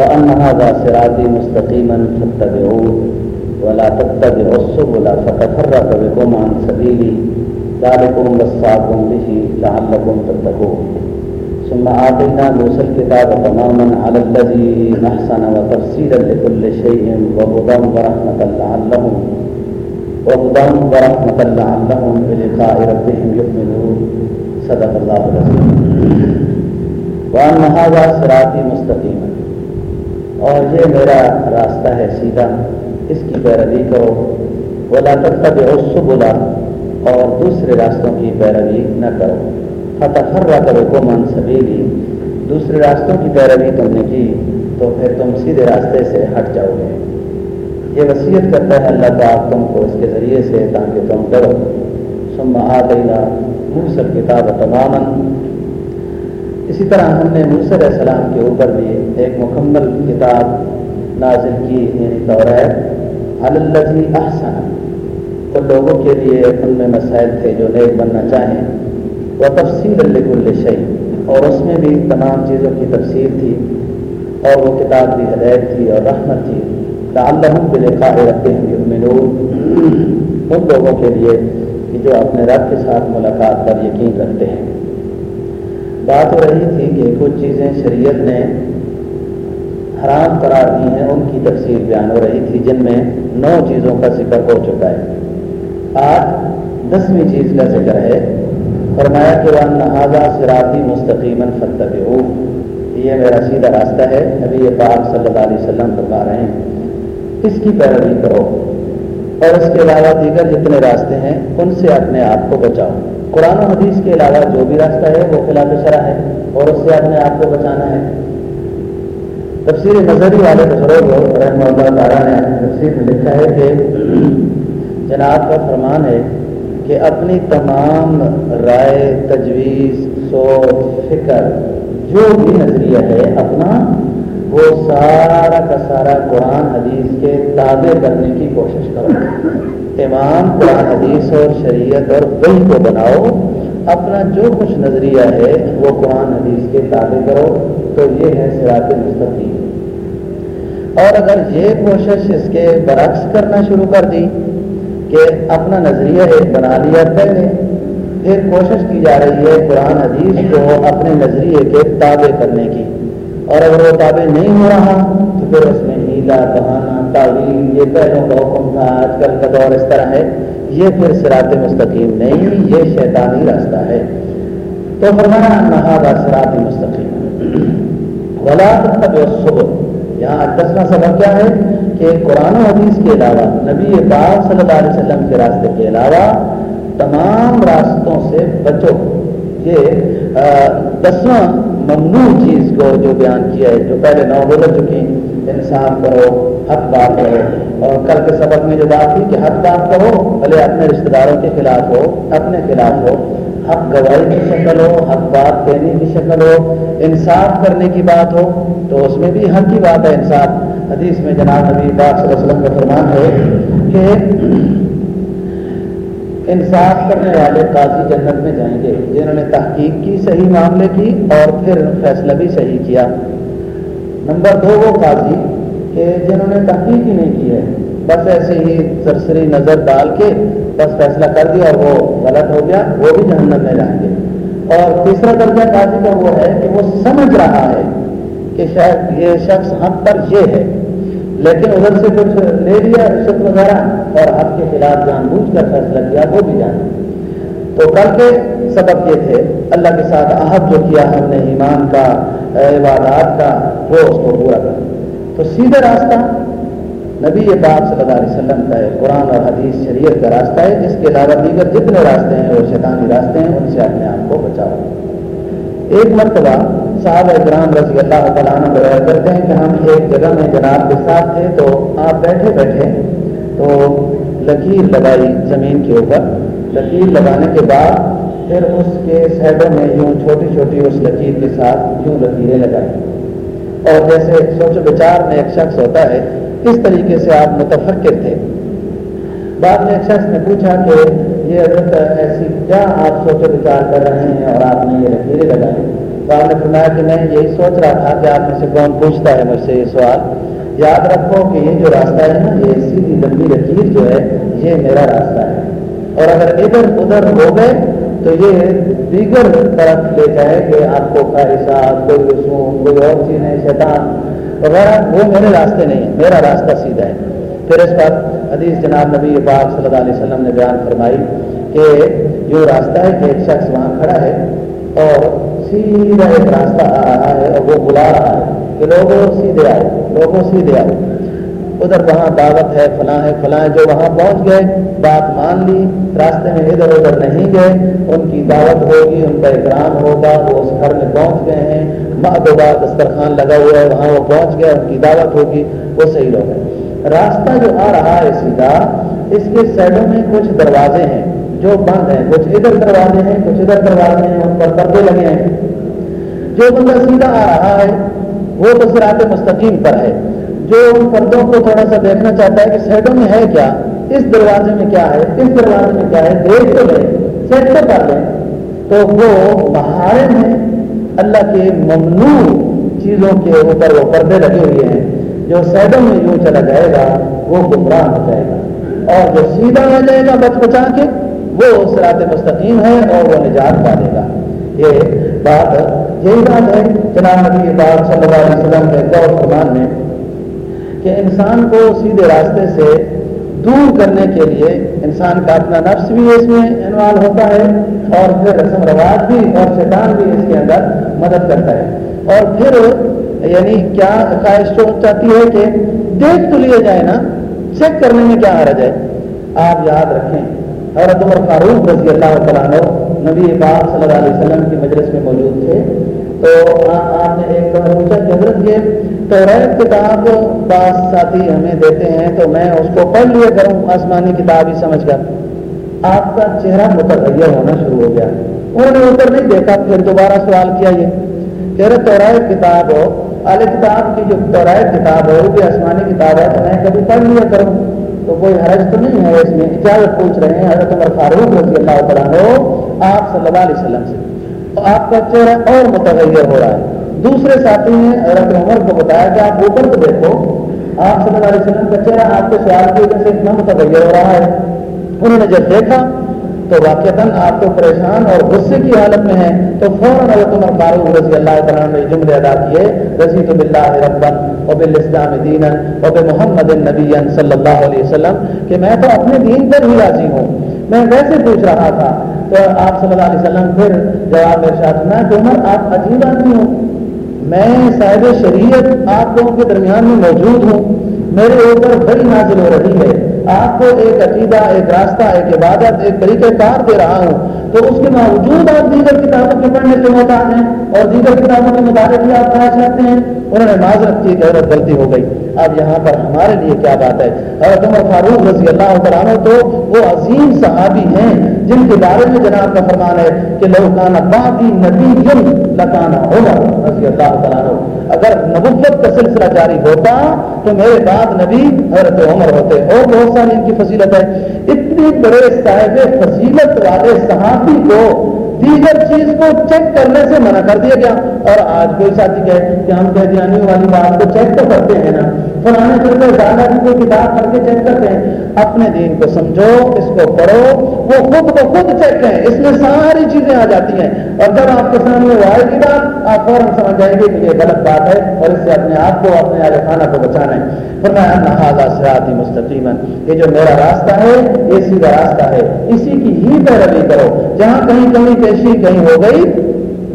وأن هذا صراطي مستقيما فاتبعوه ولا تتبعوا السبل فتفرق بكم عن سبيلي ذلكم وصاكم به لعلكم تتقون ثم آتينا موسى الكتاب تماما على الذي أحسن وتفصيلا لكل شيء وهدى ورحمة لعلهم وهدى ورحمة لعلهم بلقاء ربهم يؤمنون. صدق الله العظيم وأن هذا صراطي مستقيما اور یہ میرا راستہ ہے سیدھا، اس کی پیروی کرو۔ ولا تتبعوا السبل، اور دوسرے راستوں کی پیروی نہ کرو۔ فتح کرو کو من سبیلی دوسرے راستوں کی پیروی تم نے کی، تو پھر تم سیدھے راستے سے ہٹ جاؤ گے۔ یہ وصیت کرتا ہے اللہ پاک تم کو اس کے ذریعے سے، تاکہ تم کرو سما آدینا موسر کتاب تمام اسی طرح ہم نے موسر علیہ السلام کے اوپر بھی ایک مکمل کتاب نازل کی یعنی طور ہے اللہ احسن، تو لوگوں کے لیے ان میں مسائل تھے جو نیک بننا چاہیں۔ وہ تفصیل الکل شعیع اور اس میں بھی تمام چیزوں کی تفصیل تھی، اور وہ کتاب بھی ہدایت تھی اور رحمت تھی۔ اللہ بلقاء ربهم يؤمنون ان لوگوں کے لیے کہ جو اپنے رب کے ساتھ ملاقات پر یقین رکھتے ہیں۔ بات ہو رہی تھی کہ کچھ چیزیں شریعت نے حرام قرار دی ہیں، ان کی تفصیل بیان ہو رہی تھی، جن میں نو چیزوں کا ذکر ہو چکا ہے۔ آج دسویں چیز کا ذکر ہے، فرمایا کہ وہ سراتی مستقیم فتح یہ میرا سیدھا راستہ ہے ابھی یہ پاک صلی اللہ علیہ وسلم فرما رہے ہیں۔ اس کی پیروی کرو اور اس کے علاوہ دیگر جتنے راستے ہیں، ان سے اپنے آپ کو بچاؤ۔ قرآن و حدیث کے علاوہ جو بھی راستہ ہے وہ خلاف شرح ہے اور اس سے اپنے آپ کو بچانا ہے۔ تفسیر نظری والے بزرگ رحمہ اللہ تعالیٰ نے تفسیر میں لکھا ہے کہ جناب کا فرمان ہے کہ اپنی تمام رائے، تجویز، سوچ، فکر، جو بھی نظریہ ہے، اپنا وہ سارا کا سارا قرآن حدیث کے تابع کرنے کی کوشش کرو۔ امام قرآن حدیث اور شریعت اور وہی کو بناؤ۔ اپنا جو کچھ نظریہ ہے وہ قرآن حدیث کے تابع کرو۔ تو یہ ہے سراط مستقیم۔ اور اگر یہ کوشش اس کے برعکس کرنا شروع کر دی کہ اپنا نظریہ ایک بنا لیا پہلے، پھر کوشش کی جا رہی ہے قرآن حدیث کو اپنے نظریے کے تابع کرنے کی۔ اور اگر وہ تابع نہیں ہو رہا، تو پھر اس میں ہیلا بہانا تعلیم یہ پہلوں کا حکم تھا آج کل کا دور اس طرح ہے۔ یہ پھر سرات مستقیم نہیں، یہ شیطانی راستہ ہے۔ تو فرمانا نہادا سرات مستقیم؟ ولا صبح یہاں دسواں سبق کیا ہے کہ قرآن و حدیث کے علاوہ، نبی پاک صلی اللہ علیہ وسلم کے راستے کے علاوہ تمام راستوں سے بچو۔ یہ دسواں ممنوع چیز کو جو بیان کیا ہے، جو پہلے نو گزر چکی انصاف کرو حق بات کرو اور کل کے سبق میں جو بات تھی کہ حق بات کرو بھلے اپنے رشتے داروں کے خلاف ہو، اپنے خلاف ہو۔ حق گواہی کی شکل ہو، حق بات کہنے کی شکل ہو، انصاف کرنے کی بات ہو، تو اس میں بھی حق کی بات ہے انصاف۔ حدیث میں جناب نبی پاک صلی اللہ علیہ وسلم کا فرمان ہے کہ انصاف کرنے والے قاضی جنت میں جائیں گے، جنہوں نے تحقیق کی، صحیح معاملے کی اور پھر فیصلہ بھی صحیح کیا۔ نمبر دو وہ قاضی کہ جنہوں نے تحقیق ہی نہیں کی ہے، بس ایسے ہی سرسری نظر ڈال کے بس فیصلہ کر دیا اور وہ غلط ہو گیا، وہ بھی جہنم میں جائیں گے۔ اور تیسرا درجہ قاضی کا وہ ہے کہ وہ سمجھ رہا ہے کہ شاید یہ شخص حق پر یہ ہے۔ لیکن ادھر سے کچھ لے لیا رشت وغیرہ، اور حق کے خلاف جان بوجھ کر فیصلہ کیا، وہ بھی جانا تو کل کے سبب یہ تھے، اللہ کے ساتھ عہد جو کیا ہم نے، ایمان کا، عبادات کا، وہ اس کو پورا کر تو سیدھا راستہ نبی یہ صلی اللہ علیہ وسلم کا ہے قرآن اور حدیث شریعت کا راستہ ہے، جس کے علاوہ دیگر جتنے راستے ہیں وہ شیطانی راستے ہیں، ان سے اپنے آپ کو بچاؤ۔ ایک مرتبہ صاحب اکرام رضی اللہ تعالیٰ عنہ بیان کرتے ہیں کہ ہم ایک جگہ میں جناب کے ساتھ تھے تو آپ بیٹھے بیٹھے تو لکیر لگائی زمین کے اوپر۔ لکیر لگانے کے بعد پھر اس کے سائڈوں میں یوں چھوٹی چھوٹی اس لکیر کے ساتھ یوں لکیریں لگائی۔ اور جیسے سوچ بچار میں ایک شخص ہوتا ہے اس طریقے سے آپ متفقر تھے؟ بعد میں ایک شخص نے پوچھا کہ یہ حضرت ایسی کیا آپ سوچ بچار کر رہے ہیں اور آپ نے یہ لکیریں لگائی؟ تو نے فرمایا کہ میں یہی سوچ رہا تھا کہ آپ میں سے کون پوچھتا ہے مجھ سے یہ سوال۔ یاد رکھو کہ یہ جو راستہ ہے نا، یہ سیدھی لمبی لکیر جو ہے، یہ میرا راستہ ہے۔ اور اگر ادھر ادھر ہو گئے، تو یہ دیگر طرف لے جائے کہ آپ کو خواہشات کوئی رسوم، کوئی اور چیزیں، شیطان وغیرہ، وہ میرے راستے نہیں ہیں۔ میرا راستہ سیدھا ہے۔ پھر اس پر حدیث جناب نبی پاک صلی اللہ علیہ وسلم نے بیان فرمائی کہ جو راستہ ہے کہ ایک شخص وہاں کھڑا ہے اور سیدھا ایک راستہ آ رہا ہے اور وہ بلا رہا ہے کہ لوگوں سیدھے آئے، لوگوں سیدھے آئے۔ ادھر وہاں دعوت ہے، فلاں ہے، فلاں جو وہاں پہنچ گئے، بات مان لی، راستے میں ادھر ادھر نہیں گئے، ان کی دعوت ہوگی، ان کا اکرام ہوگا، وہ اس گھر میں پہنچ گئے ہیں۔ ماں دسترخوان لگا ہوا ہے، وہاں وہ پہنچ گئے، ان کی دعوت ہوگی، وہ صحیح لوگ ہیں۔ راستہ جو آ رہا ہے سیدھا، اس کے سائڈوں میں کچھ دروازے ہیں، جو بند ہیں۔ کچھ ادھر دروازے ہیں، کچھ ادھر دروازے ہیں، ان پر پردے لگے ہیں۔ جو بندہ سیدھا آ رہا ہے، وہ تو سرات مستقیم پر ہے۔ جو ان پردوں کو تھوڑا سا دیکھنا چاہتا ہے کہ سائڈوں میں ہے کیا، اس دروازے میں کیا ہے، اس دروازے میں کیا ہے، دیکھ تو لیں سیٹ تو کر لیں تو وہ بہارے میں اللہ کے ممنوع چیزوں کے اوپر وہ پردے لگے ہوئے ہیں۔ جو سائڈوں میں یوں چلا جائے گا، وہ گمراہ ہو جائے گا۔ اور جو سیدھا آ جائے گا بچ بچا کے، وہ سرات مستقیم ہے اور وہ نجات پالے گا۔ یہ بات یہی بات ہے۔ جناب نبی بات صلی اللہ علیہ وسلم کے غور فرمان میں کہ انسان کو سیدھے راستے سے دور کرنے کے لیے انسان کا اپنا نفس بھی اس میں انوالو ہوتا ہے اور پھر رسم رواج بھی اور شیطان بھی اس کے اندر مدد کرتا ہے۔ اور پھر یعنی کیا خواہش چاہتی ہے کہ دیکھ تو لیے جائے نا، چیک کرنے میں کیا حرج ہے آپ یاد رکھیں، حضرت عمر فاروق رضی اللہ تعالیٰ نبی پاک صلی اللہ علیہ وسلم کی مجلس میں موجود تھے۔ تو آپ نے ایک پوچھا کہ حضرت یہ تو کتاب بعض ساتھی ہمیں دیتے ہیں، تو میں اس کو پڑھ لیا کروں، آسمانی کتاب ہی سمجھ کر۔ آپ کا چہرہ متغیر ہونا شروع ہو گیا۔ انہوں نے اوپر نہیں دیکھا، پھر دوبارہ سوال کیا یہ۔ کہہ رہے تو کتاب ہو عالیہ کتاب کی جو تو کتاب ہو، وہ بھی آسمانی کتاب ہے، تو میں کبھی پڑھ لیا کروں۔ تو کوئی حرج تو نہیں ہے اس میں۔ اجازت پوچھ رہے ہیں حضرت عمر فاروق رضی اللہ تعالیٰ آپ صلی اللہ علیہ وسلم سے۔ تو آپ کا چہرہ اور متغیر ہو رہا ہے۔ دوسرے ساتھی نے حضرت عمر کو بتایا کہ آپ اوپر کو دیکھو۔ آپ صلی اللہ علیہ وسلم کا چہرہ آپ کے سوال کی وجہ سے اتنا متغیر ہو رہا ہے۔ انہوں نے جب دیکھا تو واقع آپ کو پریشان اور غصے کی حالت میں ہیں تو فوراً حضرت عمر فاروق رضی اللہ تعالیٰ نے جملے ادا کیے۔ رضی تو بلّہ ربن وب الاسلام دین وب محمد النبی صلی اللہ علیہ وسلم کہ میں تو اپنے دین پر ہی راضی ہوں۔ میں ویسے پوچھ رہا تھا تو آپ صلی اللہ علیہ وسلم پھر جواب ارشاد میں کہ عمر، آپ عجیب آدمی ہوں۔ میں صاحب شریعت آپ لوگوں کے درمیان میں موجود ہوں۔ میرے اوپر بڑی نازل ہو رہی ہے۔ آپ کو ایک عقیدہ، ایک راستہ، ایک عبادت، ایک طریقہ کار دے رہا ہوں۔ تو اس کے باوجود آپ دیگر کتابوں کے پڑھنے سے محتاج ہیں اور دیگر کتابوں کے مطابق بھی آپ پڑھنا چاہتے ہیں، انہوں نے معذرت کی کہ عورت غلطی ہو گئی۔ اب یہاں پر ہمارے لیے کیا بات ہے؟ حضرت عمر فاروق رضی اللہ تعالیٰ تو وہ عظیم صحابی ہیں جن کے بارے میں جناب کا فرمان ہے کہ لوکانا باقی نبی لکانا عمر رضی اللہ تعالیٰ اگر نبوت کا سلسلہ جاری ہوتا تو میرے بعد نبی حضرت عمر ہوتے۔ اور بہت ساری ان کی فضیلت ہے۔ اتنی بڑے صاحب فضیلت والے صحابی کو دیگر چیز کو چیک کرنے سے منع کر دیا گیا۔ اور آج کوئی ساتھی کہے کہ ہم قیدیانی والی بات کو چیک تو کرتے ہیں نا۔ فلانے پھر دادا جی کو کتاب پڑھ کے چیک کرتے ہیں۔ اپنے دین کو سمجھو، اس کو پڑھو۔ وہ خود کو خود چیک ہے اس میں ساری چیزیں آ جاتی ہیں۔ اور جب آپ کے سامنے وہ آئے گی بات، آپ فوراً سمجھ جائیں گے کہ یہ غلط بات ہے اور اس سے اپنے آپ کو، اپنے آل خانہ کو بچانا ہے۔ فرمایا نہاذا سراتی مستقیم یہ جو میرا راستہ ہے، یہ سیدھا راستہ ہے۔ اسی کی ہی پیروی کرو۔ جہاں کہیں کمی پیشی کہیں ہو گئی۔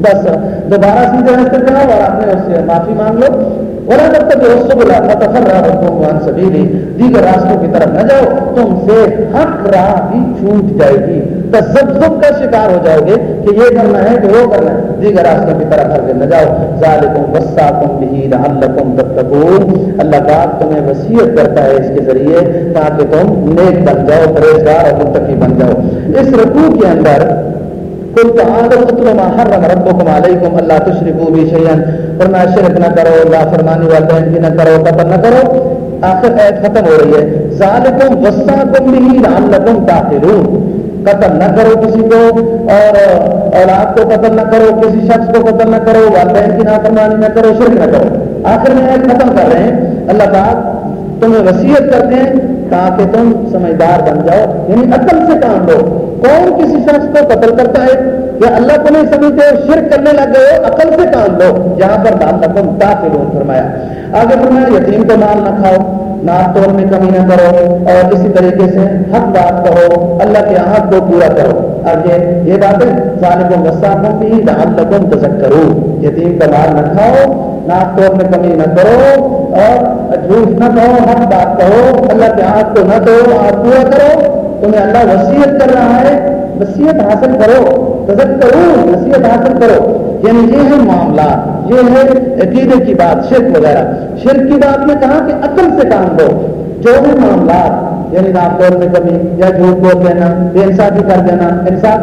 بس دوبارہ سیدھے راستے پہ آؤ اور آپ نے اس سے معافی مانگ لو۔ ورنہ جب تک رسو بلا فتفر رہا حکم وان سبیلی دیگر راستوں کی طرف نہ جاؤ، تم سے حق راہ بھی چھوٹ جائے گی۔ تزبزب کا شکار ہو جاؤ گے کہ یہ کرنا ہے کہ وہ کرنا ہے۔ دیگر راستوں کی طرف ہر نہ جاؤ۔ ذالکم وساکم بھی لعلکم تتقون۔ اللہ پاک تمہیں وصیت کرتا ہے اس کے ذریعے تاکہ تم نیک بن جاؤ، پرہیزگار اور متقی بن جاؤ۔ اس رکوع کے اندر کل تعالوا اتلوا ما حرم ربكم عليكم اللہ تشركوا به شيئا فرمایا شرک نہ کرو لا فرمانی والدین کی نہ کرو قتل نہ کرو۔ آخر ایت ختم ہو رہی ہے۔ ذالکم وصاکم به لعلکم تعقلون قتل نہ کرو کسی کو، اور اولاد کو قتل نہ کرو، کسی شخص کو قتل نہ کرو، والدین کی نافرمانی نہ کرو، شرک نہ کرو۔ آخر میں ایت ختم کر رہے ہیں۔ اللہ تعالیٰ تمہیں وسیعت کرتے ہیں تاکہ تم سمجھدار بن جاؤ یعنی عقل سے کام لو۔ کون کسی شخص کو قتل کرتا ہے؟ یا اللہ کو نہیں سمجھتے اور شرک کرنے لگ گئے ہو، عقل سے کام لو۔ یہاں پر بات تک تاکہ لوگ فرمایا۔ آگے فرمایا، یتیم کو مال نہ کھاؤ ناپ توڑ میں کمی نہ کرو، اور اسی طریقے سے حق بات کہو، اللہ کے حق کو پورا کرو۔ آگے یہ باتیں ظالم غصہ کو بھی اللہ تذک کرو یتیم کا مال نہ کھاؤ ناپ توڑ میں کمی نہ کرو، اور جھوٹ نہ کہو، حق بات کہو، اللہ کے حق کو نہ دو اور پورا کرو۔ تمہیں اللہ وسیعت کر رہا ہے وسیعت حاصل کرو تذک کرو وسیعت حاصل کرو۔ یعنی یہ ہے معاملات، یہ ہے عقیدے کی بات، شرک وغیرہ۔ شرک کی بات میں کہا کہ عقل سے کام دو جو بھی معاملات یعنی نام طور میں کمی یا جھوٹ بول دینا، بے انصافی کر دینا، انصاف،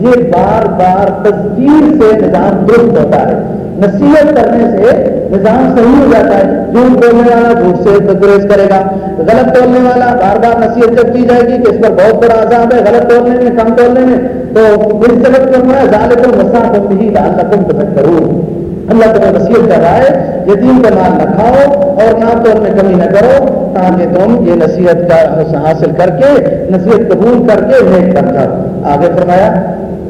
یہ بار بار تصویر سے نظام درست ہوتا ہے۔ نصیحت کرنے سے نظام صحیح ہو جاتا ہے۔ جھوٹ بولنے والا جھوٹ سے گریز کرے گا۔ غلط بولنے والا بار بار نصیحت جب کی جائے گی کہ اس پر بہت بڑا عذاب ہے، غلط بولنے میں، کم بولنے میں، تو اس جگت کو ہوا ظالم مسا تم نہیں اللہ تم تک کروں اللہ تمہیں نصیحت کر رہا ہے، یتیم کا مال نہ کھاؤ اور نہ تو میں کمی نہ کرو تاکہ تم یہ نصیحت کا حاصل کر کے، نصیحت قبول کر کے نیک کر جاؤ آگے فرمایا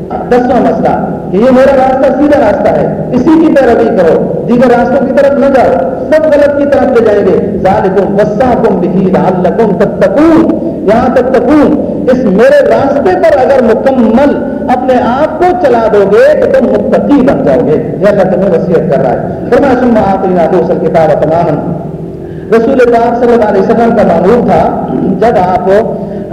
دسواں مسئلہ کہ یہ میرا راستہ سیدھا راستہ ہے، اسی کی پیروی کرو۔ دیگر راستوں کی طرف نہ جاؤ۔ سب غلط کی طرف لے جائیں گے۔ ذالکم وساکم بہی لعلکم تتقون۔ یہاں تک تکون اس میرے راستے پر اگر مکمل اپنے آپ کو چلا دو گے تو تم متقی بن جاؤ گے۔ یہ اللہ تمہیں وصیت کر رہا ہے۔ فرما سما آپ دوسر کتاب تمام رسول پاک صلی اللہ علیہ وسلم کا معلوم تھا، جب آپ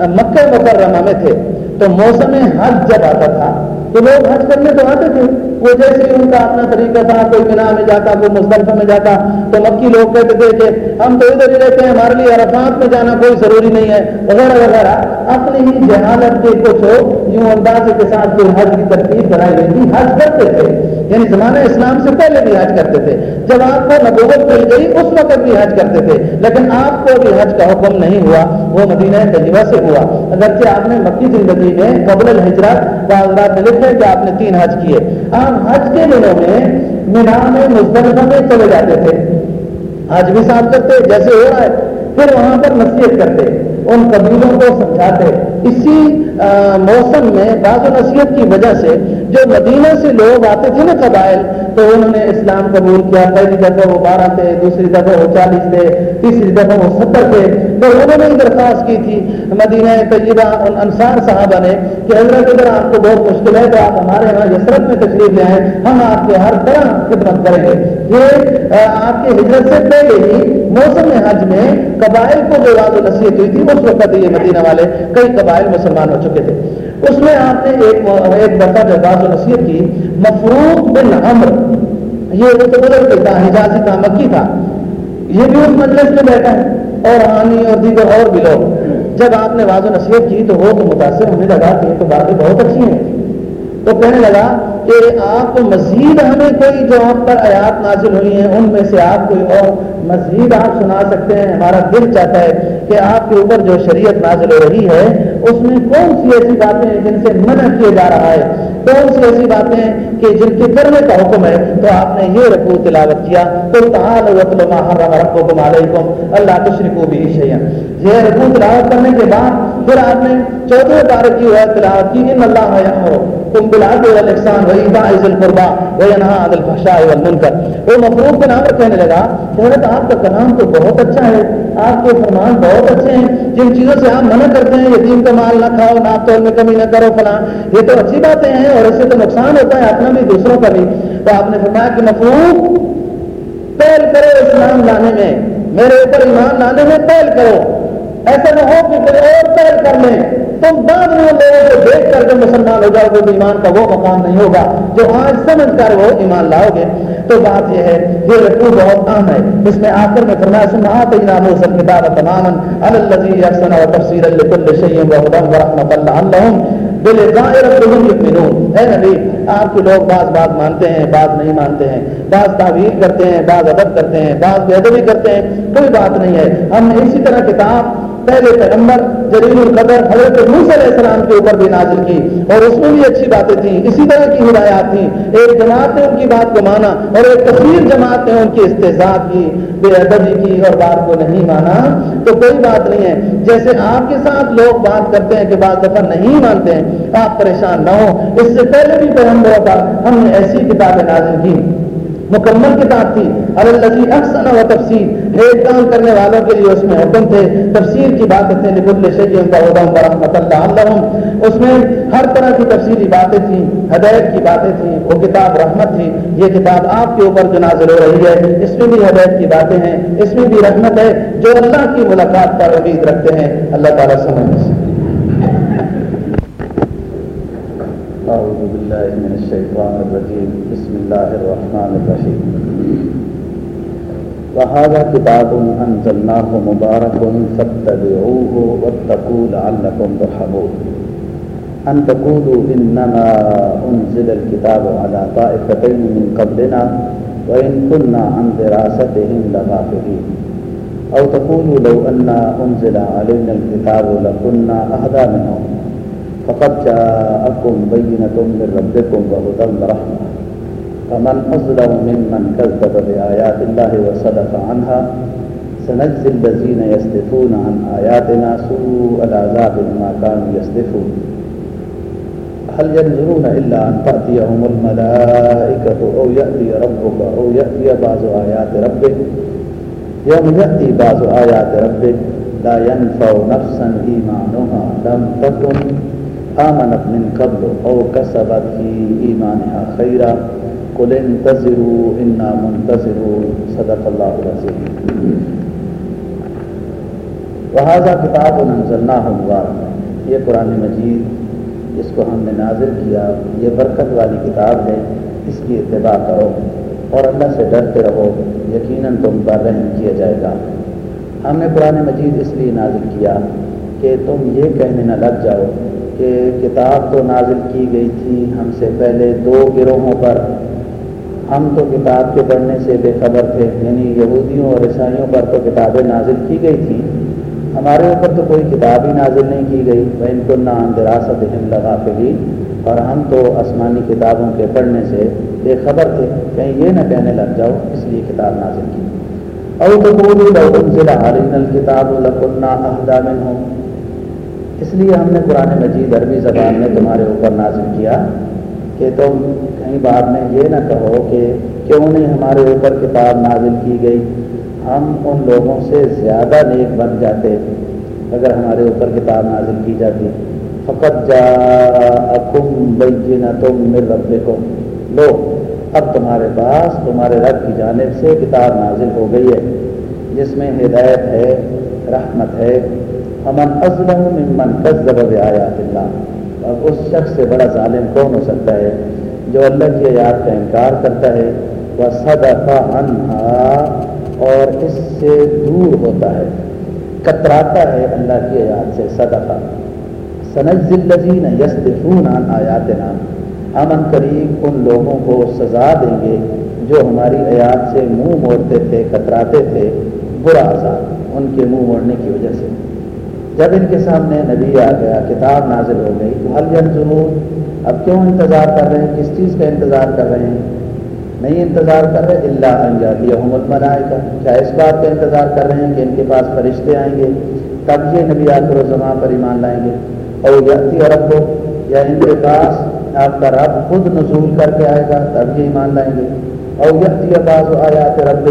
مکہ مکرمہ میں تھے۔ تو موسم حج جب آتا تھا تو لوگ حج کرنے تو آتے تھے۔ وہ جیسے ہی ان کا اپنا طریقہ تھا، کوئی مینا میں جاتا، کوئی مستلفہ میں جاتا، تو مکی لوگ کہتے تھے کہ ہم تو ادھر ہی رہتے ہیں، ہمارے لیے عرفات میں جانا کوئی ضروری نہیں ہے، وغیرہ وغیرہ۔ اپنی ہی جہالت کے کچھ یوں اندازے کے ساتھ کوئی حج کی ترتیب بنائی گئی تھی۔ حج کرتے تھے۔ یعنی زمانہ اسلام سے پہلے بھی حج کرتے تھے۔ جب آپ کو نبوت مل گئی، اس وقت بھی حج کرتے تھے۔ لیکن آپ کو بھی حج کا حکم نہیں ہوا، وہ مدینہ طیبہ سے ہوا۔ اگرچہ آپ نے مکی زندگی میں قبل الحجرات بازرات میں لکھے کہ آپ نے تین حج کیے۔ آپ حج کے دنوں میں مینا میں مستلفہ میں چلے جاتے تھے۔ حج بھی صاف کرتے، جیسے ہو رہا ہے، پھر وہاں پر نصیحت کرتے، ان قبیلوں کو سمجھاتے۔ اسی موسم میں بعض و نصیحت کی وجہ سے جو مدینہ سے لوگ آتے تھے نا قبائل، تو انہوں نے اسلام قبول کیا، پہلی دفعہ وہ بارہ تھے، دوسری دفعہ وہ چالیس تھے، تیسری دفعہ وہ ستر تھے، تو انہوں نے درخواست کی تھی مدینہ طیبہ ان انصار صاحبہ نے کہ حضرت اگر آپ کو بہت مشکل ہے تو آپ ہمارے یہاں یسرت میں تشریف لے آئیں، ہم آپ کے ہر طرح خدمت کریں گے۔ یہ آپ کی ہجرت سے پہلے ہی موسم حج میں قبائل کو جو و نصیحت ہوئی تھی، اس وقت یہ مدینہ والے، کئی قبائل مسلمان ہو چکے تھے۔ اس میں آپ نے ایک ایک دفعہ جو و نصیحت کی، مفروض بن امر یہ وہ تو بدل تھا حجازی کا مکی تھا۔ یہ بھی اس مجلس میں بیٹھا ہے۔ اور ہانی اور دیگر اور بھی لوگ۔ جب آپ نے واضح نصیحت کی تو وہ تو متاثر ہونے لگا کہ یہ تو باتیں بہت اچھی ہیں۔ تو کہنے لگا کہ آپ کو مزید ہمیں کوئی جو آپ پر آیات نازل ہوئی ہیں، ان میں سے آپ کوئی اور مزید آپ سنا سکتے ہیں۔ ہمارا دل چاہتا ہے کہ آپ کے اوپر جو شریعت نازل ہو رہی ہے اس میں کون سی ایسی باتیں ہیں جن سے منع کیا جا رہا ہے؟ کون سی ایسی باتیں ہیں کہ جن کے کرنے کا حکم ہے؟ تو آپ نے یہ رقو تلاوت کیا۔ تو رقم علیکم۔ اللہ تشرکو بھی شیئا۔ یہ رقو تلاوت کرنے کے بعد پھر آپ نے چودہ بار کی ہوا تلاوت کی، ان اللہ ہو تم بلاد والاحسان و ایذاء القربى و عن الفحشاء والمنکر وہ مفروض کے نام کہنے لگا حضرت آپ کا کلام تو بہت اچھا ہے، آپ کے فرمان بہت اچھے ہیں، جن چیزوں سے آپ منع کرتے ہیں، یتیم کا مال نہ کھاؤ ناپ تول میں کمی نہ کرو، فلاں۔ یہ تو اچھی باتیں ہیں اور اس سے تو نقصان ہوتا ہے اپنا بھی، دوسروں کا بھی۔ تو آپ نے فرمایا کہ مفروض پہل کرو اسلام لانے میں، میرے اوپر ایمان لانے میں پہل کرو۔ ایسا نہ ہو کہ کوئی اور پہل کر لیں تم بعد میں لوگوں کو دیکھ کر کے مسلمان ہو جاؤ گے ایمان کا وہ مقام نہیں ہوگا جو آج سمجھ کر وہ ایمان لاؤ گے۔ تو بات یہ ہے، یہ رقو بہت عام ہے۔ اس میں آخر میں فرمایا سنا تینا موسم کتاب تمام الذي يحسن وتفسيرا لكل شيء وهدى ورحمة الله لهم بلغائر ربهم يؤمنون۔ اے نبی، آپ کے لوگ بعض بات مانتے ہیں، بعض نہیں مانتے ہیں۔ بعض تعویل کرتے ہیں، بعض ادب کرتے ہیں، بعض بے ادبی کرتے ہیں۔ کوئی بات نہیں ہے۔ ہم نے اسی طرح کتاب پہلے پیغمبر جلیل القدر حضرت موس علیہ السلام کے اوپر بھی نازل کی اور اس میں بھی اچھی باتیں تھیں، اسی طرح کی ہدایات تھیں۔ ایک جماعت نے ان کی بات کو مانا اور ایک کثیر جماعت نے ان کی استحصال کی، بے ادبی کی اور بات کو نہیں مانا۔ تو کوئی بات نہیں ہے۔ جیسے آپ کے ساتھ لوگ بات کرتے ہیں کہ بعض دفعہ نہیں مانتے ہیں، آپ پریشان نہ ہو اس سے پہلے بھی پیغمبروں کا ہم نے ایسی کتابیں نازل کی۔ مکمل کتاب تھی۔ الزی اکثر و تفصیل نیک کام کرنے والوں کے لیے اس میں حکم تھے۔ تفسیر کی باتیں تھیں نکل شیخ کا عدم برحمت اللہ اس میں ہر طرح کی تفصیلی باتیں تھیں، ہدایت کی باتیں تھیں، وہ کتاب رحمت تھی۔ یہ کتاب آپ کے اوپر جو نازل ہو رہی ہے، اس میں بھی ہدایت کی باتیں ہیں، اس میں بھی رحمت ہے۔ جو اللہ کی ملاقات پر امید رکھتے ہیں، اللہ تعالیٰ سمجھ أعوذ بالله من الشيطان الرجيم الله الرحمن الرحيم وهذا كتاب أنزلناه مبارك فاتبعوه واتقوا لعلكم ترحمون. أن تقولوا إنما أنزل الكتاب على طائفتين من قبلنا وإن كنا عن دراستهم لغافلين. أو تقولوا لو أن أنزل علينا الكتاب لكنا أهدى منهم. فقد جاءكم بينة من ربكم وهدى ورحمة. فمن أظلم ممن كذب بآيات الله وصدق عنها سنجزي الذين يصدفون عن آياتنا سوء العذاب بما كانوا يصدفون. هل ينظرون إلا أن تأتيهم الملائكة أو يأتي ربك أو يأتي بعض آيات ربك يوم يأتي بعض آيات ربك لا ينفع نفسا إيمانها. لم تكن آمنت من قبل أو کسبت في ایمانها خیرا قل انتظروا انا منتظرون. صدق اللہ العظیم. وہذا کتاب انزلناه مبارک. یہ قرآن مجید جس کو ہم نے نازل کیا، یہ برکت والی کتاب ہے، اس کی اتباع کرو اور اللہ سے ڈرتے رہو، یقیناً تم پر رحم کیا جائے گا۔ ہم نے قرآن مجید اس لیے نازل کیا کہ تم یہ کہنے نہ لگ جاؤ کہ کتاب تو نازل کی گئی تھی ہم سے پہلے دو گروہوں پر ہم تو کتاب کے پڑھنے سے بے خبر تھے یعنی یہودیوں اور عیسائیوں پر تو کتابیں نازل کی گئی تھیں۔ ہمارے اوپر تو کوئی کتاب ہی نازل نہیں کی گئی۔ وہ ان کو نام دراصت ہم لگا پلی اور ہم تو آسمانی کتابوں کے پڑھنے سے بے خبر تھے۔ کہیں یہ نہ کہنے لگ جاؤ، اس لیے کتاب نازل کی۔ اور تو ضلع عالم کتاب القنا احدامن ہوں اس لیے ہم نے قرآن مجید عربی زبان میں تمہارے اوپر نازل کیا۔ کہ تم کہیں بعد میں یہ نہ کہو کہ کیوں نہیں ہمارے اوپر کتاب نازل کی گئی؟ ہم ان لوگوں سے زیادہ نیک بن جاتے اگر ہمارے اوپر کتاب نازل کی جاتی۔ فقط جا اکم نہ تم مل رب کو لو، اب تمہارے پاس، تمہارے رب کی جانب سے کتاب نازل ہو گئی ہے، جس میں ہدایت ہے، رحمت ہے۔ امن ازلم ممن کذب بآیات اللہ اور اس شخص سے بڑا ظالم کون ہو سکتا ہے جو اللہ کی آیات کا انکار کرتا ہے؟ وہ صدقہ انہا اور اس سے دور ہوتا ہے۔ کتراتا ہے اللہ کی آیات سے صدقہ۔ سنج الذین یصدفون عن آیاتنا۔ امن قریب ان لوگوں کو سزا دیں گے جو ہماری آیات سے منہ موڑتے تھے، کتراتے تھے۔ برا عذاب، ان کے منہ موڑنے کی وجہ سے۔ جب ان کے سامنے نبی آ گیا، کتاب نازل ہو گئی، تو حل ضرور اب کیوں انتظار کر رہے ہیں؟ کس چیز کا انتظار کر رہے ہیں؟ نہیں انتظار کر رہے اللہ انجاتی حکومت بنائے گا کیا اس بات کا انتظار کر رہے ہیں کہ ان کے پاس فرشتے آئیں گے؟ تب یہ نبی آخر و زماں پر ایمان لائیں گے؟ اور یاتی عرب کو یا ان کے پاس آپ کا رب خود نزول کر کے آئے گا، تب یہ ایمان لائیں گے۔ اور یتی عباس آیات رب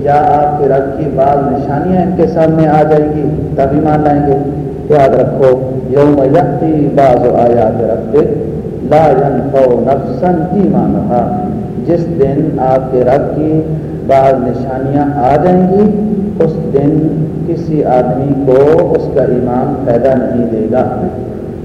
یا آپ کے رب کی بعض نشانیاں ان کے سامنے آ جائیں گی تبھی مان لائیں گے۔ یاد رکھو، یوم یقتی بعض آیات رب لا ينفع نفسا ایمانها۔ جس دن آپ کے رب کی بعض نشانیاں آ جائیں گی، اس دن کسی آدمی کو اس کا ایمان پیدا نہیں دے گا۔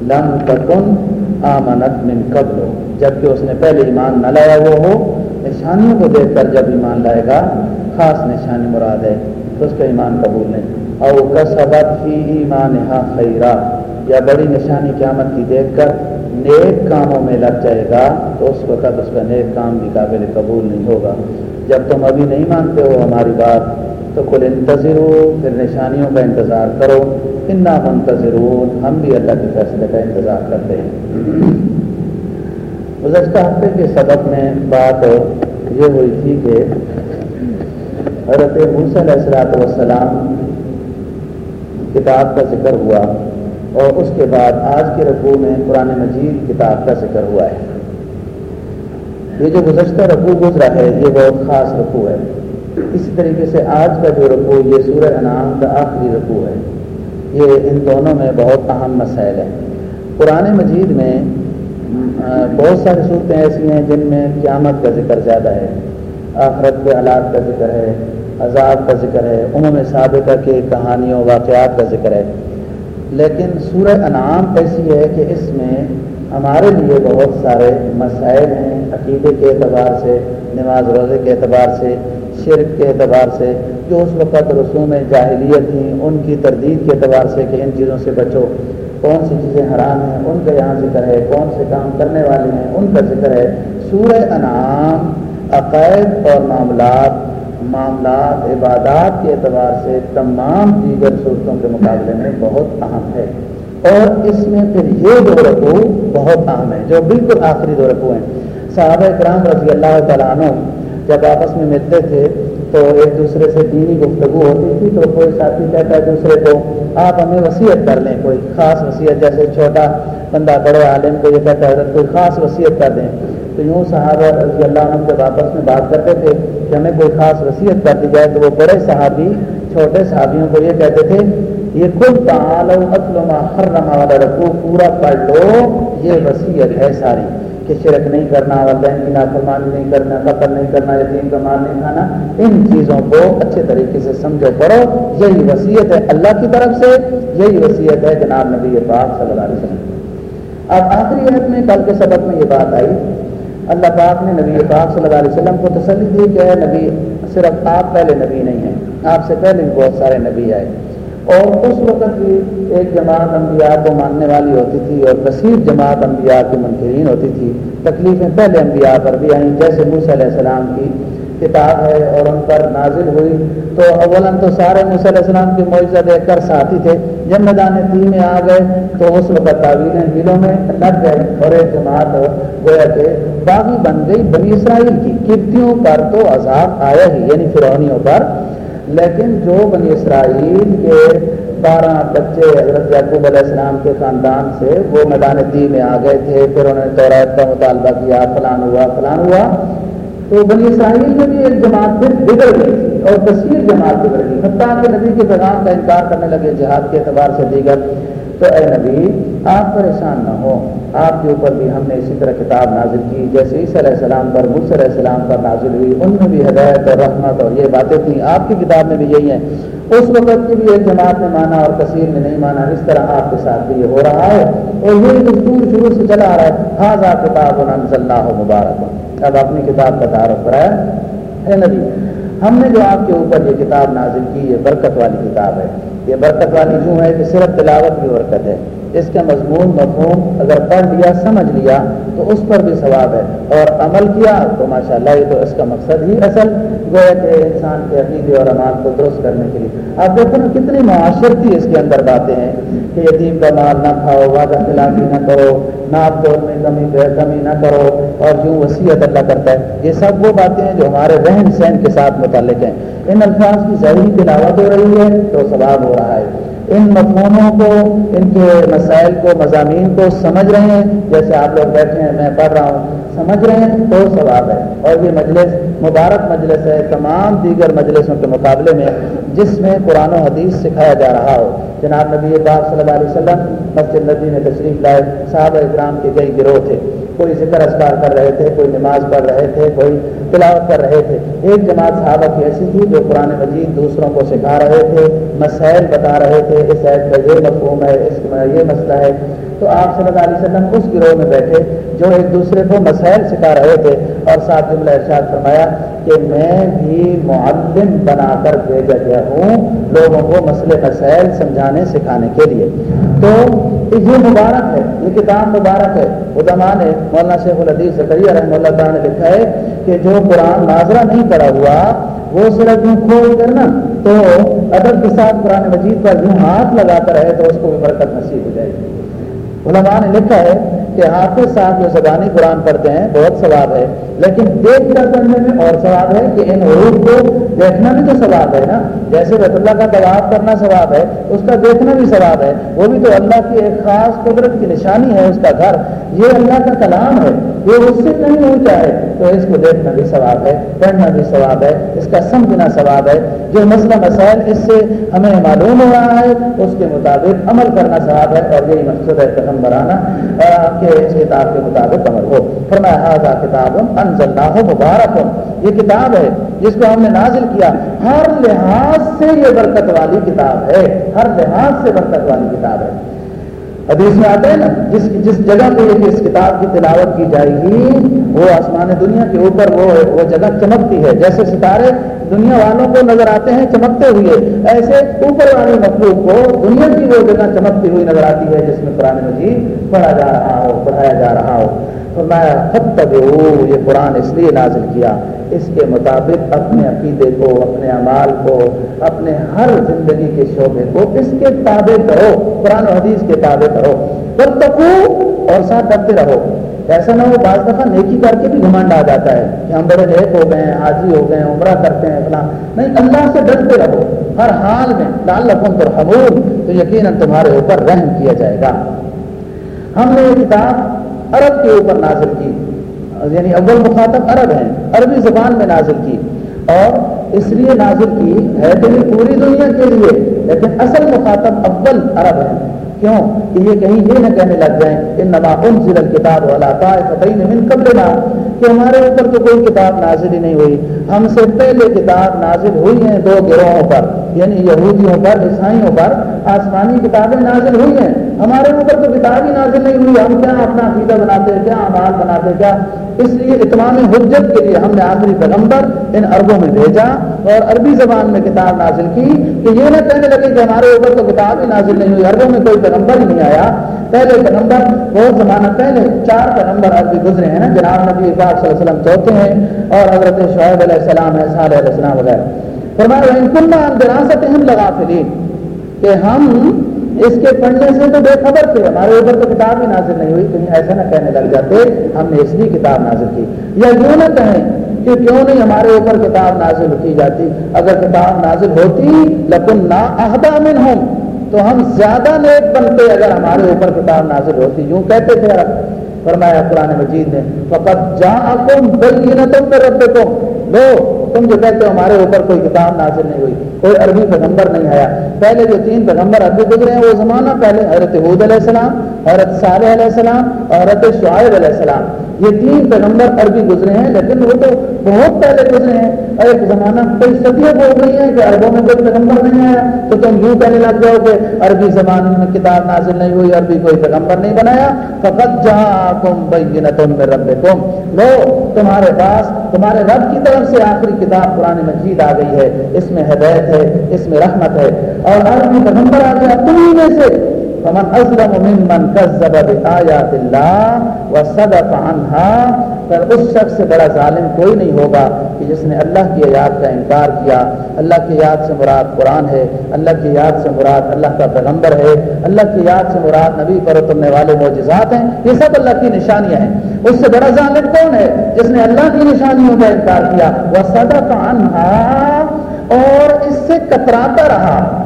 لم تکن آمنت من قبل۔ جبکہ اس نے پہلے ایمان نہ لایا وہ ہو، نشانیوں کو دیکھ کر جب ایمان لائے گا خاص نشانی مراد ہے، تو اس کا ایمان قبول نہیں۔ اور کا سبق ہی ایمان خیرہ یا بڑی نشانی قیامت کی دیکھ کر نیک کاموں میں لگ جائے گا، تو اس وقت اس کا نیک کام بھی قابل قبول نہیں ہوگا۔ جب تم ابھی نہیں مانتے ہو ہماری بات، تو کل انتظر پھر نشانیوں کا انتظار کرو۔ انا منتظر ہم بھی اللہ کے فیصلے کا انتظار کرتے ہیں۔ گزشتہ ہفتے کے سبق میں بات یہ ہوئی تھی کہ حضرت موسیٰ علیہ السلاۃ والسلام کتاب کا ذکر ہوا اور اس کے بعد آج کے رقو میں قرآن مجید کتاب کا ذکر ہوا ہے۔ یہ جو گزشتہ رقو گزرا ہے، یہ بہت خاص رقو ہے۔ اسی طریقے سے آج کا جو رقو یہ سورہ انعام کا آخری رقو ہے۔ یہ ان دونوں میں بہت اہم مسائل ہیں۔ قرآن مجید میں بہت ساری صورتیں ایسی ہیں جن میں قیامت کا ذکر زیادہ ہے۔ آخرت کے حالات کا ذکر ہے، عذاب کا ذکر ہے عموم سابقہ کے کہانیوں، واقعات کا ذکر ہے۔ لیکن سورہ انعام ایسی ہے کہ اس میں ہمارے لیے بہت سارے مسائل ہیں، عقیدے کے اعتبار سے، نماز روزے کے اعتبار سے، شرک کے اعتبار سے، جو اس وقت رسوم جاہلیت تھیں ان کی تردید کے اعتبار سے کہ ان چیزوں سے بچو۔ کون سی چیزیں حرام ہیں؟ ان کا یہاں ذکر ہے، کون سے کام کرنے والے ہیں؟ ان کا ذکر ہے۔ سورہ انعام عقائد اور معاملات معاملات، عبادات کے اعتبار سے تمام دیگر صورتوں کے مقابلے میں بہت اہم ہے۔ اور اس میں پھر یہ دو رقو بہت اہم ہے جو بالکل آخری دو رقو ہیں۔ صحابہ کرام رضی اللہ تعالیٰ عنہ جب آپس میں ملتے تھے تو ایک دوسرے سے دینی گفتگو ہوتی تھی تو کوئی ساتھی کہتا ہے دوسرے کو، آپ ہمیں وصیت کر لیں، کوئی خاص وصیت جیسے چھوٹا بندہ، بڑے عالم کو یہ کہتا ہے کوئی خاص وصیت کر دیں۔ تو یوں صحابہ رضی اللہ عنہ جب آپس میں بات کرتے تھے کہ ہمیں کوئی خاص وصیت کر دی جائے تو وہ بڑے صحابی، چھوٹے صحابیوں کو یہ کہتے تھے، یہ خود تعلوم حرما والا رکھو پورا پڑھ لو، یہ وصیت ہے ساری، کہ شرک نہیں کرنا، والدین کی نافرمانی نہیں کرنا، قتل نہیں کرنا، یتیم کا مال نہیں کھانا، ان چیزوں کو اچھے طریقے سے سمجھو پڑھو، یہی وصیت ہے اللہ کی طرف سے، یہی وصیت ہے جناب نبی پاک صلی اللہ علیہ وسلم. اب آخری عہد میں کل کے سبق میں یہ بات آئی اللہ پاک نے نبی پاک صلی اللہ علیہ وسلم کو تسلی دی کہ نبی، صرف آپ پہلے نبی نہیں ہیں، آپ سے پہلے بھی بہت سارے نبی آئے۔ اور اس وقت بھی ایک جماعت انبیاء کو ماننے والی ہوتی تھی اور کثیر جماعت انبیاء کی منکرین ہوتی تھی۔ تکلیفیں پہلے انبیاء پر بھی آئیں، جیسے موسیٰ علیہ السلام کی کتاب ہے اور ان پر نازل ہوئی۔ تو اولاً تو سارے موسیٰ علیہ السلام کی معاوضہ دیکھ کر ساتھی تھے۔ جب میدان تی میں آ گئے تو اس وقت تعویلیں دلوں میں لگ گئے اور ایک جماعت گویا کہ باغی بن گئی بنی اسرائیل کی۔ کتوں پر تو عذاب آیا ہی یعنی فرونیوں پر۔ لیکن جو بنی اسرائیل کے بارہ بچے حضرت یعقوب علیہ السلام کے خاندان سے وہ میدان دی میں آ گئے تھے، پھر انہوں نے توریت کا مطالبہ کیا، فلان ہوا فلان ہوا۔ تو بنی اسرائیل میں بھی ایک جماعت پھر بگڑ گئی تھی اور تصویر جماعت بگڑ گئی۔ حتیٰ کے نبی کے پیغام کا انکار کرنے لگے، جہاد کے اعتبار سے دیگر۔ تو اے نبی آپ پریشان نہ ہو آپ کے اوپر بھی ہم نے اسی طرح کتاب نازل کی۔ جیسے عیسی علیہ السلام پر مس علیہ السلام پر نازل ہوئی، ان میں بھی ہدایت اور رحمت اور یہ باتیں تھیں۔ آپ کی کتاب میں بھی یہی ہیں۔ اس وقت کی بھی ایک جماعت نے مانا اور کثیر نے نہیں مانا۔ اس طرح آپ کے ساتھ بھی یہ ہو رہا ہے۔ اور یہ دستور شروع سے چلا آ رہا ہے۔ خاصا کتاب اللہ مبارک۔ اب اپنی کتاب کا تعارف کرایا۔ اے نبی، ہم نے جو آپ کے اوپر یہ کتاب نازل کی، یہ برکت والی کتاب ہے۔ یہ برکت والی یوں ہے کہ صرف تلاوت کی برکت ہے۔ اس کا مضمون، مفہوم اگر پڑھ لیا، سمجھ لیا، تو اس پر بھی ثواب ہے۔ اور عمل کیا، تو ماشاء اللہ یہ تو اس کا مقصد ہی اصل گویا کہ انسان کے عقیدے اور عمال کو درست کرنے کے لیے۔ آپ دیکھو نا کتنی معاشرتی اس کے اندر باتیں ہیں کہ یتیم کا مال نہ کھاؤ، وعدہ خلافی نہ کرو، ناپ توڑ میں کمی کمی نہ کرو اور جو وسیعت اللہ کرتا ہے۔ یہ سب وہ باتیں ہیں جو ہمارے رہن سہن کے ساتھ متعلق ہیں۔ ان الفاظ کی ظاہری تلاوت ہو رہی ہے، تو ثواب ہو رہا ہے۔ ان مفہوموں کو، ان کے مسائل کو، مضامین کو سمجھ رہے ہیں۔ جیسے آپ لوگ بیٹھے ہیں، میں پڑھ رہا ہوں۔ سمجھ رہے ہیں تو ثواب ہے۔ اور یہ مجلس، مبارک مجلس ہے، تمام دیگر مجلسوں کے مقابلے میں، جس میں قرآن و حدیث سکھایا جا رہا ہو۔ جناب نبی پاک صلی اللہ علیہ وسلم، مسجد نبی میں تشریف لائے، صحابہ اکرام کے کئی گروہ تھے۔ کوئی ذکر اسکار کر رہے تھے، کوئی نماز پڑھ رہے تھے، کوئی تلاوت کر رہے تھے۔ ایک جماعت صحابہ کی ایسی تھی جو قرآن مجید دوسروں کو سکھا رہے تھے، مسائل بتا رہے تھے، اس عید کا یہ مفہوم ہے، اس میں یہ مسئلہ ہے۔ تو آپ صلی اللہ علیہ وسلم اس گروہ میں بیٹھے جو ایک دوسرے کو مسائل سکھا رہے تھے۔ اور ساتھ جملہ ارشاد فرمایا کہ میں بھی معلم بنا کر بھیجا گیا ہوں لوگوں کو مسئلے مسائل سمجھانے، سکھانے کے لیے۔ تو یہ مبارک ہے، یہ کتاب مبارک ہے۔ علماء نے، مولانا شیخ الحدیث زکریہ رحمہ اللہ تعالیٰ نے لکھا ہے کہ جو قرآن ناظرہ نہیں پڑا ہوا، وہ صرف یوں کھول کر نا، تو ادب کے ساتھ قرآن مجید پر یوں ہاتھ لگاتا رہے تو اس کو بھی برکت نصیب ہو جائے گی۔ علماء نے لکھا ہے کہ حافظ صاحب جو زبانی قرآن پڑھتے ہیں، بہت ثواب ہے۔ لیکن دیکھ کر پڑھنے میں اور ثواب ہے کہ ان حروف کو دیکھنا بھی تو ثواب ہے نا۔ جیسے بیت اللہ کا طواف کرنا ثواب ہے، اس کا دیکھنا بھی ثواب ہے۔ وہ بھی تو اللہ کی ایک خاص قدرت کی نشانی ہے، اس کا گھر۔ یہ اللہ کا کلام ہے۔ یہ اس سے کہیں اونچا ہے۔ تو اس کو دیکھنا بھی ثواب ہے، پڑھنا بھی ثواب ہے، اس کا سمجھنا ثواب ہے۔ جو مسئلہ مسائل اس سے ہمیں معلوم ہو رہا ہے، اس کے مطابق عمل کرنا ثواب ہے اور یہی مقصد ہے قدم برانا کہ اس کتاب کے مطابق عمل ہو۔ فرمایا کتاب انزلناہ مبارک. یہ کتاب ہے، جس کو ہم نے نازل کیا۔ ہر لحاظ سے یہ برکت والی کتاب ہے۔ ہر لحاظ سے برکت والی کتاب ہے۔ حدیث میں آتے ہیں نا، جس جس جگہ پہ یہ اس کتاب کی تلاوت کی جائے گی، وہ آسمان دنیا کے اوپر وہ وہ جگہ چمکتی ہے۔ جیسے ستارے دنیا والوں کو نظر آتے ہیں، چمکتے ہوئے، ایسے اوپر والی مخلوق کو دنیا کی وہ جگہ چمکتی ہوئی نظر آتی ہے، جس میں قرآن مجید پڑھا جا رہا ہو پڑھایا جا رہا ہو۔ فرمایا خط یہ قرآن اس لیے نازل کیا۔ اس کے مطابق اپنے عقیدے کو، اپنے اعمال کو، اپنے ہر زندگی کے شعبے کو اس کے تابع کرو۔ قرآن و حدیث کے تابع کرو۔ تب تک اور ساتھ ڈرتے رہو۔ ایسا نہ ہو، بعض دفعہ نیکی کر کے بھی گھمنڈ آ جاتا ہے کہ ہم بڑے نیک ہو گئے ہیں، حاجی ہو گئے ہیں، عمرہ کرتے ہیں، فلاں۔ نہیں، اللہ سے ڈرتے رہو۔ ہر حال میں لال لفظ پر حمود تو یقیناً تمہارے اوپر رحم کیا جائے گا۔ ہم نے یہ کتاب عرب کے اوپر نازل کی یعنی اول مخاطب عرب ہیں، عربی زبان میں نازل کی، اور اس لیے نازل کی ہے تو یہ پوری دنیا کے لیے، لیکن اصل مخاطب اول عرب ہیں۔ کیوں؟ کہ یہ کہیں یہ نہ کہنے لگ جائیں ان نما انزل الکتاب والا فتح من قبل کہ ہمارے اوپر تو کوئی کتاب نازل ہی نہیں ہوئی۔ ہم سے پہلے کتاب نازل ہوئی ہیں دو گروہوں پر یعنی یہودیوں پر، عیسائیوں پر۔ آسمانی کتابیں نازل ہوئی ہیں۔ ہمارے اوپر تو کتاب ہی نازل نہیں ہوئی۔ ہم کیا اپنا عقیدہ بناتے کیا امال بناتے کیا اس لیے اتمام حجت کے لیے ہم نے آخری پیغمبر ان عربوں میں بھیجا اور عربی زبان میں کتاب نازل کی کہ یہ نہ کہنے لگے کہ ہمارے اوپر تو کتاب ہی نازل نہیں ہوئی، عربوں میں کوئی پیغمبر ہی نہیں آیا۔ پہلے پیغمبر، بہت زمانہ پہلے چار پیغمبر عربی گزرے ہیں نا، جناب نبی صلی اللہ علیہ وسلم چوتھے ہیں اور حضرت شعیب علیہ السلام ہے صالح علیہ السلام وغیرہ۔ فرمایا دراصت ہم لگا کہ ہم اس کے پڑھنے سے تو بے خبر تھے۔ ہمارے اوپر تو کتاب ہی نازل نہیں ہوئی، کہیں ایسا نہ کہنے لگ جاتے، ہم نے اس لیے کتاب نازل کی۔ یا یوں نہ کہیں کہ کیوں نہیں ہمارے اوپر کتاب نازل کی جاتی؟ اگر کتاب نازل ہوتی، لکن نا اہدا من ہوں تو ہم زیادہ نیک بنتے اگر ہمارے اوپر کتاب نازل ہوتی۔ یوں کہتے تھے فرمایا قرآن مجید نے فقط جا کم تم رب لو تم جو کہتے ہو ہمارے اوپر کوئی کتاب نازل نہیں ہوئی، کوئی عربی پیغمبر نہیں آیا۔ پہلے جو تین پیغمبر عربی گزرے ہیں، وہ زمانہ پہلے حضرت حود علیہ السلام، حضرت صالح علیہ السلام اور حضرت شعیب علیہ السلام۔ یہ تین پیغمبر عربی گزرے ہیں، لیکن وہ تو بہت پہلے گزرے ہیں۔ اور ایک زمانہ کئی صدیوں بول رہی ہیں کہ عربوں میں کوئی پیغمبر نہیں آیا۔ تو تم یوں کہنے لگ جاؤ کہ عربی زبان میں کتاب نازل نہیں ہوئی، عربی کوئی پیغمبر نہیں بنایا۔ فقط جہاں تم بین تم میں رب تم لو، تمہارے پاس، تمہارے رب کی طرف سے آخری کتاب قرآن مجید آ گئی ہے، اس میں ہدایت ہے، اس میں رحمت ہے۔ اور عربی پیغمبر آ گیا تم میں سے فمن اسلم ممن كذب بآيات الله وصدق عنها، پر اس شخص سے بڑا ظالم کوئی نہیں ہوگا کہ جس نے اللہ کی آیات کا انکار کیا، اللہ کی یاد سے مراد قرآن ہے، اللہ کی یاد سے مراد اللہ کا پیغمبر ہے، اللہ کی یاد سے مراد نبی پر اترنے والے معجزات ہیں، یہ سب اللہ کی نشانیاں ہیں۔ اس سے بڑا ظالم کون ہے؟ جس نے اللہ کی نشانیوں کا انکار کیا وہ صدق عنها اور اس سے کتراتا رہا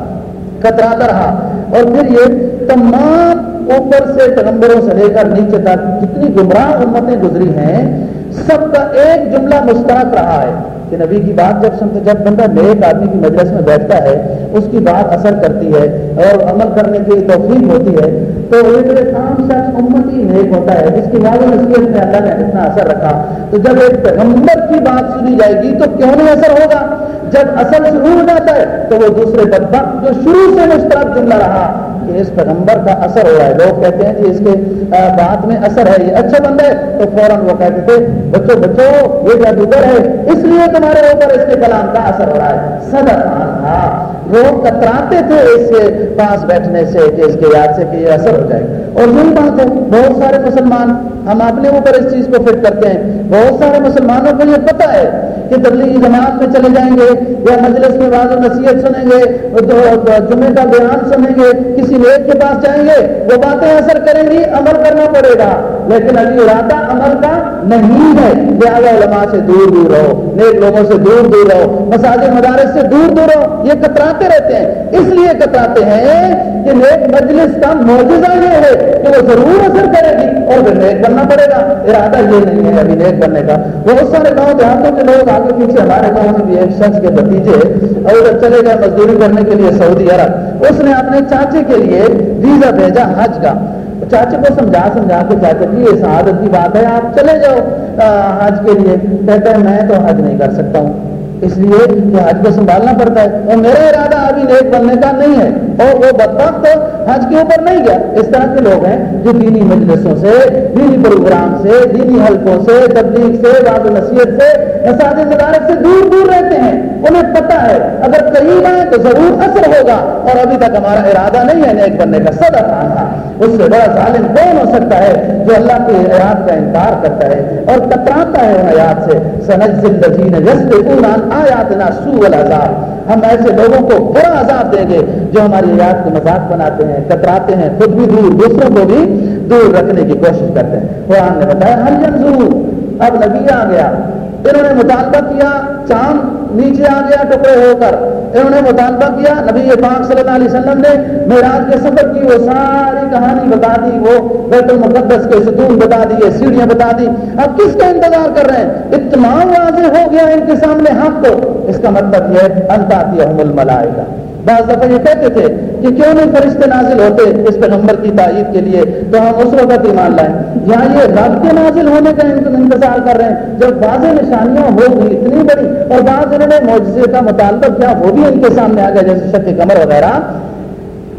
کتراتا رہا۔ اور پھر یہ تمام اوپر سے پیغمبروں سے لے کر نیچے تک جتنی گمراہ امتیں گزری ہیں، سب کا ایک جملہ مستحق رہا ہے کہ نبی کی بات جب سنتے، جب بندہ نیک آدمی کی مجلس میں بیٹھتا ہے، اس کی بات اثر کرتی ہے اور عمل کرنے کی توفیق ہوتی ہے، تو ایک عام شخص امت ہی نیک ہوتا ہے، جس کی بات نصیحت میں اللہ نے اتنا اثر رکھا۔ تو جب ایک پیغمبر کی بات سنی جائے گی تو کیوں نہیں اثر ہوگا؟ جب اثر شروع ہو جاتا ہے تو وہ دوسرے بدبخت جو شروع سے مشترک جملہ رہا۔ کہ اس پیغمبر کا اثر ہو رہا ہے۔ لوگ کہتے ہیں جی اس کے بات میں اثر ہے، یہ اچھا بندہ ہے۔ تو فوراً وہ کہتے تھے بچوں بچوں یہ جادوگر ہے، اس لیے تمہارے اوپر اس کے کلام کا اثر ہو رہا ہے۔ صدر ہاں، تھا لوگ کتراتے تھے اس کے پاس بیٹھنے سے کہ اس کے یاد سے کہ یہ اثر ہو جائے اور یہی بات ہے بہت سارے مسلمان ہم اپنے اوپر اس چیز کو فٹ کرتے ہیں۔ بہت سارے مسلمانوں کو یہ پتہ ہے کہ تبلیغی جماعت میں چلے جائیں گے یا مجلس میں بعض نصیحت سنیں گے جمعے کا بیان سنیں گے، کسی نیک کے پاس جائیں گے، وہ باتیں اثر کریں گی، عمل کرنا پڑے گا۔ لیکن ابھی ارادہ عمل کا نہیں ہے لہٰذا علماء سے دور دور رہو، نیک لوگوں سے دور دور رہو، مساجد مدارس سے دور دور رہو۔ یہ کتراتے رہتے ہیں۔ اس لیے کتراتے ہیں کہ نیک مجلس کا موجودہ یہ ہے کہ وہ ضرور اثر کرے گی اور پھر نیک بننا پڑے گا۔ ارادہ یہ نہیں ہے ابھی نیک بننے کا۔ بہت سارے گاؤں دیہاتوں کے لوگ آگے پیچھے ہمارے گاؤں میں بھی ایک شخص کے بتیجے اور چلے گئے مزدوری کرنے کے لیے سعودی عرب۔ اس نے اپنے چاچے کے لیے ویزا بھیجا حج کا۔ چاچے کو سمجھا سمجھا کے چاچا جی یہ سعادت کی بات ہے، آپ چلے جاؤ حج کے لیے۔ کہتا ہے، میں تو حج نہیں کر سکتا ہوں۔ اس لیے کہ حج کو سنبھالنا پڑتا ہے۔ اور میرا ارادہ ابھی نیک بننے کا نہیں ہے۔ اور وہ بدبخت حج کے اوپر نہیں گیا۔ اس طرح کے لوگ ہیں جو دینی مجلسوں سے، دینی پروگرام سے، دینی حلقوں سے، تبلیغ سے باب نصیحت سے مساجد مدارت سے دور دور رہتے ہیں۔ انہیں پتہ ہے، اگر قریب آئے تو ضرور اثر ہوگا۔ اور ابھی تک ہمارا ارادہ نہیں ہے نیک بننے کا سدا تھا۔ اس سے بڑا ظالم کون ہو سکتا ہے جو اللہ کی حیات کا انکار کرتا ہے اور کتراتا ہے حیات سے؟ سنج زندگی نے آیات العذاب۔ ہم ایسے لوگوں کو برا عذاب دیں گے جو ہماری حیات کو مذاق بناتے ہیں، کتراتے ہیں، خود بھی دور، دوسروں کو بھی دور رکھنے کی کوشش کرتے ہیں۔ قرآن نے بتایا ہر جنزو اب نبی آ گیا۔ انہوں نے مطالبہ کیا، چاند نیچے آ گیا، ٹکڑے ہو کر۔ انہوں نے مطالبہ کیا، نبی پاک صلی اللہ علیہ وسلم نے معراج کے سفر کی، وہ ساری کہانی بتا دی، وہ بیت المقدس کے ستون بتا دیے سیڑھیاں بتا دی۔ اب کس کا انتظار کر رہے ہیں؟ اتمام واضح ہو گیا ان کے سامنے حق کو۔ اس کا مطلب یہ انتاتی ملائے گا بعض دفعہ یہ کہتے تھے کہ کیوں نہیں فرشتے نازل ہوتے اس پیغمبر کی تائید کے لیے؟ تو ہم اس وقت ایمان لائیں یا یہ رب کے نازل ہونے کا انتظار کر رہے ہیں۔ جب واضح نشانیاں ہوگی اتنی بڑی اور بعض انہوں نے معجزے کا مطالبہ کیا، وہ بھی ان کے سامنے آ گیا جیسے شک کمر وغیرہ۔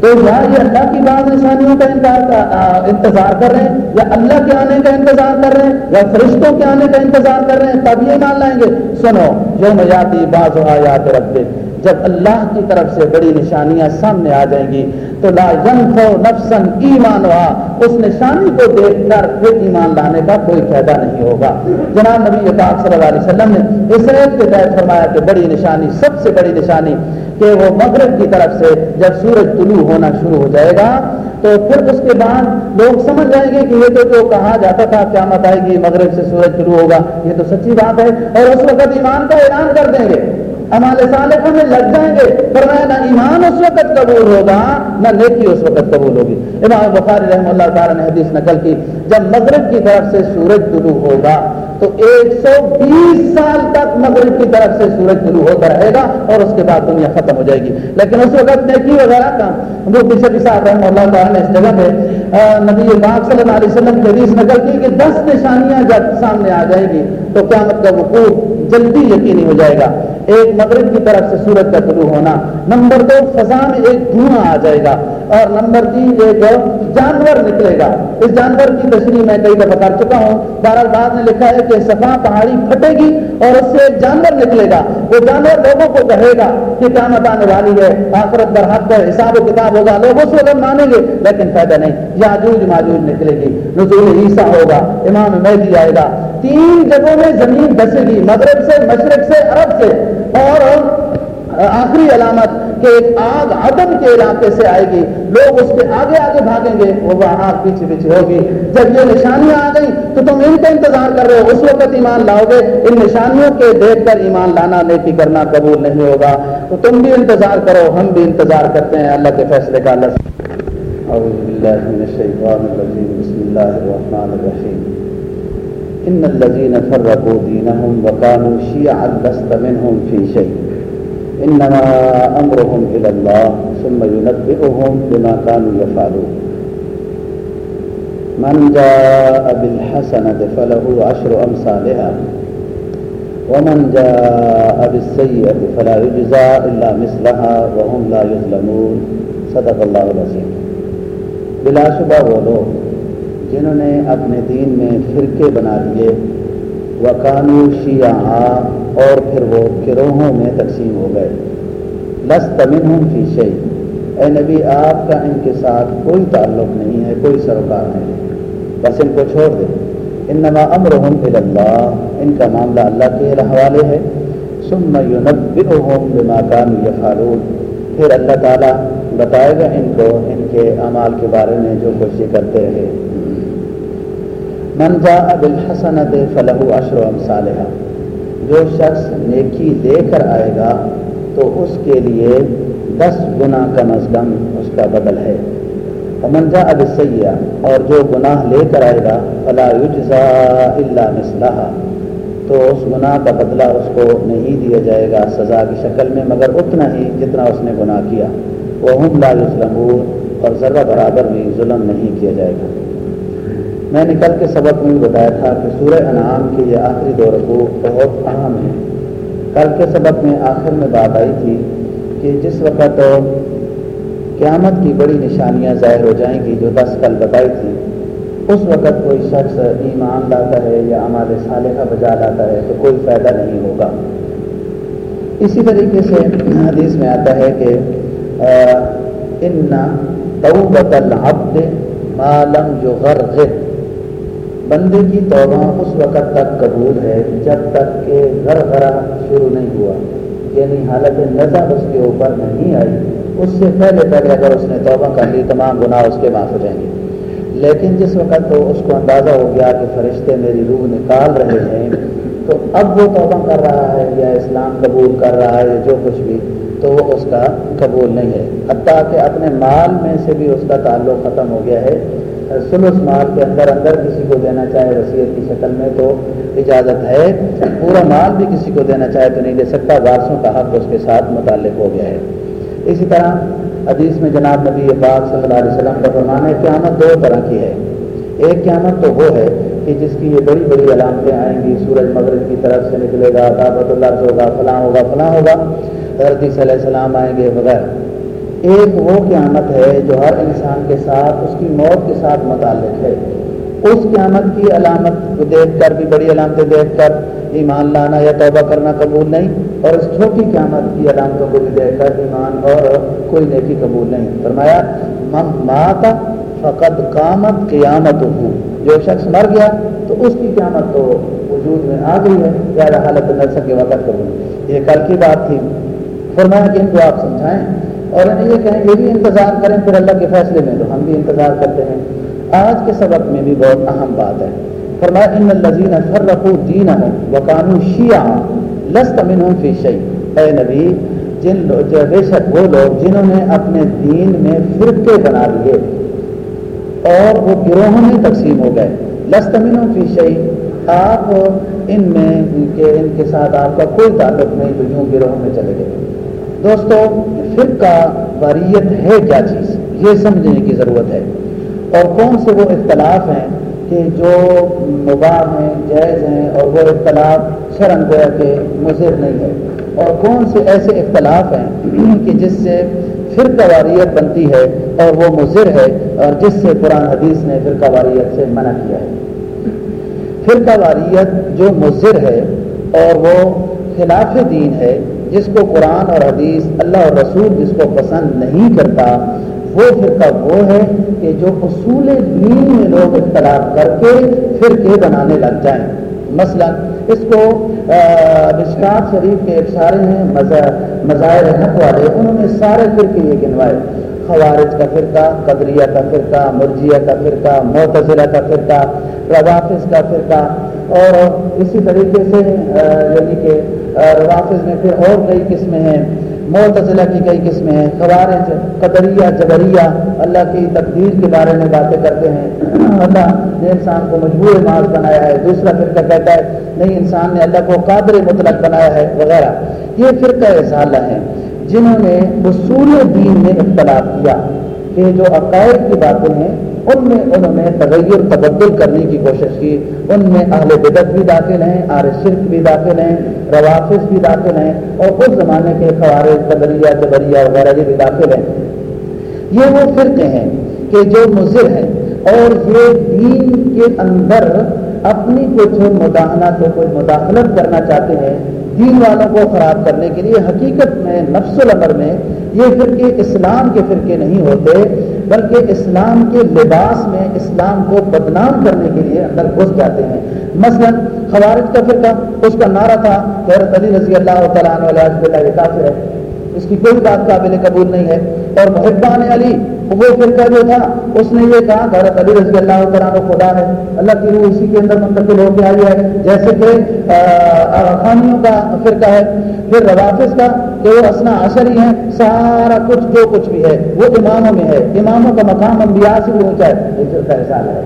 تو یا یہ اللہ کی بعض نشانیوں کا انتظار انتظار کر رہے ہیں یا اللہ کے آنے کا انتظار کر رہے ہیں یا فرشتوں کے آنے کا انتظار کر رہے ہیں؟ تب یہ مان لائیں گے۔ سنو جو میاتی بعض آیات رب جب اللہ کی طرف سے بڑی نشانیاں سامنے آ جائیں گی تو لا ینفو نفسن ایمان اس نشانی کو دیکھ کر پھر ایمان لانے کا کوئی فائدہ نہیں ہوگا۔ جناب نبی پاک صلی اللہ علیہ وسلم نے اس ریت کے تحت فرمایا کہ بڑی نشانی، سب سے بڑی نشانی کہ وہ مغرب کی طرف سے جب سورج طلوع ہونا شروع ہو جائے گا، تو پھر اس کے بعد لوگ سمجھ جائیں گے کہ یہ تو جو کہا جاتا تھا، قیامت آئے گی، مغرب سے سورج شروع ہوگا، یہ تو سچی بات ہے اور اس وقت ایمان کا اعلان کر دیں گے۔ ہمارے صالحوں میں لگ جائیں گے۔ فرمایا، نہ ایمان اس وقت قبول ہوگا، نہ نیکی اس وقت قبول ہوگی۔ امام بخاری رحم اللہ تعالیٰ نے حدیث نقل کی، جب مغرب کی طرف سے سورج طلوع ہوگا، تو ایک سو بیس سال تک مغرب کی طرف سے سورج طلوع ہوتا رہے گا اور اس کے بعد دنیا ختم ہو جائے گی۔ لیکن اس وقت نیکی وغیرہ کا وہ پیچھے صاحب رحم اللہ تعالیٰ نے اس جگہ پہ نبی پاک صلی اللہ علیہ وسلم کی حدیث نقل کی کہ دس نشانیاں جب سامنے آ جائیں گی، تو قیامت کا وقوع جلدی یقینی ہو جائے گا۔ ایک مغرب کی طرف سے سورج کا طلوع ہونا، نمبر دو فضا میں ایک دھواں آ جائے گا، اور نمبر تین، ایک جانور نکلے گا۔ اس جانور کی تشریح میں کئی دفعہ کر چکا ہوں، بہرحال بعد نے لکھا ہے کہ صفا پہاڑی پھٹے گی اور اس سے ایک جانور نکلے گا۔ وہ جانور لوگوں کو کہے گا کہ قیامت آنے والی ہے، آخرت در حق ہے حساب و کتاب ہوگا، لوگ اس وقت مانیں گے، لیکن فائدہ نہیں، یاجوج ماجوج نکلے گی، نزول عیسیٰ ہوگا، امام مہدی آئے گا۔ تین جگہوں میں زمین بسے گی، مغرب سے، مشرق سے، عرب سے۔ اور آخری علامت کہ ایک آگ عدم کے علاقے سے آئے گی۔ لوگ اس کے آگے آگے بھاگیں گے، وہ وہاں پیچھے پیچھے ہوگی۔ جب یہ نشانیاں آ گئی تو تم ان کا انتظار کر رہے ہو۔ اس وقت ایمان لاؤ گے۔ ان نشانیوں کے دیکھ کر ایمان لانا نیکی کرنا قبول نہیں ہوگا۔ تو تم بھی انتظار کرو، ہم بھی انتظار کرتے ہیں۔ اللہ کے فیصلے کا اللہ أعوذ بسم الله الرحمن الرحيم إن الذين فرقوا دينهم وكانوا شيعا لست منهم في شيء. إنما أمرهم إلى الله ثم ينبئهم بما كانوا يفعلون. من جاء بالحسنة فله عشر أمثالها. ومن جاء بالسيئة فلا يجزى إلا مثلها وهم لا يظلمون. صدق الله العظيم. بلا شبہ وہ لوگ جنہوں نے اپنے دین میں فرقے بنا دیے وکانو شیعہ اور پھر وہ گروہوں میں تقسیم ہو گئے۔ لس تمن فی شعی اے نبی، آپ کا ان کے ساتھ کوئی تعلق نہیں ہے، کوئی سروکار نہیں بس ان کو چھوڑ دے۔ ان نما امرحم اللہ ان کا معاملہ اللہ کے حوالے ہے۔ سم یونبئہم بما کانوا یفعلون پھر اللہ تعالیٰ بتائے گا ان کو ان کے اعمال کے بارے میں جو کچھ یہ کرتے رہے۔ من جا بالحسنت فلح اشر امثالہ جو شخص نیکی لے کر آئے گا تو اس کے لیے دس گنا کم از کم اس کا بدل ہے. من جا اب سیاح اور جو گناہ لے کر آئے گا فلاح یجزا اللہ مسلح تو اس گناہ کا بدلہ اس کو نہیں دیا جائے گا سزا کی شکل میں، مگر اتنا ہی جتنا اس نے گناہ کیا. وہ ہم لا یسلم اور ذرہ برابر بھی ظلم نہیں کیا جائے گا. میں نے کل کے سبق میں بھی بتایا تھا کہ سورہ انعام کی یہ آخری دو رکو بہت اہم ہے کل کے سبق میں آخر میں بات آئی تھی کہ جس وقت قیامت کی بڑی نشانیاں ظاہر ہو جائیں گی جو دس کل بتائی تھی، اس وقت کوئی شخص ایمان لاتا ہے یا ہمارے صالحہ بجا لاتا ہے تو کوئی فائدہ نہیں ہوگا۔ اسی طریقے سے حدیث میں آتا ہے کہ ان توبت العبد معلوم جو غرغ بندے کی توبہ اس وقت تک قبول ہے جب تک کہ گھر گھرا شروع نہیں ہوا یعنی حالت نظر اس کے اوپر نہیں آئی۔ اس سے پہلے پہلے اگر اس نے توبہ کر لی، تمام گناہ اس کے معاف ہو جائیں گے۔ لیکن جس وقت تو اس کو اندازہ ہو گیا کہ فرشتے میری روح نکال رہے ہیں، تو اب وہ توبہ کر رہا ہے یا اسلام قبول کر رہا ہے یا جو کچھ بھی، تو وہ اس کا قبول نہیں ہے۔ حتیٰ کہ اپنے مال میں سے بھی اس کا تعلق ختم ہو گیا ہے۔ سلس مال کے اندر اندر کسی کو دینا چاہے وصیت کی شکل میں تو اجازت ہے۔ پورا مال بھی کسی کو دینا چاہے تو نہیں دے سکتا۔ وارثوں کا حق اس کے ساتھ متعلق ہو گیا ہے۔ اسی طرح حدیث میں جناب نبی پاک صلی اللہ علیہ وسلم کا فرمان ہے، قیامت دو طرح کی ہے۔ ایک قیامت تو وہ ہے کہ جس کی یہ بڑی بڑی علامتیں آئیں گی۔ سورج مغرب کی طرف سے نکلے گا دعوت اللہ ہوگا، فلاں ہوگا فلاں ہوگا۔ حضرت صلی اللہ علیہ السلام آئیں گے وغیرہ ایک وہ قیامت ہے جو ہر انسان کے ساتھ، اس کی موت کے ساتھ متعلق ہے۔ اس قیامت کی علامت کو دیکھ کر بھی بڑی علامتیں دیکھ کر ایمان لانا یا توبہ کرنا قبول نہیں، اور اس چھوٹی قیامت کی علامتوں کو بھی دیکھ کر ایمان اور کوئی نیکی قبول نہیں۔ فرمایا مات فقط قامت قیامت ہوں جو شخص مر گیا تو اس کی قیامت تو وجود میں آ گئی ہے زیادہ حالت نرسر کے وقت کروں یہ کل کی بات تھی۔ فرمایا کہ ان کو آپ سمجھائیں۔ اور انہیں یہ کہیں، یہ بھی انتظار کریں پھر اللہ کے فیصلے میں۔ تو ہم بھی انتظار کرتے ہیں۔ آج کے سبق میں بھی بہت اہم بات ہے۔ فرمایا، ان الزین فر رقو دین ہوں شیعہ لست من فی شعی اے نبی، جن جو بے شک وہ لوگ جنہوں نے اپنے دین میں فرقے بنا لیے اور وہ گروہوں میں تقسیم ہو گئے۔ لست من فی شعی آپ ان میں، ان کے ان کے ساتھ آپ کا کوئی تعلق نہیں، تو یوں گروہوں میں چلے گئے۔ دوستو، فرقہ واریت ہے کیا چیز؟ یہ سمجھنے کی ضرورت ہے۔ اور کون سے وہ اختلاف ہیں کہ جو مباح ہیں، جائز ہیں اور وہ اختلاف شرم گویا کہ مضر نہیں ہے؟ اور کون سے ایسے اختلاف ہیں کہ جس سے فرقہ واریت بنتی ہے اور وہ مضر ہے اور جس سے قرآن حدیث نے فرقہ واریت سے منع کیا ہے؟ فرقہ واریت جو مضر ہے اور وہ خلاف دین ہے، جس کو قرآن اور حدیث، اللہ اور رسول جس کو پسند نہیں کرتا وہ فرقہ وہ ہے کہ جو اصول دین میں لوگ اختلاف کر کے فرقے بنانے لگ جائیں۔ مثلا اس کو مشکات شریف کے ایک سارے ہیں مظاہر حق والے، انہوں نے سارے فرقے یہ گنوائے۔ خوارج کا فرقہ قدریہ کا فرقہ مرجیہ کا فرقہ، معتزلہ کا فرقہ، روافظ کا فرقہ۔ اور اسی طریقے سے یعنی کہ روافظ میں پھر اور کئی قسمیں ہیں۔ معتزلہ کی کئی قسمیں ہیں، خوارج، قدریہ، جبریہ، اللہ کی تقدیر کے بارے میں باتیں کرتے ہیں۔ اللہ نے انسان کو مجبور معاذ بنایا ہے، دوسرا فرقہ کہتا ہے، نہیں، انسان نے اللہ کو قادر مطلق بنایا ہے، وغیرہ۔ یہ فرقہ اضالہ ہیں جنہوں نے اصول دین میں اختلاف کیا کہ جو عقائد کی باتیں ہیں، ان میں انہوں نے تغیر، تبدل کرنے کی کوشش کی۔ ان میں اہل بدت بھی داخل ہیں آر شرک بھی داخل ہیں روافظ بھی داخل ہیں اور اس زمانے کے خوارج قدریہ جبریہ وغیرہ یہ بھی داخل ہیں۔ یہ وہ فرقے ہیں کہ جو مضر ہیں اور یہ دین کے اندر اپنی کچھ مداحنت کوئی مداخلت کرنا چاہتے ہیں، دین والوں کو خراب کرنے کے لیے حقیقت میں، نفس العمر میں یہ فرقے اسلام کے فرقے نہیں ہوتے، بلکہ اسلام کے لباس میں اسلام کو بدنام کرنے کے لیے اندر گھس جاتے ہیں۔ مثلا خوارج کا فرقہ، اس کا نعرہ تھا، حضرت علی رضی اللہ تعالیٰ علیہ کافر ہے۔ اس کی کوئی بات قابل قبول نہیں ہے۔ اور محبان علی، وہ فرقہ جو تھا، اس نے یہ کہا حضرت علی رضی اللہ تعالیٰ عنہ خدا ہے۔ اللہ کی روح اسی کے اندر منتقل ہو کے آئی ہے۔ جیسے کہ خانیوں کا فرقہ ہے۔ پھر روافظ کا، کہ وہ اسنا عشری ہیں، سارا کچھ جو کچھ بھی ہے، وہ اماموں میں ہے۔ اماموں کا مقام انبیاء سے بھی اونچا ہے۔ ہے۔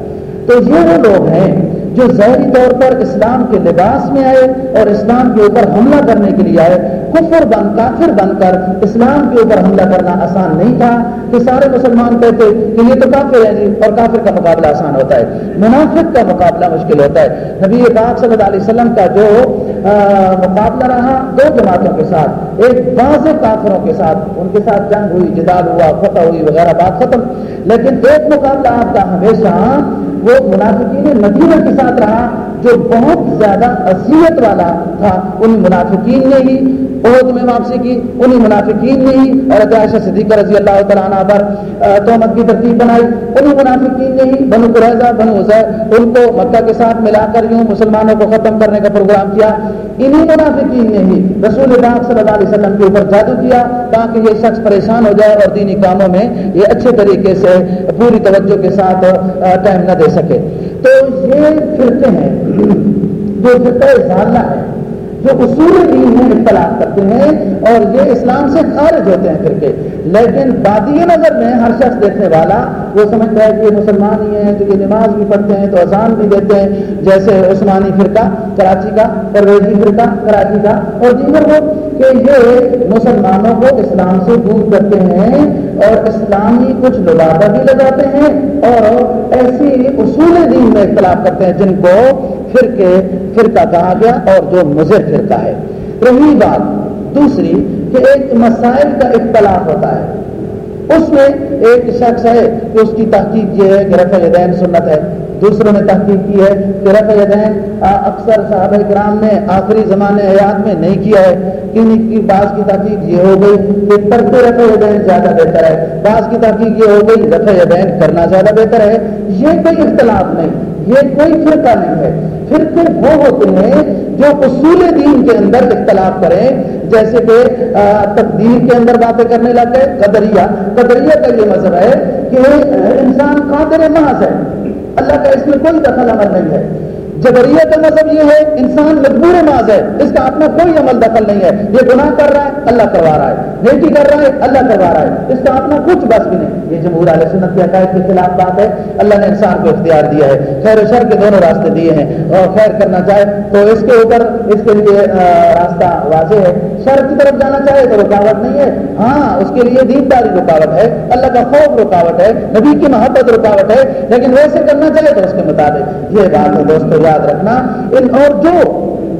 تو یہ وہ لوگ ہیں جو ظاہری طور پر اسلام کے لباس میں آئے اور اسلام کے اوپر حملہ کرنے کے لیے آئے، کفر بن، کافر بن کر اسلام کے اوپر حملہ کرنا آسان نہیں تھا۔ کہ سارے مسلمان کہتے کہ یہ تو کافر ہے جی اور کافر کا مقابلہ آسان ہوتا ہے۔ منافق کا مقابلہ مشکل ہوتا ہے۔ نبی پاک صلی اللہ علیہ وسلم کا جو مقابلہ رہا دو جماعتوں کے ساتھ، ایک بعض کافروں کے ساتھ، ان کے ساتھ جنگ ہوئی، جدال ہوا، فتح ہوئی، وغیرہ، بات ختم۔ لیکن ایک مقابلہ آپ کا ہمیشہ وہ منافقین مدینہ کے ساتھ رہا جو بہت زیادہ اصلیت والا تھا۔ ان منافقین نے ہی عہد میں واپسی کی، انہی منافقین نے ہی اور عائشہ صدیقہ رضی اللہ تعالیٰ عنہ پر تہمت کی ترتیب بنائی۔ انہی منافقین نے ہی بنو قریضہ بنو عزیر، ان کو مکہ کے ساتھ ملا کر یوں مسلمانوں کو ختم کرنے کا پروگرام کیا۔ انہی منافقین نے ہی رسول اللہ صلی اللہ علیہ وسلم کے اوپر جادو کیا تاکہ یہ شخص پریشان ہو جائے اور دینی کاموں میں یہ اچھے طریقے سے پوری توجہ کے ساتھ ٹائم نہ دے سکے۔ تو یہ فرقے ہیں، جو فرقہ ہے۔ جو اصول دین میں اختلاف کرتے ہیں اور یہ اسلام سے خارج ہوتے ہیں فرقے لیکن بادی نظر میں ہر شخص دیکھنے والا وہ سمجھتا ہے کہ یہ مسلمان ہی ہیں، تو یہ نماز بھی پڑھتے ہیں، تو اذان بھی دیتے ہیں، جیسے عثمانی فرقہ، کراچی کا، پرویزی فرقہ، کراچی کا۔ اور دیگر وہ کہ یہ مسلمانوں کو اسلام سے دور کرتے ہیں اور اسلامی کچھ لبادہ بھی لگاتے ہیں اور ایسی اصول دین میں اختلاف کرتے ہیں جن کو فرقے فرقہ کہا گیا اور جو مضر فرقہ ہے۔ رہی بات دوسری کہ ایک مسائل کا اختلاف ہوتا ہے۔ اس میں ایک شخص ہے کہ اس کی تحقیق یہ ہے کہ رفع دین سنت ہے۔ دوسروں نے تحقیق کی ہے کہ رفع دین اکثر صحابہ کرام نے آخری زمانے حیات میں نہیں کیا ہے۔ کن کی بعض کی تحقیق یہ ہو گئی کہ پڑھتے رفع دین زیادہ بہتر ہے۔ بعض کی تحقیق یہ ہو گئی رفع دین کرنا زیادہ بہتر ہے۔ یہ کوئی اختلاف نہیں، یہ کوئی فرقہ نہیں ہے۔ فرقے وہ ہوتے ہیں جو اصول دین کے اندر اختلاف کریں، جیسے کہ تقدیر کے اندر باتیں کرنے لگ گئے، قدریہ۔ قدریہ کا یہ مذہب ہے کہ انسان قادر محض ہے۔ اللہ کا اس میں کوئی دخل عمل نہیں ہے۔ جبریت کا مذہب یہ ہے، انسان مجبور ماض ہے، اس کا اپنا کوئی عمل دخل نہیں ہے۔ یہ گناہ کر رہا ہے، اللہ کروا رہا ہے۔ نیکی کر رہا ہے، اللہ کروا رہا ہے۔ اس کا اپنا کچھ بس بھی نہیں۔ یہ جمہور علیہ سنت کے عقائد کے خلاف بات ہے۔ اللہ نے انسان کو اختیار دیا ہے۔ خیر و شر کے دونوں راستے دیے ہیں۔ اور خیر کرنا چاہے تو اس کے اوپر، اس کے لیے راستہ واضح ہے۔ شر کی طرف جانا چاہے تو رکاوٹ نہیں ہے۔ ہاں اس کے لیے دینداری رکاوٹ ہے۔ اللہ کا خوف رکاوٹ ہے۔ نبی کی محبت رکاوٹ ہے۔ لیکن ویسے کرنا چاہے تو اس کے مطابق۔ یہ بات ہے دوستوں یاد رکھنا، ان اور جو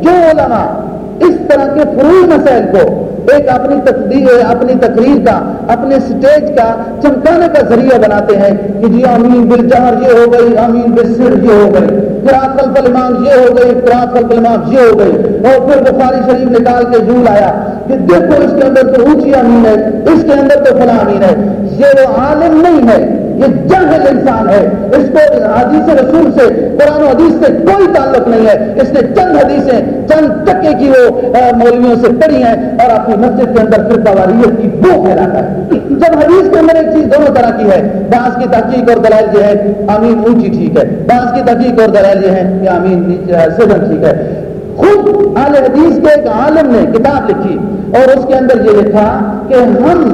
جو علماء اس طرح کے فروئی مسائل کو ایک اپنی تقدیر اپنی تقریر کا، اپنے سٹیج کا چمکانے کا ذریعہ بناتے ہیں کہ جی امین بل یہ ہو گئی امین بل سر یہ ہو گئی، قرآن فل یہ ہو گئی، قرآن فل یہ ہو گئی، اور پھر بخاری شریف نکال کے جھول آیا۔ کہ دیکھو اس کے اندر تو اونچی امین ہے، اس کے اندر تو فلاں امین ہے۔ یہ وہ عالم نہیں ہے، یہ جہل انسان ہے۔ اس کو حدیث رسول سے، قرآن و حدیث سے کوئی تعلق نہیں ہے۔ اس نے چند حدیثیں، چند ٹکے کی وہ مولویوں سے پڑھی ہیں اور اپنی مسجد کے اندر فرقہ والیت کی بو پھیلاتا ہے۔ جب حدیث کے اندر ایک چیز دونوں طرح کی ہے، بعض کی تحقیق اور دلائل یہ ہے امین اونچی ٹھیک ہے۔ بعض کی تحقیق اور دلائل یہ ہے کہ امین سدن ٹھیک ہے۔ خود اعلی حدیث کے ایک عالم نے کتاب لکھی اور اس کے اندر یہ لکھا کہ ہم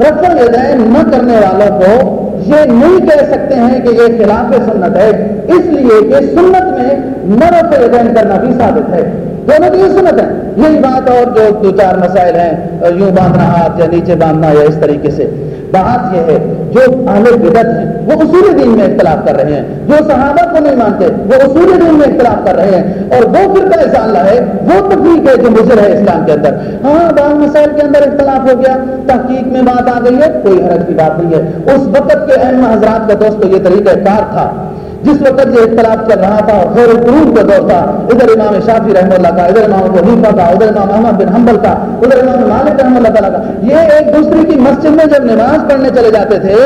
رفل دین نہ کرنے والوں کو یہ نہیں کہہ سکتے ہیں کہ یہ خلاف سنت ہے۔ اس لیے کہ سنت میں نہ رفع دین کرنا بھی ثابت ہے۔ دونوں کی سنت ہے۔ یہی بات اور جو دو چار مسائل ہیں، یوں باندھنا ہاتھ یا نیچے باندھنا یا اس طریقے سے۔ بات یہ ہے جو اہل بدت ہیں، وہ اصول دین میں اختلاف کر رہے ہیں۔ جو صحابہ کو نہیں مانتے، وہ اصول دین میں اختلاف کر رہے ہیں۔ اور وہ فرقہ اللہ ہے وہ تفریق ہے جو مضر ہے اسلام کے اندر۔ ہاں بعض مسائل کے اندر اختلاف ہو گیا۔ تحقیق میں بات آ گئی ہے، کوئی حرج کی بات نہیں ہے۔ اس وقت کے اہم حضرات کا دوستوں یہ طریقہ کار تھا۔ جس وقت یہ اختلاف چل رہا تھا خیر القرون کا دور تھا۔ ادھر امام شافی رحمہ اللہ کا، ادھر امام حنیفہ کا، ادھر امام محمد بن حنبل کا، ادھر امام مالک رحمہ اللہ تعالیٰ کا۔ یہ ایک دوسرے کی مسجد میں جب نماز پڑھنے چلے جاتے تھے،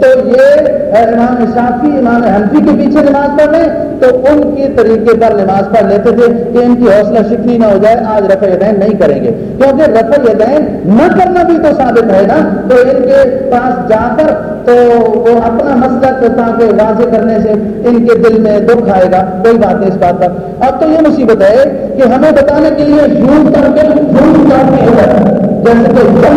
تو یہ امام شافی امام حنفی کے پیچھے نماز پڑھ رہے تو ان کے طریقے پر نماز پڑھ لیتے تھے کہ ان کی حوصلہ شکنی نہ ہو جائے، آج رفع دین نہیں کریں گے۔ کیونکہ رفع دین نہ کرنا بھی تو ثابت ہے نا تو ان کے پاس جا کر تو وہ اپنا مسئلہ تاکہ واضح کرنے سے ان کے دل میں دکھ آئے گا۔ کوئی بات نہیں اس بات پر۔ اب تو یہ مصیبت ہے کہ ہمیں بتانے کے لیے یوں کر کے یوں کر کے جیسے کہ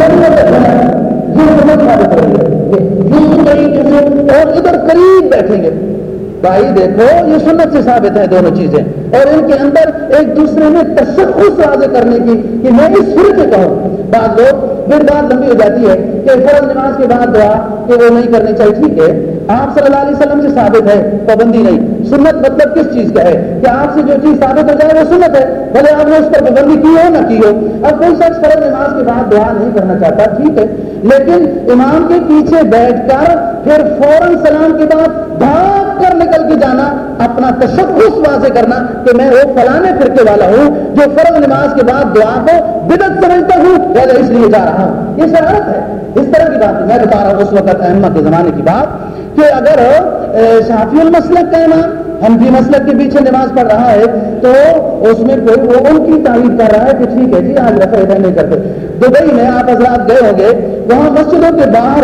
یہ سمجھ ثابت ہو رہی ہے یوں طریقے سے اور ادھر قریب بیٹھیں گے۔ بھائی دیکھو، یہ سنت سے ثابت ہے دونوں چیزیں۔ اور ان کے اندر ایک دوسرے میں تشخص واضح کرنے کی کہ میں اس سر سے کہوں۔ بعض لوگ پھر بات لمبی ہو جاتی ہے کہ فرض نماز کے بعد دعا کہ وہ نہیں کرنی چاہیے، ٹھیک ہے۔ آپ صلی اللہ علیہ وسلم سے ثابت ہے، پابندی نہیں۔ سنت مطلب کس چیز کا ہے؟ کہ آپ سے جو چیز ثابت ہو جائے وہ سنت ہے۔ بھلے آپ نے اس پر پابندی کی ہو نہ کی ہو۔ اب کوئی شخص فرض نماز کے بعد دعا نہیں کرنا چاہتا، ٹھیک ہے۔ لیکن امام کے پیچھے بیٹھ کر پھر فوراً سلام کے بعد بھاگ کر نکل کے جانا، اپنا تشخص واضح کرنا کہ میں وہ فلانے فرقے والا ہوں جو فرض نماز کے بعد دعا کو بدت سمجھتا ہوں پہلے اس لیے جا رہا ہوں۔ یہ شرارت ہے۔ اس طرح کی بات میں بتا رہا ہوں اس وقت احمد کے زمانے کی بات کہ اگر شافی المسلک کا امام، ہم بھی مسلک کے پیچھے نماز پڑھ رہا ہے، تو اس میں کوئی وہ ان کی تعریف کر رہا ہے کہ ٹھیک ہے جی آج رفع نہیں کرتے۔ دبئی میں آپ حضرات گئے ہوں گے، وہاں مسجدوں کے باہر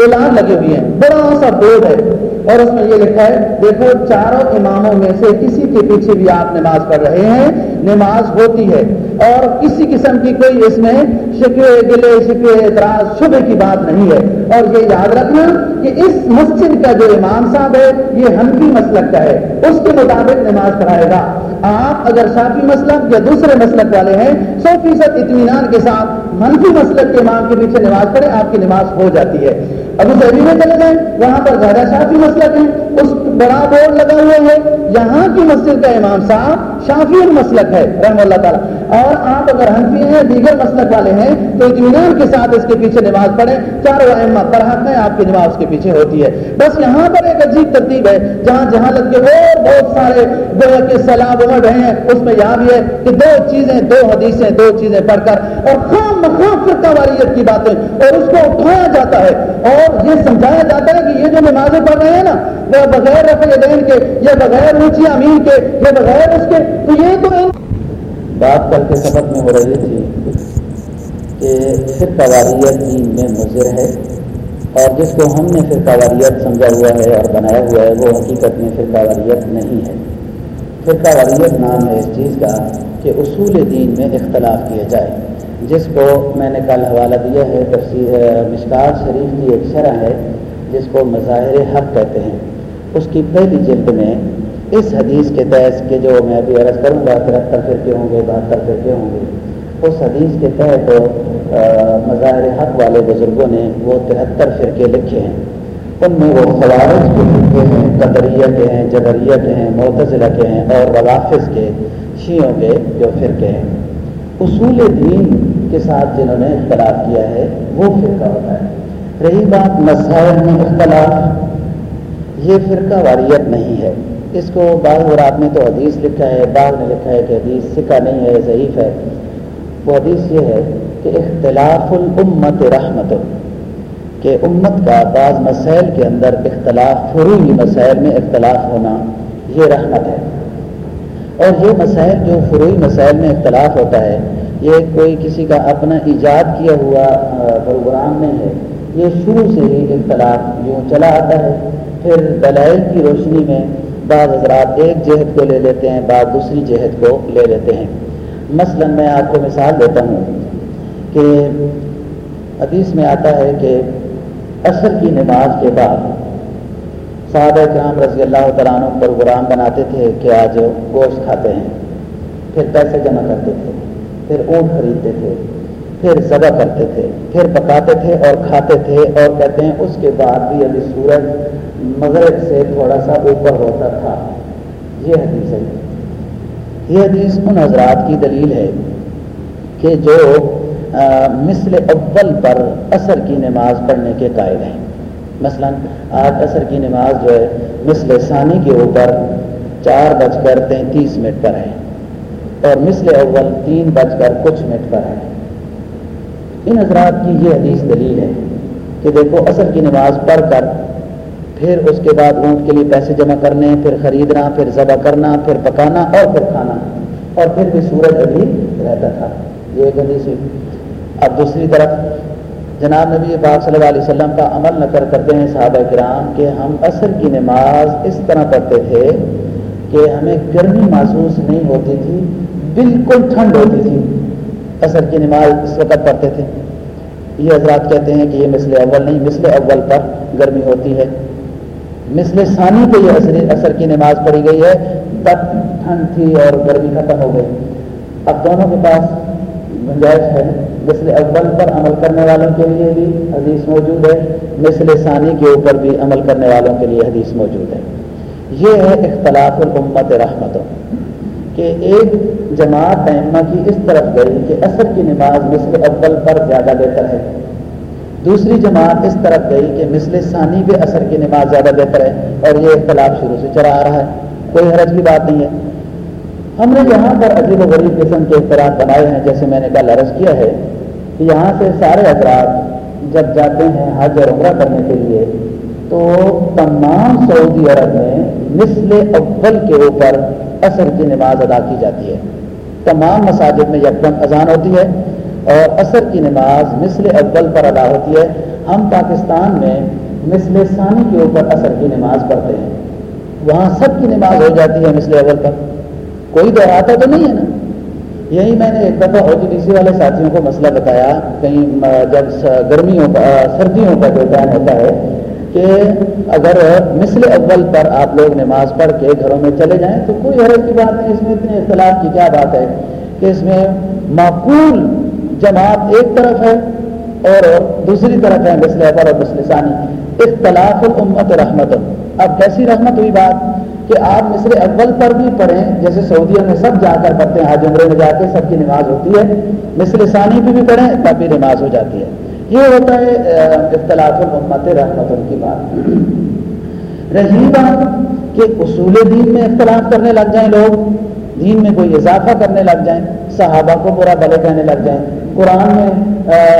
اعلان لگے ہوئے ہیں۔ بڑا سا بورڈ ہے۔ اور اس میں یہ لکھا ہے، دیکھو، چاروں اماموں میں سے کسی کے پیچھے بھی آپ نماز پڑھ رہے ہیں، نماز ہوتی ہے۔ اور کسی قسم کی کوئی اس میں شکوے گلے شکوے اعتراض شبے کی بات نہیں ہے۔ اور یہ یاد رکھنا کہ اس مسجد کا جو امام صاحب ہے، یہ ہنفی مسلک کا ہے۔ اس کے مطابق نماز پڑھائے گا۔ آپ اگر شافی مسلک یا دوسرے مسلک والے ہیں، سو فیصد اطمینان کے ساتھ منفی مسلک کے امام کے پیچھے نماز پڑھیں، آپ کی نماز ہو جاتی ہے۔ ابو ظہبی میں چلے جائیں، وہاں پر زیادہ شافی مسلک ہے اس بڑا بورڈ لگا ہوا ہے، یہاں کی مسجد کا امام صاحب شافی المسلک ہے رحم اللہ تعالیٰ۔ اور آپ اگر حنفی ہیں، دیگر مسلک والے ہیں، تو اطمینان کے ساتھ اس کے پیچھے نماز پڑھیں۔ چاروں احمد برحق ہیں، آپ کی نماز اس کے پیچھے ہوتی ہے۔ بس یہاں پر ایک عجیب ترتیب ہے، جہاں جہاں لگ کے اور بہت سارے گویا کے سیلاب امڑ رہے ہیں۔ اس میں یہاں بھی ہے کہ دو چیزیں، دو حدیثیں، دو چیزیں پڑھ کر اور خام مخام فرقہ واریت کی باتیں اور اس کو اٹھایا جاتا ہے۔ اور یہ سمجھایا جاتا ہے کہ یہ جو نمازیں پڑھ رہے ہیں نا، وہ بغیر رفع دین کے یا بغیر اونچی امین کے یا بغیر اس کے، تو یہ تو بات کر کے سبق میں ہو رہی تھی کہ فرقہ واریت دین میں مضر ہے اور جس کو ہم نے فرقہ واریت سمجھا ہوا ہے اور بنایا ہوا ہے، وہ حقیقت میں فرقہ واریت نہیں ہے۔ فرقہ واریت نام ہے اس چیز کا کہ اصول دین میں اختلاف کیا جائے۔ جس کو میں نے کل حوالہ دیا ہے تفصیل مشکار شریف کی ایک شرح ہے، جس کو مظاہر حق کہتے ہیں۔ اس کی پہلی جلد میں اس حدیث کے تحت کے جو میں ابھی عرض کروں گا ترہتر فرقے ہوں گے بہتر فرقے ہوں گے۔ اس حدیث کے تحت مظاہر حق والے بزرگوں نے وہ تہتر فرقے لکھے ہیں۔ ان میں وہ خوارج کے فرقے ہیں، قدریہ کے ہیں جدریہ کے ہیں، معتزلہ کے ہیں اور وضافظ کے شیعوں کے جو فرقے ہیں۔ اصول دین کے ساتھ جنہوں نے اختلاف کیا ہے، وہ فرقہ ہوتا ہے۔ رہی بات مسائل میں اختلاف، یہ فرقہ واریت نہیں ہے۔ اس کو بعض رات میں تو حدیث لکھا ہے، بعض نے لکھا ہے کہ حدیث سکھا نہیں ہے، ضعیف ہے۔ وہ حدیث یہ ہے کہ اختلاف الامت رحمت، کہ امت کا بعض مسائل کے اندر اختلاف فروئی مسائل میں اختلاف ہونا، یہ رحمت ہے۔ اور یہ مسائل جو فروئی مسائل میں اختلاف ہوتا ہے، یہ کوئی کسی کا اپنا ایجاد کیا ہوا پروگرام نہیں ہے، یہ شروع سے ہی اختلاف یوں چلا آتا ہے۔ پھر دلائل کی روشنی میں بعض حضرات ایک جہد کو لے لیتے ہیں، بعض دوسری جہد کو لے لیتے ہیں۔ مثلا میں آپ کو مثال دیتا ہوں کہ حدیث میں آتا ہے کہ عصر کی نماز کے بعد صحابہ کرام رضی اللہ تعالیٰ عنہ پروگرام بناتے تھے کہ آج گوشت کھاتے ہیں، پھر پیسے جمع کرتے تھے، پھر اونٹ خریدتے تھے۔ پھر ذبح کرتے تھے، پھر پکاتے تھے اور کھاتے تھے اور کہتے ہیں اس کے بعد بھی ابھی سورج مغرب سے تھوڑا سا اوپر ہوتا تھا۔ یہ حدیث ہے۔ یہ حدیث ان حضرات کی دلیل ہے کہ جو مثل اول پر اثر کی نماز پڑھنے کے قائل ہیں۔ مثلا آج اثر کی نماز جو ہے، مثل ثانی کے اوپر چار بج کر تینتیس منٹ پر ہے اور مثل اول تین بج کر کچھ منٹ پر ہے۔ ان حضرات کی یہ حدیث دلیل ہے کہ دیکھو اثر کی نماز پڑھ کر، پھر اس کے بعد اونٹ کے لیے پیسے جمع کرنے، پھر خریدنا، پھر ذبح کرنا، پھر پکانا اور پھر کھانا۔ اور پھر بھی سورج ابھی رہتا تھا۔ یہ ایک حدیث ہوئی۔ اب دوسری طرف، جناب نبی پاک صلی اللہ علیہ وسلم کا عمل نقل کرتے ہیں صحابہ کرام کہ ہم عصر کی نماز اس طرح پڑھتے تھے کہ ہمیں گرمی محسوس نہیں ہوتی تھی، بالکل ٹھنڈ ہوتی تھی۔ عصر کی نماز اس وقت پڑھتے تھے۔ یہ حضرات کہتے ہیں کہ یہ مثل اول نہیں، مثل اول پر گرمی ہوتی ہے۔ مثل ثانی پہ یہ اثر اثر کی نماز پڑھی گئی ہے۔ تب ٹھنڈ تھی اور گرمی ختم ہو گئی۔ اب دونوں کے پاس گنجائش ہے۔ مثل اول پر عمل کرنے والوں کے لیے بھی حدیث موجود ہے۔ مثل ثانی کے اوپر بھی عمل کرنے والوں کے لیے حدیث موجود ہے۔ یہ ہے اختلاف الامت رحمتوں۔ کہ ایک جماعت ائمہ کی اس طرف گئی کہ اثر کی نماز مثل اول پر زیادہ بہتر ہے۔ دوسری جماعت اس طرف گئی کہ مثل ثانی پہ اثر کی نماز زیادہ بہتر ہے اور یہ اختلاف شروع سے چلا آ رہا ہے۔ کوئی حرج کی بات نہیں ہے۔ ہم نے یہاں پر عجیب و غریب قسم کے اختلاف بنائے ہیں، جیسے میں نے کل عرض کیا ہے کہ یہاں سے سارے افراد جب جاتے ہیں حج اور عمرہ کرنے کے لیے، تو تمام سعودی عرب میں مثل اول کے اوپر اثر کی نماز ادا کی جاتی ہے۔ تمام مساجد میں یکدم اذان ہوتی ہے اور اثر کی نماز مثل اول پر ادا ہوتی ہے۔ ہم پاکستان میں مثل ثانی کے اوپر اثر کی نماز پڑھتے ہیں۔ وہاں سب کی نماز ہو جاتی ہے مثل اول پر۔ کوئی تو آتا تو نہیں ہے نا۔ یہی میں نے ایک دفعہ او جی ڈی سی والے ساتھیوں کو مسئلہ بتایا۔ کہیں جب گرمیوں کا سردیوں کا جو بیان ہوتا ہے کہ اگر مثل اول پر آپ لوگ نماز پڑھ کے گھروں میں چلے جائیں تو کوئی حرض کی بات نہیں، اس میں اتنے اختلاف کی کیا بات ہے کہ اس میں معقول جماعت ایک طرف ہے اور دوسری طرف ہے مثل اول اور مثل ثانی۔ اختلاف الامت رحمت۔ اب کیسی رحمت ہوئی بات کہ آپ مصر اول پر بھی پڑھیں، جیسے سعودیہ میں سب جا کر پڑھتے ہیں حاج عمرے میں جا کے سب کی نماز ہوتی ہے مصر ثانی پہ بھی پڑھیں تب بھی نماز ہو جاتی ہے۔ یہ ہوتا ہے اختلاف المت رحمت کی بات۔ رہی بات کہ اصول دین میں اختلاف کرنے لگ جائیں لوگ، دین میں کوئی اضافہ کرنے لگ جائیں، صحابہ کو برا بھلے کہنے لگ جائیں۔ قرآن میں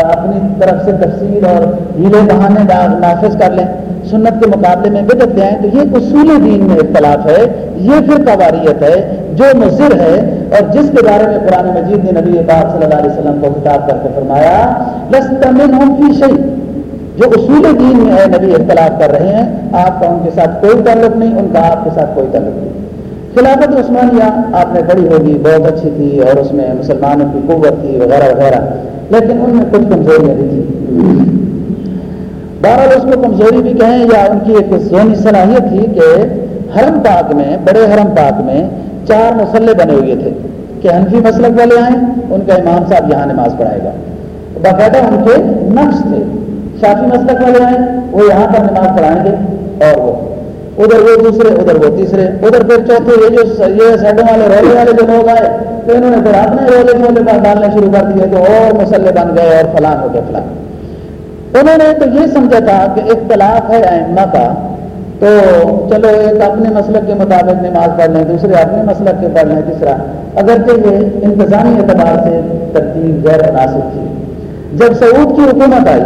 اپنی طرف سے تفسیر اور ہیلے بہانے نافذ کر لیں۔ سنت کے مقابلے میں بدت لے آئیں تو یہ اصول دین میں اختلاف ہے، یہ پھر قواریت ہے، جو مضر ہے۔ اور جس کے بارے میں قرآن مجید نے نبی پاک صلی اللہ علیہ وسلم کو خطاب کر کے فرمایا لستمن ہم کی شہی جو اصول دین میں ہے، نبی اختلاف کر رہے ہیں، آپ کا ان کے ساتھ کوئی تعلق نہیں، ان کا آپ کے ساتھ کوئی تعلق نہیں۔ خلافت عثمانیہ آپ نے پڑھی ہوگی، بہت اچھی تھی اور اس میں مسلمانوں کی قوت تھی، وغیرہ وغیرہ۔ لیکن ان میں کچھ کمزوریاں بھی تھیں۔ بہرحال اس کو کمزوری بھی کہیں یا ان کی ایک ذہنی صلاحیت تھی کہ حرم پاک میں، بڑے حرم پاک میں چار مسلح بنے ہوئے تھے۔ کہ حنفی مسلک والے آئیں، ان کا امام صاحب یہاں نماز پڑھائے گا۔ باقاعدہ ان کے نقش تھے۔ شافی مسلک والے آئیں، وہ یہاں پر نماز پڑھائیں گے اور وہ۔ ادھر وہ دوسرے، ادھر وہ تیسرے، ادھر پھر چوتھے یہ جو یہ سائڈوں والے رولے والے جو لوگ آئے، تو انہوں نے پھر اپنے رولے چھولے پر ڈالنے شروع کر دیے تو اور مسئلے بن گئے اور فلان ہو گئے فلان انہوں نے تو یہ سمجھا تھا کہ اختلاف ہے ائمہ کا، تو چلو ایک اپنے مسلک کے مطابق نماز پڑھ لیں، دوسرے اپنے مسلک کے پڑھ لیں، تیسرا۔ اگرچہ یہ انتظامی اعتبار سے ترتیب غیر مناسب تھی۔ جب سعود کی حکومت آئی،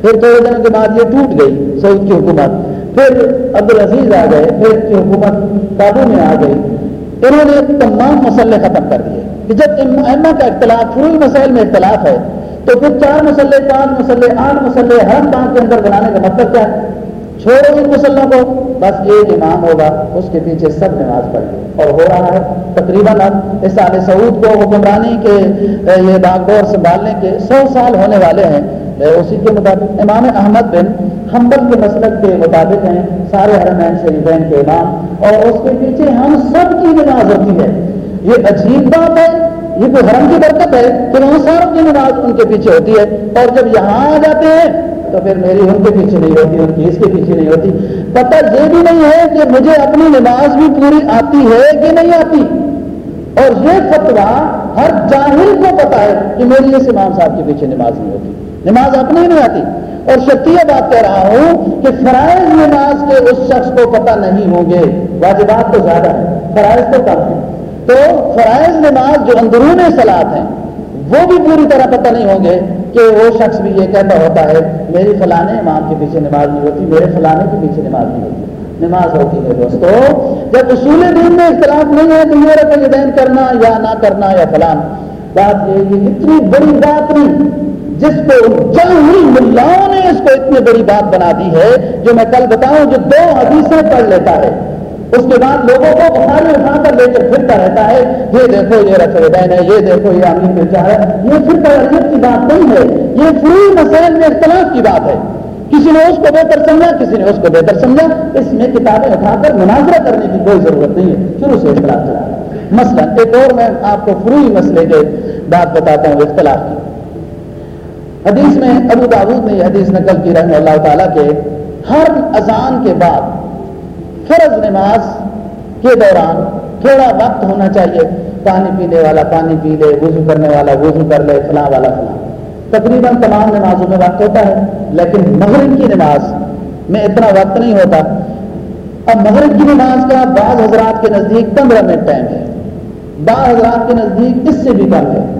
پھر تھوڑے دنوں کے بعد یہ ٹوٹ گئی، سعود کی حکومت۔ پھر عبد العزیز آ گئے، پھر کی حکومت قابو میں آ گئی۔ انہوں نے تمام مسئلے ختم کر دیے۔ کہ جب اما کا اختلاف فروئی مسائل میں اختلاف ہے، تو پھر چار مسئلے، پانچ مسئلے، آٹھ مسئلے ہر کام کے اندر بنانے کا مطلب کیا؟ ہے چھوڑو ان مسلوں کو۔ بس ایک امام ہوگا، اس کے پیچھے سب نماز پڑھے۔ اور ہو رہا ہے تقریباً اب اس سال سعود کو حکمرانی کے، یہ باغ دور سنبھالنے کے سو سال ہونے والے ہیں۔ اسی کے مطابق امام احمد بن حنبل کے مسلک کے مطابق ہیں، سارے حرمین شریفین کے امام۔ اور اس کے پیچھے ہم سب کی نماز ہوتی ہے۔ یہ عجیب بات ہے، یہ کوئی حرم کی برکت ہے کہ وہاں ساروں کی نماز ان کے پیچھے ہوتی ہے۔ اور جب یہاں آ جاتے ہیں، تو پھر میری ان کے پیچھے نہیں ہوتی، ان کی اس کے پیچھے نہیں ہوتی۔ پتہ یہ بھی نہیں ہے کہ مجھے اپنی نماز بھی پوری آتی ہے کہ نہیں آتی۔ اور یہ فتوا ہر جاہل کو پتا ہے کہ میری اس امام صاحب کے پیچھے نماز نہیں ہوتی۔ نماز اپنی نہیں آتی۔ اور شکیہ بات کہہ رہا ہوں کہ فرائض نماز کے اس شخص کو پتہ نہیں ہوں گے۔ واجبات تو زیادہ ہیں، فرائض تو کم ہیں۔ تو فرائض نماز جو اندرون سلاد ہیں، وہ بھی پوری طرح پتہ نہیں ہوں گے کہ وہ شخص بھی یہ کہتا ہوتا ہے میری فلانے امام کے پیچھے نماز نہیں ہوتی، میرے فلانے کے پیچھے نماز نہیں ہوتی۔ نماز ہوتی ہے دوستو، جب اصول دین میں اختلاف نہیں ہے تو یہ رقم دین کرنا یا نہ کرنا یا فلان۔ بات یہ اتنی بڑی بات نہیں۔ جس کو جاہل ملاؤں نے اس کو اتنی بڑی بات بنا دی ہے جو میں کل بتاؤں جو دو حدیثیں پڑھ لیتا ہے۔ اس کے بعد لوگوں کو بخاری اٹھا کر لے کر پھرتا رہتا ہے، یہ دیکھو یہ رکھے دین ہے یہ دیکھو یہ امین پہ چاہ ہے یہ پھر ترغیب کی بات نہیں ہے، یہ فری مسائل میں اختلاف کی بات ہے۔ کسی نے اس کو بہتر سمجھا، کسی نے اس کو بہتر سمجھا۔ اس میں کتابیں اٹھا کر مناظرہ کرنے کی کوئی ضرورت نہیں ہے۔ شروع سے اختلاف چلا۔ مسئلہ ایک اور میں آپ کو فری مسئلے کے بات بتاتا ہوں، اختلاف کی۔ حدیث میں ابو داود نے یہ حدیث نقل کی رحمہ اللہ تعالیٰ کے ہر اذان کے بعد فرض نماز کے دوران تھوڑا وقت ہونا چاہیے۔ پانی پینے والا پانی پی لے، وضو کرنے والا وضو کر لے، فلاں والا فلاں۔ تقریباً تمام نمازوں میں وقت ہوتا ہے، لیکن مغرب کی نماز میں اتنا وقت نہیں ہوتا۔ اب مغرب کی نماز کا بعض حضرات کے نزدیک پندرہ منٹ ٹائم ہے۔ بعض حضرات کے نزدیک اس سے بھی کم ہے۔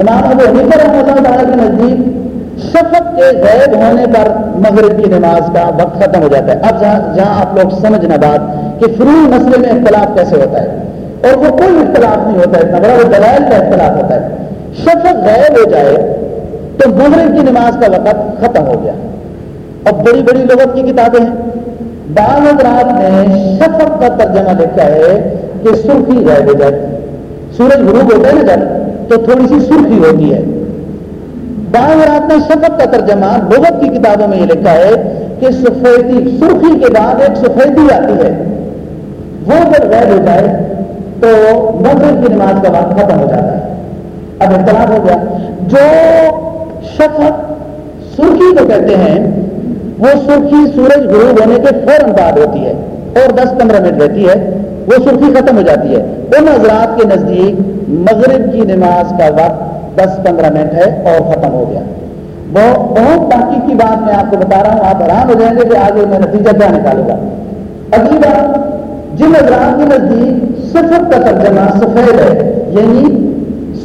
امام ابو حنیفہ رحمۃ اللہ تعالیٰ کے نزدیک شفق کے غیب ہونے پر مغرب کی نماز کا وقت ختم ہو جاتا ہے۔ اب جہاں جہاں آپ لوگ سمجھنا بات کہ فری مسئلے میں اختلاف کیسے ہوتا ہے اور وہ کوئی اختلاف نہیں ہوتا ہے، اتنا بڑا وہ دلائل کا اختلاف ہوتا ہے۔ شفق غائب ہو جائے تو مغرب کی نماز کا وقت ختم ہو گیا۔ اب بڑی بڑی لغت کی کتابیں ہیں۔ بعض حضرات نے شفق کا ترجمہ لکھا ہے کہ سرخی غائب ہو جائے۔ سورج غروب ہوتا ہے نا جب؟ تو تھوڑی سی سرخی ہوتی ہے۔ بعض نے شفق کا ترجمہ لغت کی کتابوں میں یہ لکھا ہے کہ سفیدی سرخی کے بعد ایک سفیدی آتی ہے۔ وہ جب غیر ہو جائے تو مغرب کی نماز کا وقت ختم ہو جاتا ہے۔ اب اختلاف ہو گیا۔ جو شفق سرخی کو کہتے ہیں، وہ سرخی سورج غروب ہونے کے فوراً بعد ہوتی ہے اور دس پندرہ منٹ رہتی ہے۔ وہ سرخی ختم ہو جاتی ہے۔ ان حضرات کے نزدیک مغرب کی نماز کا وقت دس پندرہ منٹ ہے اور ختم ہو گیا۔ بہت بہت باقی کی بات میں آپ کو بتا رہا ہوں، آپ حیران ہو جائیں گے کہ آگے میں نتیجہ کیا نکالوں گا۔ اگلی بات، جن حضرات کے نزدیک صفت کا ترجمہ سفید ہے یعنی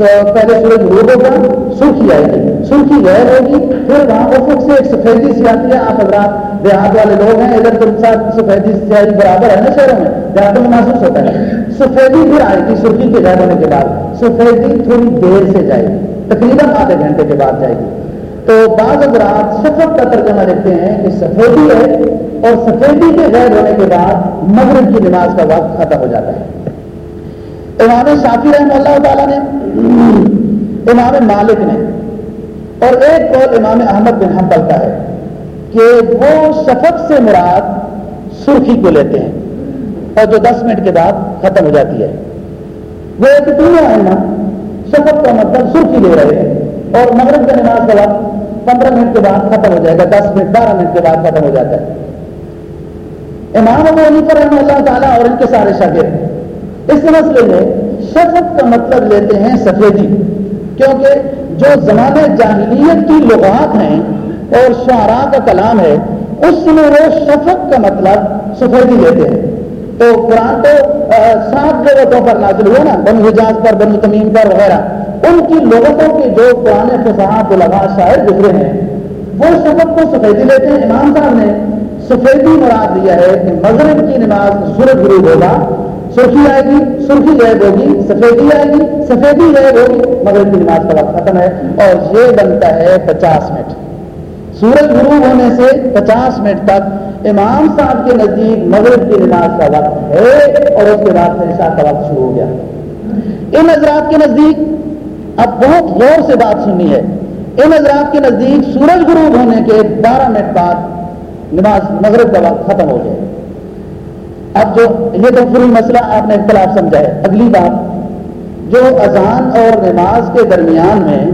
پہلے سورج غروب ہوگا، سرخی آئے گی۔ سرخی غیر ہوگی، پھر وہاں افق سے ایک سفیدی سی آتی ہے، آپ حضرات دیہات والے لوگ ہیں، ادھر تم ساتھ سفیدی سیاحی برابر ہے نا شہروں میں؟ دیہاتوں میں محسوس ہوتا ہے۔ سفیدی پھر آئے گی، سرخی کے غیر ہونے کے بعد۔ سفیدی تھوڑی دیر سے جائے گی، تقریباً آدھے گھنٹے کے بعد جائے گی۔ تو بعض حضرات شفق کا ترجمہ دیکھتے ہیں کہ سفیدی ہے اور سفیدی کے غیر ہونے کے بعد مغرب کی نماز کا وقت ختم ہو جاتا ہے۔ امام شافی رحمہ اللہ تعالیٰ نے امام مالک نے اور ایک قول امام احمد بن حنبل کا ہے کہ وہ شفق سے مراد سرخی کو لیتے ہیں اور جو دس منٹ کے بعد ختم ہو جاتی ہے۔ وہ ایک دنیا ہے نا، شفق کا مطلب سرخی لے رہے ہیں اور مغرب کا نماز کا وقت پندرہ منٹ کے بعد ختم ہو جائے گا، دس منٹ، بارہ منٹ کے بعد ختم ہو جاتا ہے۔ امام ابو علی رحمہ اللہ تعالیٰ اور ان کے سارے شاگرد اس مسئلے میں شفق کا مطلب لیتے ہیں سفیدی، کیونکہ جو زمانے جاہلیت کی لغات ہیں اور شعراء کا کلام ہے، اس میں وہ شفق کا مطلب سفیدی لیتے ہیں۔ تو قرآن تو سات لغتوں پر نازل ہوا نا بن حجاز پر بن تمیم پر وغیرہ۔ ان کی لغتوں کے جو پرانے فصاحت لغا شاعر گزرے ہیں، وہ شفق کو سفیدی لیتے ہیں۔ امام صاحب نے سفیدی مراد دیا ہے کہ مغرب کی نماز سورج غروب ہوگا۔ سرخی آئے گی، سرخی غائب ہوگی، سفیدی آئے گی، سفیدی غائب ہوگی مغرب کی نماز کا وقت ختم ہے۔ اور یہ بنتا ہے پچاس منٹ۔ سورج غروب ہونے سے پچاس منٹ تک امام صاحب کے نزدیک مغرب کی نماز کا وقت ہے اور اس کے بعد سے عشاء کا وقت شروع ہو گیا۔ ان حضرات کے نزدیک، اب بہت غور سے بات سننی ہے۔ ان حضرات کے نزدیک سورج غروب ہونے کے بارہ منٹ بعد نماز مغرب کا وقت ختم ہو گیا۔ اب جو یہ تو پوری مسئلہ آپ نے اختلاف سمجھا ہے۔ اگلی بات، جو اذان اور نماز کے درمیان میں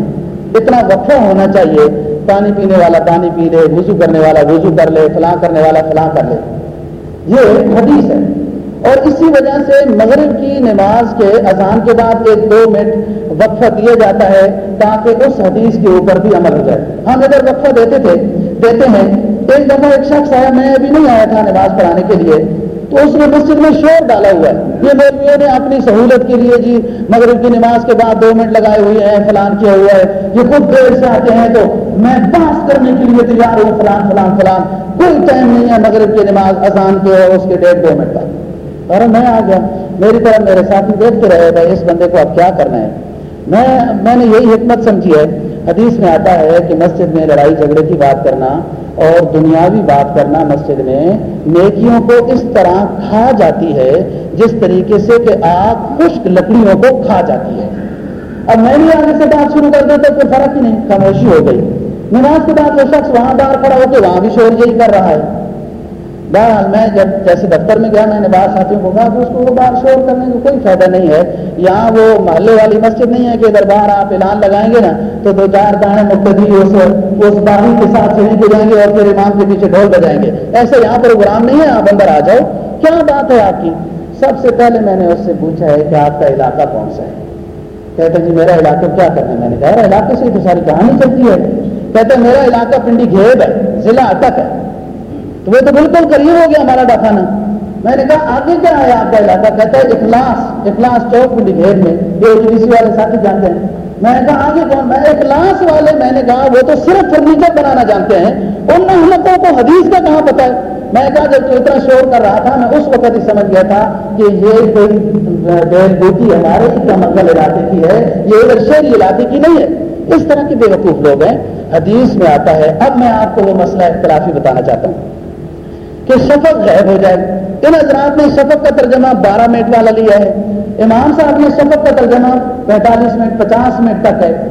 اتنا وقفہ ہونا چاہیے، پانی پینے والا پانی پی لے، وضو کرنے والا وضو کر لے، فلاں کرنے والا فلاں کر لے۔ یہ حدیث ہے۔ اور اسی وجہ سے مغرب کی نماز کے اذان کے بعد ایک دو منٹ وقفہ دیا جاتا ہے تاکہ اس حدیث کے اوپر بھی عمل ہو جائے۔ ہم اگر وقفہ دیتے تھے، دیتے ہیں، ایک دفعہ ایک شخص آیا، میں ابھی نہیں آیا تھا نماز پڑھانے کے لیے۔ تو اس نے مسجد میں شور ڈالا ہوا ہے۔ یہ مولویوں نے اپنی سہولت کے لیے جی مغرب کی نماز کے بعد دو منٹ لگائے ہوئے ہیں، فلان کیا ہوا ہے۔ یہ خود دیر سے آتے ہیں تو میں بحث کرنے کے لیے تیار ہوں، فلان فلان فلان۔ کوئی ٹائم نہیں ہے مغرب کی نماز اذان کے اور اس کے ڈیڑھ دو منٹ کا اور میں آ گیا۔ میری طرف میرے ساتھی دیکھتے رہے بھائی، اس بندے کو اب کیا کرنا ہے؟ میں میں نے یہی حکمت سمجھی ہے۔ حدیث میں آتا ہے کہ مسجد میں لڑائی جھگڑے کی بات کرنا اور دنیاوی بات کرنا مسجد میں نیکیوں کو اس طرح کھا جاتی ہے، جس طریقے سے کہ آگ خشک لکڑیوں کو کھا جاتی ہے۔ اب میں بھی آگے سے بات شروع کر دیتا کوئی فرق ہی نہیں، خاموشی ہو گئی۔ نماز کے بعد وہ شخص وہاں باہر کھڑا ہو کے وہاں بھی شور یہی کر رہا ہے۔ بہرحال میں جب جیسے دفتر میں گیا، میں نے باہر ساتھیوں کو کہا کہ اس کو وہ باہر شور کرنے کا کوئی فائدہ نہیں ہے۔ یہاں وہ محلے والی مسجد نہیں ہے کہ ادھر باہر آپ اعلان لگائیں گے نا، تو دو چار دانے مقتدی اس اس باہی کے ساتھ چلیں کے جائیں گے اور پھر امام کے پیچھے ڈھول بجائیں گے۔ ایسے یہاں پروگرام نہیں ہے، آپ اندر آ جاؤ۔ کیا بات ہے آپ کی؟ سب سے پہلے میں نے اس سے پوچھا ہے کہ آپ کا علاقہ کون سا ہے۔ کہتے ہیں جی میرا علاقہ کیا کرنا ہے؟ میں نے کہا علاقے سے تو ساری کہانی چلتی ہے۔ کہتے ہیں، میرا علاقہ پنڈی گھیب ہے، ضلع اٹک ہے۔ تو وہ تو بالکل قریب ہو گیا ہمارا ڈاکانا میں نے کہا، آگے کیا ہے آپ کا علاقہ؟ کہتا ہے اخلاص اخلاص چوک ڈگھیر میں یہ ڈی سی والے ساتھی جانتے ہیں۔ میں نے کہا، آگے کون؟ میں اخلاص والے، میں نے کہا، وہ تو صرف فرنیچر بنانا جانتے ہیں۔ ان محمتوں کو حدیث کا کہاں پتا ہے؟ میں نے کہا، جب تو اتنا شور کر رہا تھا، میں اس وقت ہی سمجھ گیا تھا کہ یہ کوئی بیل بوٹی ہمارے ہی کا منگل علاقے کی ہے یہ ادھر شہری علاقے کی نہیں ہے۔ اس طرح کے بے وقوف لوگ ہیں۔ حدیث میں آتا ہے۔ اب میں آپ کو وہ مسئلہ اختلافی بتانا چاہتا ہوں۔ کہ شفق غائب ہو جائے۔ ان حضرات نے شفق کا ترجمہ بارہ منٹ والا لیا ہے۔ امام صاحب نے شفق کا ترجمہ پینتالیس منٹ، پچاس منٹ تک ہے۔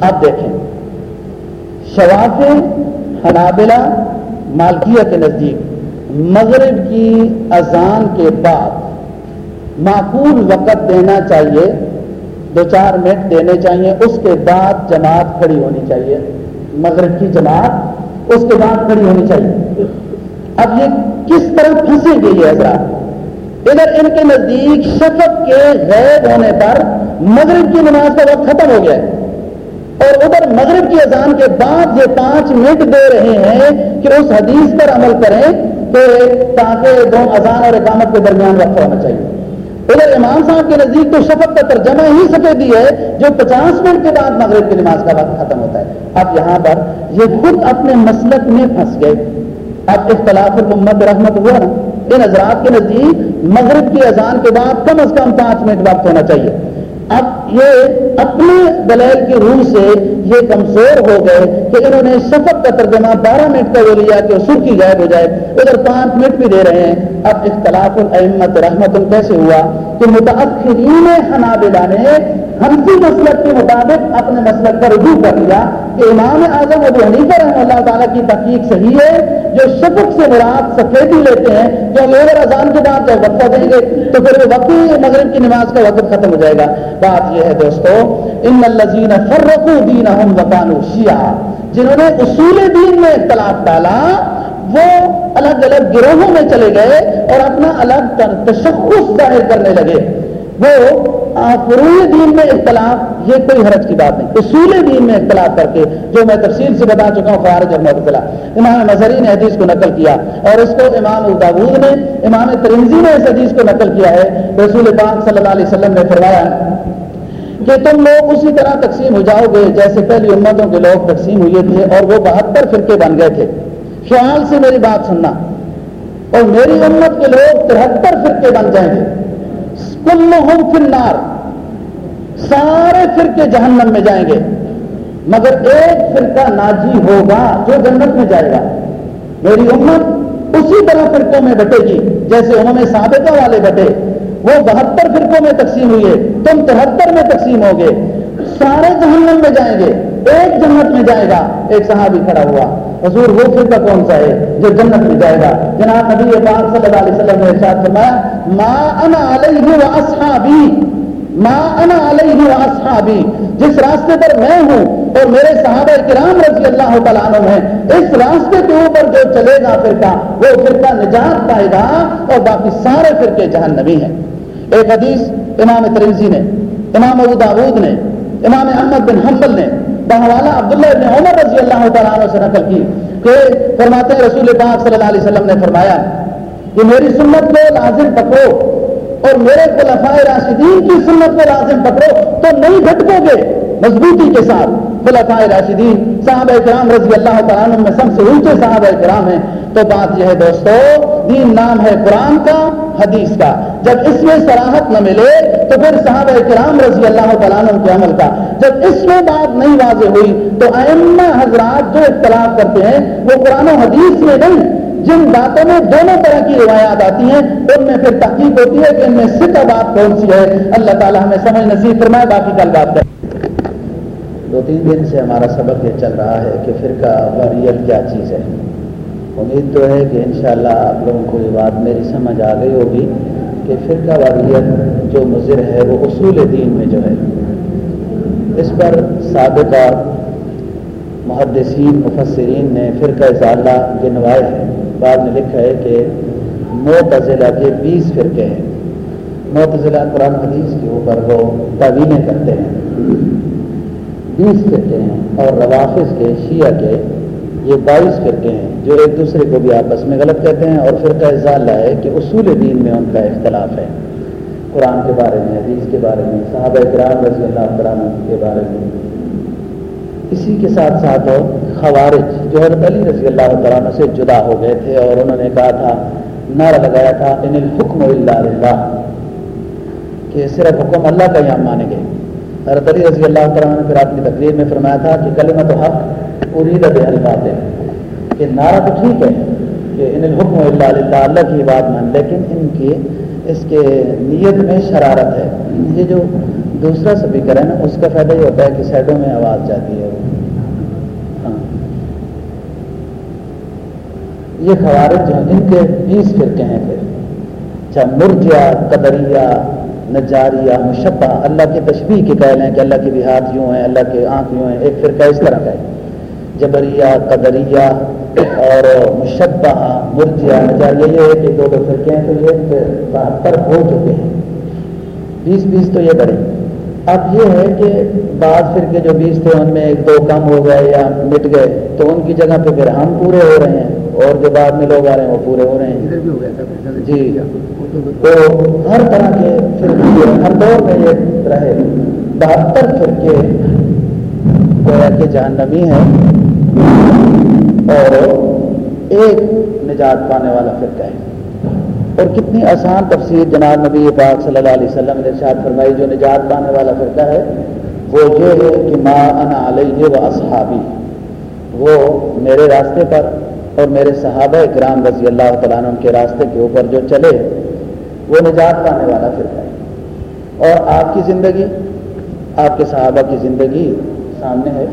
اب دیکھیں۔ شواف حنابلہ مالکیہ کے نزدیک۔ مغرب کی اذان کے بعد معقول وقت دینا چاہیے۔ دو چار منٹ دینے چاہیے۔ اس کے بعد جماعت کھڑی ہونی چاہیے۔ مغرب کی جماعت اس کے بعد کھڑی ہونی چاہیے۔ اب یہ کس طرح پھنسے گئی ہے حضرات ادھر ان کے نزدیک شفق کے غیب ہونے پر مغرب کی نماز کا وقت ختم ہو گیا ہے۔ اور ادھر مغرب کی اذان کے بعد یہ پانچ منٹ دے رہے ہیں کہ اس حدیث پر عمل کریں کہ تاکہ دو اذان اور اقامت کے درمیان وقت ہونا چاہیے۔ ادھر امام صاحب کے نزدیک تو شفق کا ترجمہ ہی سفیدی ہے جو پچاس منٹ کے بعد مغرب کی نماز کا وقت ختم ہوتا ہے۔ اب یہاں پر یہ خود اپنے مسلک میں پھنس گئے۔ اب اختلاف الامت رحمت ہوا نا، ان حضرات کے نزدیک مغرب کی اذان کے بعد کم از کم پانچ منٹ وقت ہونا چاہیے۔ اب یہ اپنے دلیل کی روح سے یہ کمزور ہو گئے کہ انہوں نے سفر کا ترجمہ بارہ منٹ کا وہ لیا کہ سرخی غائب ہو جائے۔ ادھر پانچ منٹ بھی دے رہے ہیں۔ اب اختلاف الحمت رحمت کیسے ہوا کہ متاثرین حنابلہ نے ہنسی مسلک کے مطابق اپنے مسلک کا رجوع کر لیا کہ امام اعظم ابو حنیفہ رحمۃ اللہ تعالیٰ کی تحقیق صحیح ہے، جو شفق سے مراد سفیدی لیتے ہیں، جو لیبر اذان کے بعد جب وقفہ دیں گے، تو پھر وہ وقت مغرب کی نماز کا وقت ختم ہو جائے گا۔ بات یہ ہے دوستو، ان الزین فرقو دین احم وقانو شیعہ۔ جنہوں نے اصول دین میں اختلاف ڈالا، وہ الگ الگ گروہوں میں چلے گئے اور اپنا الگ تشخص ظاہر کرنے لگے۔ وہ فروع دین میں اختلاف، یہ کوئی حرج کی بات نہیں۔ اصول دین میں اختلاف کر کے جو میں تفصیل سے بتا چکا ہوں خارج اور محتلا امام نظری نے حدیث کو نقل کیا اور اس کو امام الدابود نے، امام ترنزی نے اس حدیث کو نقل کیا ہے۔ رسول پاک صلی اللہ علیہ وسلم نے فرمایا کہ تم لوگ اسی طرح تقسیم ہو جاؤ گے جیسے پہلی امتوں کے لوگ تقسیم ہوئے تھے اور وہ بہتر فرقے بن گئے تھے۔ خیال سے میری بات سننا۔ اور میری امت کے لوگ تہتر فرقے بن جائیں گے۔ کلہم فی النار۔ سارے فرقے جہنم میں جائیں گے۔ مگر ایک فرقہ ناجی ہوگا جو جنت میں جائے گا۔ میری امت اسی طرح فرقوں میں بٹے گی، جیسے انہوں نے سابقہ والے بٹے۔ وہ بہتر فرقوں میں تقسیم ہوئے، تم تہتر میں تقسیم ہوگے۔ سارے جہنم میں جائیں گے، ایک جنت میں جائے گا۔ ایک صحابی کھڑا ہوا۔ حضور وہ فرقہ کون سا ہے جو جنت میں جائے گا؟ جناب نبی پاک صلی اللہ علیہ وسلم نے ارشاد فرمایا، ما انا علیہ و اصحابی ماں انا علیہ اصحابی، جس راستے پر میں ہوں اور میرے صحابہ کرام رضی اللہ تعالیٰ عنہ ہیں، اس راستے کے اوپر جو چلے گا فرقہ، وہ فرقہ نجات پائے گا اور باقی سارے فرقے جہنمی ہیں. ایک حدیث امام ترزی نے، امام ابو داود نے، امام احمد بن حنبل نے بہوالا عبداللہ ابن عمر رضی اللہ تعالیٰ عنہ سے نقل کی کہ فرماتے ہیں رسول پاک صلی اللہ علیہ وسلم نے فرمایا کہ میری سنت کو لازم پکڑو اور میرے خلفائے راشدین کی سنت کو لازم پکڑو تو نہیں بھٹکو گے مضبوطی کے ساتھ۔ خلفائے راشدین صحابہ کرام رضی اللہ تعالیٰ عنہ میں سب سے اونچے صحابہ کرام ہیں۔ تو بات یہ ہے دوستو، دین نام ہے قرآن کا، حدیث کا۔ جب اس میں سراہت نہ ملے تو پھر صحابہ کرام رضی اللہ تعالیٰ کے عمل کا۔ جب اس میں بات نہیں واضح ہوئی تو ائمہ حضرات جو اختلاف کرتے ہیں وہ قرآن و حدیث میں نہیں، جن باتوں میں دونوں طرح کی روایات آتی ہیں، ان میں پھر تحقیق ہوتی ہے کہ ان میں سکھ بات کون سی ہے۔ اللہ تعالیٰ ہمیں سمجھ نصیب فرمائے، باقی کل بات کریں۔ دو تین دن سے ہمارا سبق یہ چل رہا ہے کہ فرقہ واریت کیا چیز ہے۔ امید تو ہے کہ انشاءاللہ شاء آپ لوگوں کو یہ بات میری سمجھ آ گئی ہوگی۔ کہ فرقہ واریت جو مضر ہے وہ اصول دین میں جو ہے۔ اس پر سابقہ محدثین، مفسرین نے فرقہ ضالہ گنوائے ہیں بعد میں لکھا ہے کہ موتضلہ کے بیس فرقے ہیں۔ موتضلہ قرآن حدیث کے اوپر وہ تعویلیں کرتے ہیں۔ بیس فرقے ہیں اور روافظ کے شیعہ کے یہ بائیس فرقے ہیں۔ جو ایک دوسرے کو بھی آپس میں غلط کہتے ہیں اور فرقہ ضالہ ہے کہ اصول دین میں ان کا اختلاف ہے۔ قرآن کے بارے میں، حدیث کے بارے میں، صحابہ کرام رضی اللہ عنہ کے بارے میں۔ اسی کے ساتھ ساتھ خوارج جو حضرت علی رضی اللہ تعالیٰ سے جدا ہو گئے تھے اور انہوں نے کہا تھا، نعرہ لگایا تھا، ان الحکم اللہ اللہ کہ صرف حکم اللہ کا یہاں مانے گئے حضرت علی رضی اللہ تعالیٰ نے پھر اپنی تقریر میں فرمایا تھا کہ کلمت حق پوری دب البات ہے کہ نعرہ تو ٹھیک ہے کہ ان الحکم اللہ اللہ اللہ کی بات مان، لیکن ان کی اس کے نیت میں شرارت ہے۔ یہ جو دوسرا سپیکر ہے نا اس کا فائدہ یہ ہوتا ہے کہ سائڈوں میں آواز جاتی ہے۔ ہاں۔ یہ خوارج جو ہیں، ان کے بیس فرقے ہیں پھر۔ اچھا مرجیا، قدریا نجاریہ مشبہ، اللہ کے تشبیح کے قائل ہیں کہ اللہ کے بھی ہاتھ یوں ہیں، اللہ کے آنکھ یوں ہیں، ایک فرقہ اس طرح کا ہے۔ جبریہ قدریہ اور مشبہ مرجیا نجاریہ یہ ہے کہ دو دو فرقے ہیں تو یہ بہتر ہو چکے ہیں۔ بیس بیس تو یہ بڑے اب یہ ہے کہ بعض فرقے جو بیس تھے ان میں ایک دو کم ہو گئے یا مٹ گئے تو ان کی جگہ پہ پھر ہم پورے ہو رہے ہیں۔ اور جو بعد میں لوگ آ رہے ہیں وہ پورے ہو رہے ہیں۔ جی۔ تو ہر طرح کے فرقے ہر دور میں یہ رہے۔ بہتر فرقے گویا کہ جہنمی ہے اور ایک نجات پانے والا فرقہ ہے۔ اور کتنی آسان تفسیر جناب نبی پاک صلی اللہ علیہ وسلم نے ارشاد فرمائی، جو نجات پانے والا فرقہ ہے، وہ یہ ہے کہ ماں انا علیہ و اصحابی، وہ میرے راستے پر اور میرے صحابہ کرام رضی اللہ تعالیٰ عنہ کے راستے کے اوپر جو چلے، وہ نجات پانے والا فرقہ ہے۔ اور آپ کی زندگی، آپ کے صحابہ کی زندگی سامنے ہے۔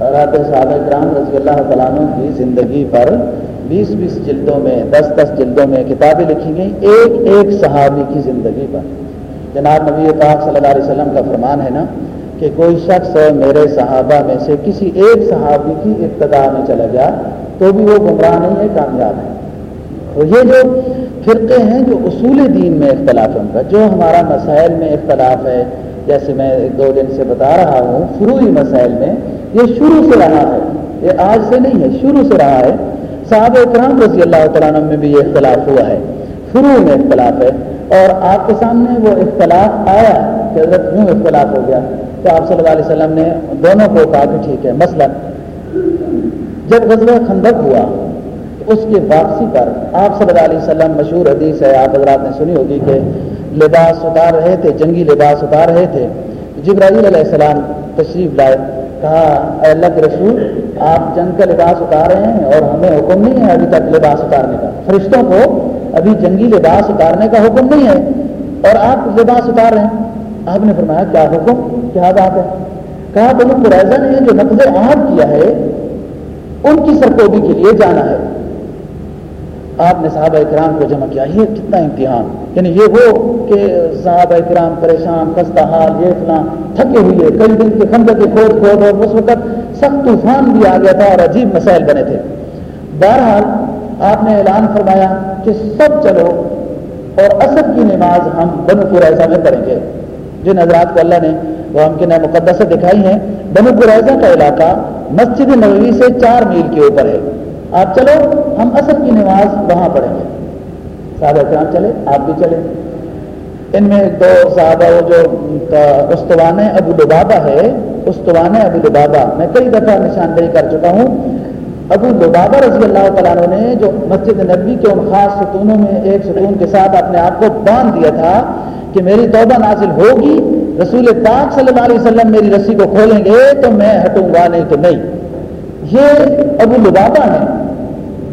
اور آپ صحابہ کرام رضی اللہ تعالیٰ عنہ کی زندگی پر بیس بیس جلدوں میں، دس دس جلدوں میں کتابیں لکھی گئیں ایک ایک صحابی کی زندگی پر۔ جناب نبی پاک صلی اللہ علیہ وسلم کا فرمان ہے نا کہ کوئی شخص میرے صحابہ میں سے کسی ایک صحابی کی ابتدا میں چلا گیا تو بھی وہ گمراہ نہیں ہے، کامیاب ہے۔ اور یہ جو فرقے ہیں، جو اصول دین میں اختلاف ہے ان کا جو ہمارا مسائل میں اختلاف ہے، جیسے میں دو دن سے بتا رہا ہوں فروئی مسائل میں یہ شروع سے رہا ہے، یہ آج سے نہیں ہے، شروع سے رہا ہے۔ صحابہ اکرام رضی اللہ تعالیٰ میں بھی یہ اختلاف ہوا ہے۔ شروع میں اختلاف ہے اور آپ کے سامنے وہ اختلاف آیا کہ حضرت یوں اختلاف ہو گیا تو آپ صلی اللہ علیہ وسلم نے دونوں کو کہا کہ ٹھیک ہے، مثلا جب غزوہ خندق ہوا اس کی واپسی پر آپ صلی اللہ علیہ وسلم مشہور حدیث ہے، آپ حضرات نے سنی ہوگی کہ لباس اتار رہے تھے، جنگی لباس اتار رہے تھے۔ جبرائیل علیہ السلام تشریف لائے۔ کہا، اے اللہ کے رسول، آپ جنگ کا لباس اتار رہے ہیں اور ہمیں حکم نہیں ہے ابھی تک لباس اتارنے کا۔ فرشتوں کو ابھی جنگی لباس اتارنے کا حکم نہیں ہے اور آپ لباس اتار رہے ہیں۔ آپ نے فرمایا، کیا حکم؟ کیا بات ہے؟ کہا، بنو قریضہ نے جو نقد عام کیا ہے، ان کی سرکوبی کے لیے جانا ہے۔ آپ نے صحابہ کرام کو جمع کیا، یہ کتنا امتحان۔ یعنی یہ وہ کہ صحابہ کرام پریشان، خستہ حال، یہ فلاں، تھکے ہوئے، کئی دن کے خندق کے کھود کھود، اور اس وقت سخت طوفان بھی آ گیا تھا اور عجیب مسائل بنے تھے۔ بہرحال، آپ نے اعلان فرمایا کہ سب چلو اور اصل کی نماز ہم بنو قریضہ میں پڑھیں گے۔ جن حضرات کو اللہ نے وہ ہم کے نئے مقدس دکھائی ہیں، بنو قریضہ کا علاقہ مسجد نبوی سے چار میل کے اوپر ہے۔ آپ چلو، ہم اصل کی نماز وہاں پڑھیں گے۔ صحابہ کرام چلے، آپ بھی چلے ان میں دو صحابہ وہ جو استوان ابو لبابا ہے، استوان ابو لبابا میں کئی دفعہ نشاندہی کر چکا ہوں۔ ابو لبابا رضی اللہ تعالیٰ نے جو مسجد نبی کے ان خاص ستونوں میں ایک ستون کے ساتھ اپنے آپ کو باندھ دیا تھا کہ میری توبہ نازل ہوگی، رسول پاک صلی اللہ علیہ وسلم میری رسی کو کھولیں گے تو میں ہٹوں گا، نہیں تو نہیں۔ یہ ابو لبابا ہیں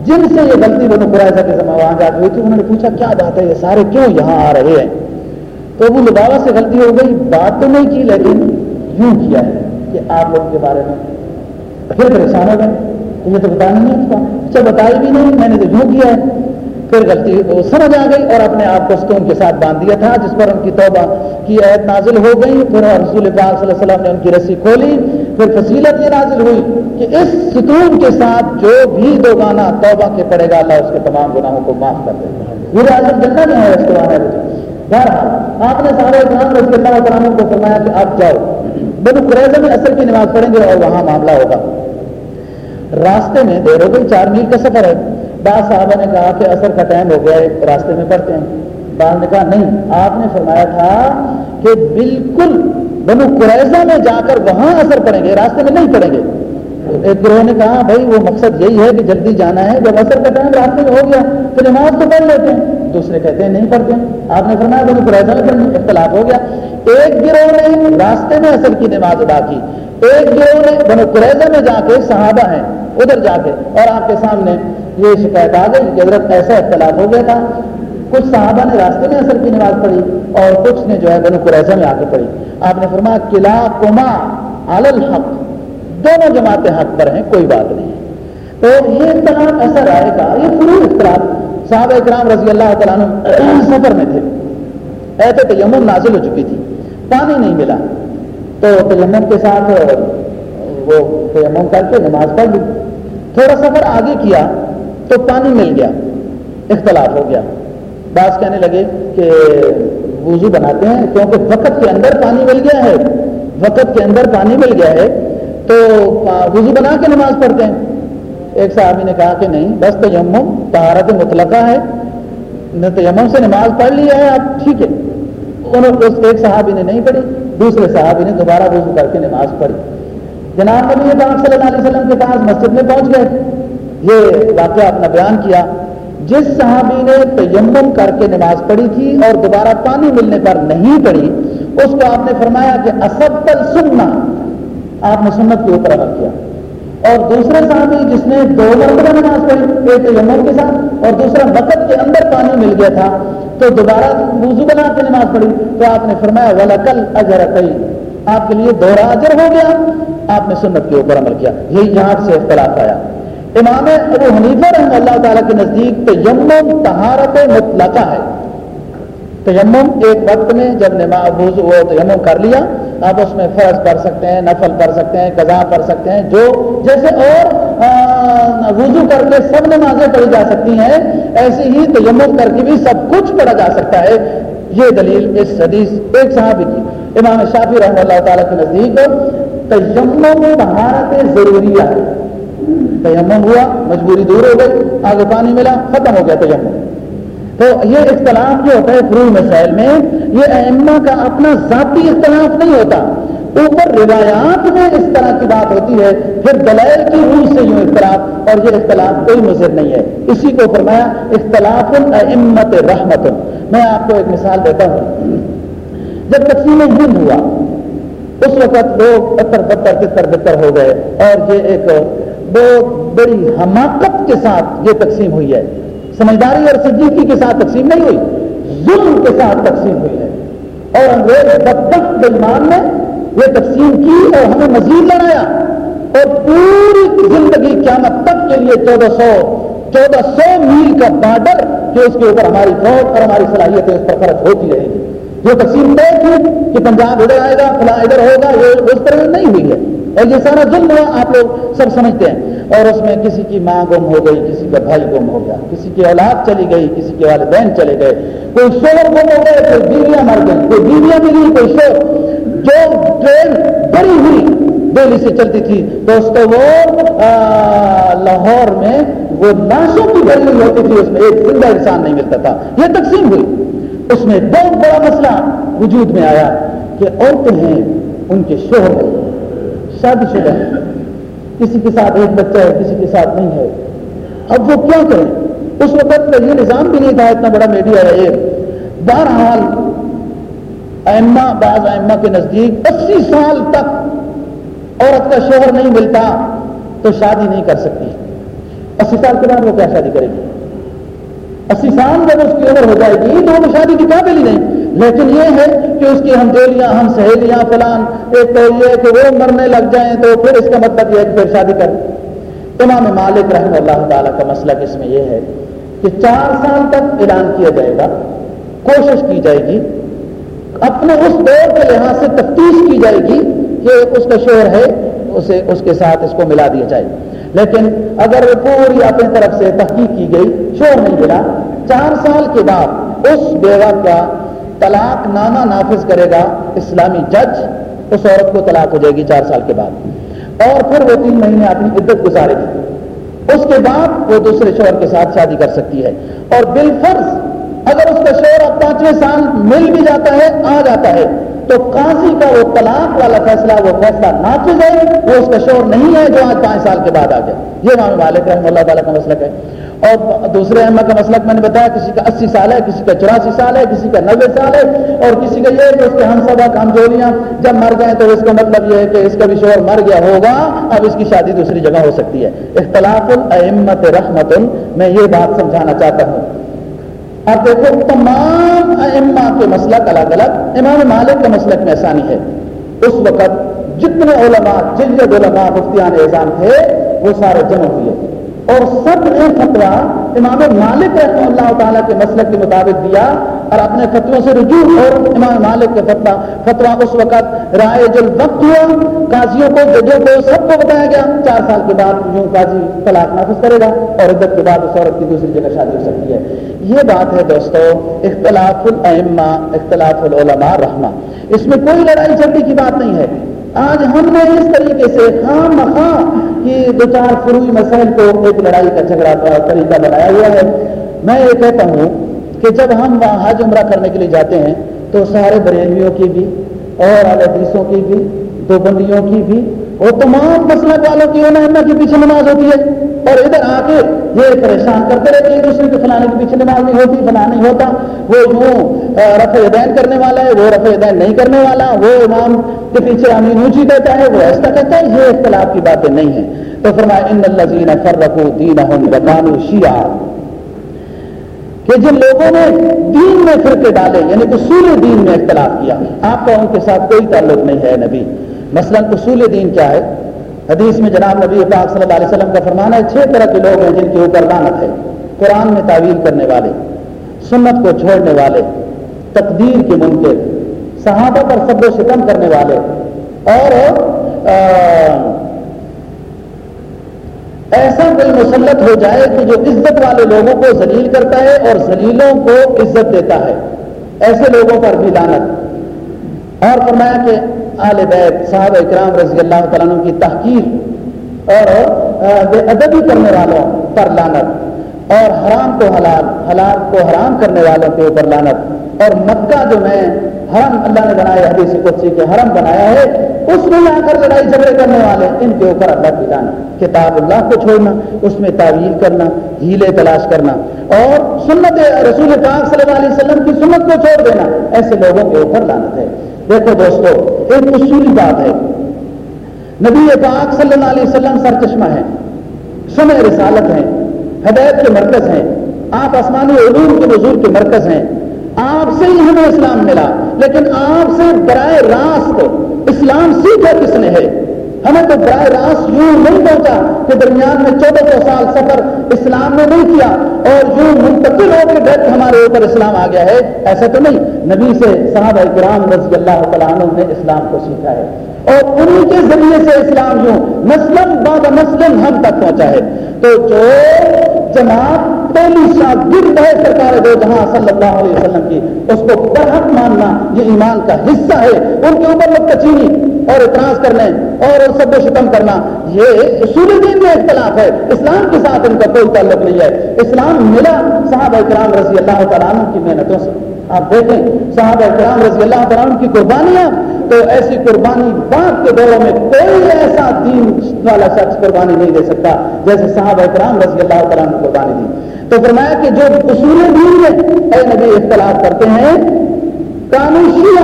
جن سے یہ غلطی بنو قرائضہ کے زمانے وہاں جا ہوئی تھی انہوں نے پوچھا، کیا بات ہے؟ یہ سارے کیوں یہاں آ رہے ہیں؟ تو ابو لبابا سے غلطی ہو گئی، بات تو نہیں کی، لیکن یوں کیا ہے کہ آپ لوگوں کے بارے میں پھر پریشان ہو گئے یہ تو بتانا نہیں اچھا بتائی بھی نہیں، میں نے تو یوں کیا ہے۔ پھر غلطی وہ سمجھ آ گئی اور اپنے آپ کو ستون کے ساتھ باندھ دیا تھا، جس پر ان کی توبہ کی عید نازل ہو گئی۔ پھر رسول پاک صلی اللہ علیہ وسلم نے ان کی رسی کھولی۔ پھر فصیلت یہ نازل ہوئی کہ اس ستون کے ساتھ جو بھی دو گانا توبہ کے پڑے گا، اللہ اس کے تمام گناہوں کو معاف کر دے گا۔ یہ اعظم جنگا نہیں ہے اس کے بعد بہرحال، آپ نے سارے اسلام رضی اللہ تعالیٰ کو فرمایا کہ آپ جاؤ۔ بنو قریضہ میں اثر کی نماز پڑھیں گے اور وہاں معاملہ ہوگا۔ راستے میں دیر ہو گئی چار میل کا سفر ہے۔ بعض صاحبہ نے کہا کہ اثر کا ٹائم ہو گیا ہے، راستے میں پڑھتے ہیں۔ بعض نے کہا نہیں، آپ نے فرمایا تھا کہ بالکل بنو قریضہ میں جا کر وہاں اثر پڑیں گے، راستے میں نہیں پڑیں گے۔ ایک گروہ نے کہا، بھائی وہ مقصد یہی ہے کہ جلدی جانا ہے، جب اثر کا ٹائم راستے میں ہو گیا تو نماز تو پڑھ لیتے ہیں۔ دوسرے کہتے ہیں، نہیں پڑھتے۔ آپ نے فرمایا بنو قریضہ میں پڑھنے اختلاف ہو گیا۔ ایک گروہ نے راستے میں اثر کی نماز ادا کی۔ ایک گروہ نے بنو قریضہ میں جا کے صحابہ ہیں، ادھر جا کے۔ اور آپ کے سامنے یہ شکایت آ گئی کہ حضرت ایسا اختلاف ہو گیا تھا۔ کچھ صحابہ نے راستے میں اثر کی نماز پڑھی اور کچھ نے جو ہے بنو قریضہ میں آ کے پڑھی۔ آپ نے فرمایا قلعہ کما الحق دونوں جماعتیں حق پر ہیں، کوئی بات نہیں۔ تو یہ اختلاف ایسا رہے گا، یہ پوری اختلاف۔ صحابہ اکرام رضی اللہ تعالیٰ سفر میں تھے۔ ایسے تیمم نازل ہو چکی تھی، پانی نہیں ملا۔ تو تیمم کے ساتھ وہ تیمم کر کے نماز پڑھ لی۔ تھوڑا سفر آگے کیا تو پانی مل گیا اختلاف ہو گیا۔ بعض کہنے لگے کہ وضو بناتے ہیں کیونکہ وقت کے اندر پانی مل گیا ہے۔ وقت کے اندر پانی مل گیا ہے تو وضو بنا کے نماز پڑھتے ہیں۔ ایک صحابی نے کہا کہ نہیں، بس تیمم، طہارت مطلقہ ہے۔ تیمم سے نماز پڑھ لیا ہے آپ، ٹھیک ہے۔ انہوں اس، ایک صحابی نے نہیں پڑھی۔ دوسرے صحابی نے دوبارہ وضو کر کے نماز پڑھی۔ جناب نبی پاک صلی اللہ علیہ وسلم کے پاس مسجد میں پہنچ گئے۔ یہ واقعہ اپنا بیان کیا۔ جس صحابی نے تیمم کر کے نماز پڑھی تھی اور دوبارہ پانی ملنے پر نہیں پڑھی، اس کو آپ نے فرمایا کہ اسب سننا آپ نے سنت کے اوپر عمل کیا۔ اور دوسرے صحابی جس نے دو مرتبہ نماز پڑھی، ایک یمن کے ساتھ، اور دوسرا وقت کے اندر پانی مل گیا تھا۔ تو دوبارہ وضو بنا کے نماز پڑھی تو آپ نے فرمایا والا کل اجر آپ کے لیے دوہرا اجر ہو گیا۔ آپ نے سنت کے اوپر عمل کیا۔ یہی یہاں سے اختلاف آیا۔ امام ابو حنیفہ رحمہ اللہ تعالیٰ کے نزدیک تیمم تہارت مطلقہ ہے۔ تیمم ایک وقت میں جب نماز وہ تیمم کر لیا۔ آپ اس میں فرض پڑھ سکتے ہیں، نفل پڑھ سکتے ہیں قضا پڑھ سکتے ہیں، جو جیسے اور وضو کر کے سب نمازیں پڑھی جا سکتی ہیں ایسے ہی تیمم کر کے بھی سب کچھ پڑھا جا سکتا ہے۔ یہ دلیل اس حدیث ایک صحابی کی۔ امام شافی رحمہ اللہ تعالیٰ کے نزدیک تیمم طہارت ضروری ہے تیمم ہوا، مجبوری دور ہو گئی، آگے پانی ملا، ختم ہو گیا تیمم۔ تو یہ اختلاف جو ہوتا ہے فرو مسائل میں، یہ ائمہ کا اپنا ذاتی اختلاف نہیں ہوتا۔ اوپر روایات میں اس طرح کی بات ہوتی ہے، پھر دلائل کی روح سے یوں اختلاف، اور یہ اختلاف کوئی مضر نہیں ہے۔ اسی کو فرمایا، اختلاف الامت رحمت۔ میں آپ کو ایک مثال دیتا ہوں۔ جب تقسیم ہند ہوا، اس وقت لوگ اتر پتر تتر بتر ہو گئے، اور یہ ایک بہت بڑی حماقت کے ساتھ یہ تقسیم ہوئی ہے۔ سمجھداری اور سنجیدگی کے ساتھ تقسیم نہیں ہوئی، ظلم کے ساتھ تقسیم ہوئی ہے۔ اور انگریز بدبخت بلمان نے یہ تقسیم کی اور ہمیں مزید لڑایا اور پوری زندگی قیامت تک کے لیے چودہ سو چودہ سو میل کا بارڈر کہ اس کے اوپر ہماری فوج اور ہماری صلاحیتیں اس پر خرچ ہوتی رہیں گی۔ جو تقسیم طے تھی کہ پنجاب ادھر آئے گا، فلاں ادھر ہوگا، یہ اس طرح نہیں ہوئی ہے۔ اور یہ سارا ظلم ہوا، آپ لوگ سب سمجھتے ہیں۔ اور اس میں کسی کی ماں گم ہو گئی، کسی کا بھائی گم ہو گیا، کسی کی اولاد چلی گئی، کسی کے والدین چلے گئے۔ کوئی شور گم ہو گئے، کوئی بیویاں مر گئی کوئی بیویاں ملی، کوئی شور جو ٹرین بڑی ہوئی، دہلی سے چلتی تھی۔ دوستو، وہ لاہور میں وہ لاشوں کی بھری ہوئی ہوتی تھی، اس میں ایک زندہ انسان نہیں ملتا تھا۔ یہ تقسیم ہوئی۔ اس میں بہت بڑا مسئلہ وجود میں آیا کہ عورتیں ہیں، ان کے شوہر شادی شدہ کسی کے ساتھ ایک بچہ ہے، کسی کے ساتھ نہیں ہے۔ اب وہ کیا کریں؟ اس وقت یہ نظام بھی نہیں تھا، اتنا بڑا میڈیا ہے یہ۔ بہرحال ائمہ، بعض ائمہ کے نزدیک اسی سال تک عورت کا شوہر نہیں ملتا تو شادی نہیں کر سکتی۔ اسی سال کے بعد وہ کیا شادی کرے گی؟ اسی سال جب اس کی عمر ہو جائے گی تو وہ شادی کی قابل ہی نہیں۔ لیکن یہ ہے کہ اس کی ہم جولیاں ہم سہیلیاں فلان، ایک تو یہ کہ وہ مرنے لگ جائیں تو پھر اس کا مطلب یہ ہے کہ پھر شادی کر۔ امام مالک رحم اللہ تعالیٰ کا مسئلہ اس میں یہ ہے کہ چار سال تک اعلان کیا جائے گا، کوشش کی جائے گی اپنے اس دور کے لحاظ سے تفتیش کی جائے گی کہ اس کا شور ہے، اسے، اس کے ساتھ اس کو ملا دیا جائے۔ لیکن اگر پوری اپنی طرف سے تحقیق کی گئی شور نہیں ملا، چار سال کے بعد اس بیوہ کا طلاق نامہ نافذ کرے گا اسلامی جج، اس عورت کو طلاق ہو جائے گی چار سال کے بعد۔ اور پھر وہ تین مہینے اپنی عدت گزارے گی۔ اس کے بعد وہ دوسرے شوہر کے ساتھ شادی کر سکتی ہے۔ اور بالفرض اگر اس کا شوہر اب پانچویں سال مل بھی جاتا ہے، آ جاتا ہے، تو قاضی کا وہ طلاق والا فیصلہ، وہ فیصلہ نافذ ہے، وہ اس کا شور نہیں ہے جو آج پانچ سال کے بعد آ گئے یہ مام مالک رحم اللہ تعالیٰ کا مسئلہ ہے۔ اور دوسرے احمد کا مسئلہ میں نے بتایا، کسی کا اسی سال ہے، کسی کا چوراسی سال ہے، کسی کا نوے سال ہے، اور کسی کا یہ ہے کہ اس کے ہم سبا کمزوریاں جب مر گئے تو اس کا مطلب یہ ہے کہ اس کا بھی شور مر گیا ہوگا، اب اس کی شادی دوسری جگہ ہو سکتی ہے۔ اختلاف الحمت رحمت، میں یہ بات سمجھانا چاہتا ہوں۔ اب دیکھو، تمام ائمہ کے مسلک الگ الگ، امام مالک کے مسلک میں آسانی ہے۔ اس وقت جتنے علماء جلد علماء مفتیان اعظام تھے، وہ سارے جمع ہوئے۔ اور سب نے فتوا امام مالک رحمہ اللہ تعالیٰ کے مسلک کے مطابق دیا اور اپنے فتووں سے رجوع اور امام مالک کے فتوا فتوا اس وقت رائے جل وقت ہوا۔ قاضیوں کو، ججوں کو سب کو بتایا گیا۔ چار سال کے بعد یوں قاضی طلاق نافذ کرے گا اور عدت کے بعد اس عورت کی دوسری جگہ شادی ہو سکتی ہے۔ یہ بات ہے دوستو، اختلاف الائمہ، اختلاف العلماء رحمہ۔ اس میں کوئی لڑائی جھگڑی کی بات نہیں ہے۔ آج ہم نے اس طریقے سے خام مخواہ کی دو چار فروئی مسائل کو ایک لڑائی کا جھگڑا کا طریقہ بنایا ہوا ہے۔ میں یہ کہتا ہوں کہ جب ہم وہاں حج عمرہ کرنے کے لیے جاتے ہیں تو سارے بریلویوں کی بھی اور الحدیثوں کی بھی، دو بندیوں کی بھی اور تمام مسلک والوں کی انہیں کے پیچھے نماز ہوتی ہے۔ اور ادھر آ کے یہ پریشان کرتے رہتے ہیں، دوسرے کے فلانے کے پیچھے نماز نہیں ہوتی، فلاں نہیں ہوتا۔ وہ یوں رفع دین کرنے والا ہے، وہ رفع دین نہیں کرنے والا۔ وہ امام کے پیچھے امین اونچی دیتا ہے، وہ ایسا کہتا ہے، یہ اختلاف کی باتیں نہیں ہیں۔ تو فرمایا، ان الزین فرقو دین بکانو شیعہ۔ کہ جن لوگوں نے دین میں فرقے ڈالے یعنی اصول دین میں اختلاف کیا، آپ کا ان کے ساتھ کوئی تعلق نہیں ہے نبی۔ مثلا اصول دین کیا ہے؟ حدیث میں جناب نبی پاک صلی اللہ علیہ وسلم کا فرمانا ہے، چھ طرح کے لوگ ہیں جن کے اوپر لانت ہے۔ قرآن میں تعویل کرنے والے، سنت کو چھوڑنے والے، تقدیر کے منکر، صحابہ پر سب و ستم کرنے والے، اور ایسا کوئی مسلط ہو جائے کہ جو عزت والے لوگوں کو ذلیل کرتا ہے اور ذلیلوں کو عزت دیتا ہے۔ ایسے لوگوں پر بھی لانت اور فرمایا کہ آل بیت صاحب اکرام رضی اللہ تعالیٰ عنہ کی تحقیر اور بے ادبی کرنے والوں پر لانت اور حرام کو حلال حلال کو حرام کرنے والوں کے اوپر لانت اور مکہ جو میں حرم اللہ نے بنایا، حدیث قدسی کے حرم بنایا ہے، اس میں آ کر لڑائی جھگڑے کرنے والے، ان کے اوپر اللہ کی لانت کتاب اللہ کو چھوڑنا، اس میں تعویل کرنا، ہیلے تلاش کرنا اور سنت رسول پاک صلی اللہ علیہ وسلم کی سنت کو چھوڑ دینا، ایسے لوگوں کے اوپر لانت ہے۔ دیکھو دوستو، ایک اصولی بات ہے۔ نبی پاک صلی اللہ علیہ وسلم سر چشمہ ہے سمے رسالت ہیں، ہدایت کے مرکز ہیں، آپ آسمانی علوم کے بزرگ کے مرکز ہیں۔ آپ سے ہی ہمیں اسلام ملا، لیکن آپ سے برائے راست اسلام سیکھا کس نے ہے؟ ہمیں تو براہ راست یوں نہیں پہنچا کہ درمیان میں چودہ سو سال سفر اسلام نے نہیں کیا اور یوں منتقل ہو کے ڈائریکٹ ہمارے اوپر اسلام آ گیا ہے، ایسا تو نہیں۔ نبی سے صحابہ کرام رضی اللہ تعالیٰ عنہ نے اسلام کو سیکھا ہے۔ اور انہیں کے ذریعے سے اسلام یوں مسلم بعد مسلم ہم تک پہنچا ہے۔ تو جو جماعت پہلی شاگرد ہے سرکار دو جہاں صلی اللہ علیہ وسلم کی، اس کو برحق ماننا یہ ایمان کا حصہ ہے۔ ان کے اوپر لوگ کچینی اور اعتراض کرنے اور سب و شتم کرنا، یہ اصول دین میں اختلاف ہے۔ اسلام کے ساتھ ان کا کوئی تعلق نہیں ہے۔ اسلام ملا صاحب اکرام رضی اللہ تعالیٰ عنہ کی محنتوں سے۔ آپ دیکھیں صاحب اکرام رضی اللہ تعالیٰ عنہ کی قربانیاں، تو ایسی قربانی بعد کے دوروں میں کوئی ایسا دین والا شخص قربانی نہیں دے سکتا، جیسے صاحب اکرام رضی اللہ تعالیٰ نے قربانی دی۔ تو فرمایا کہ جو اصول دین میں، اے نبی اختلاف کرتے ہیں، قانون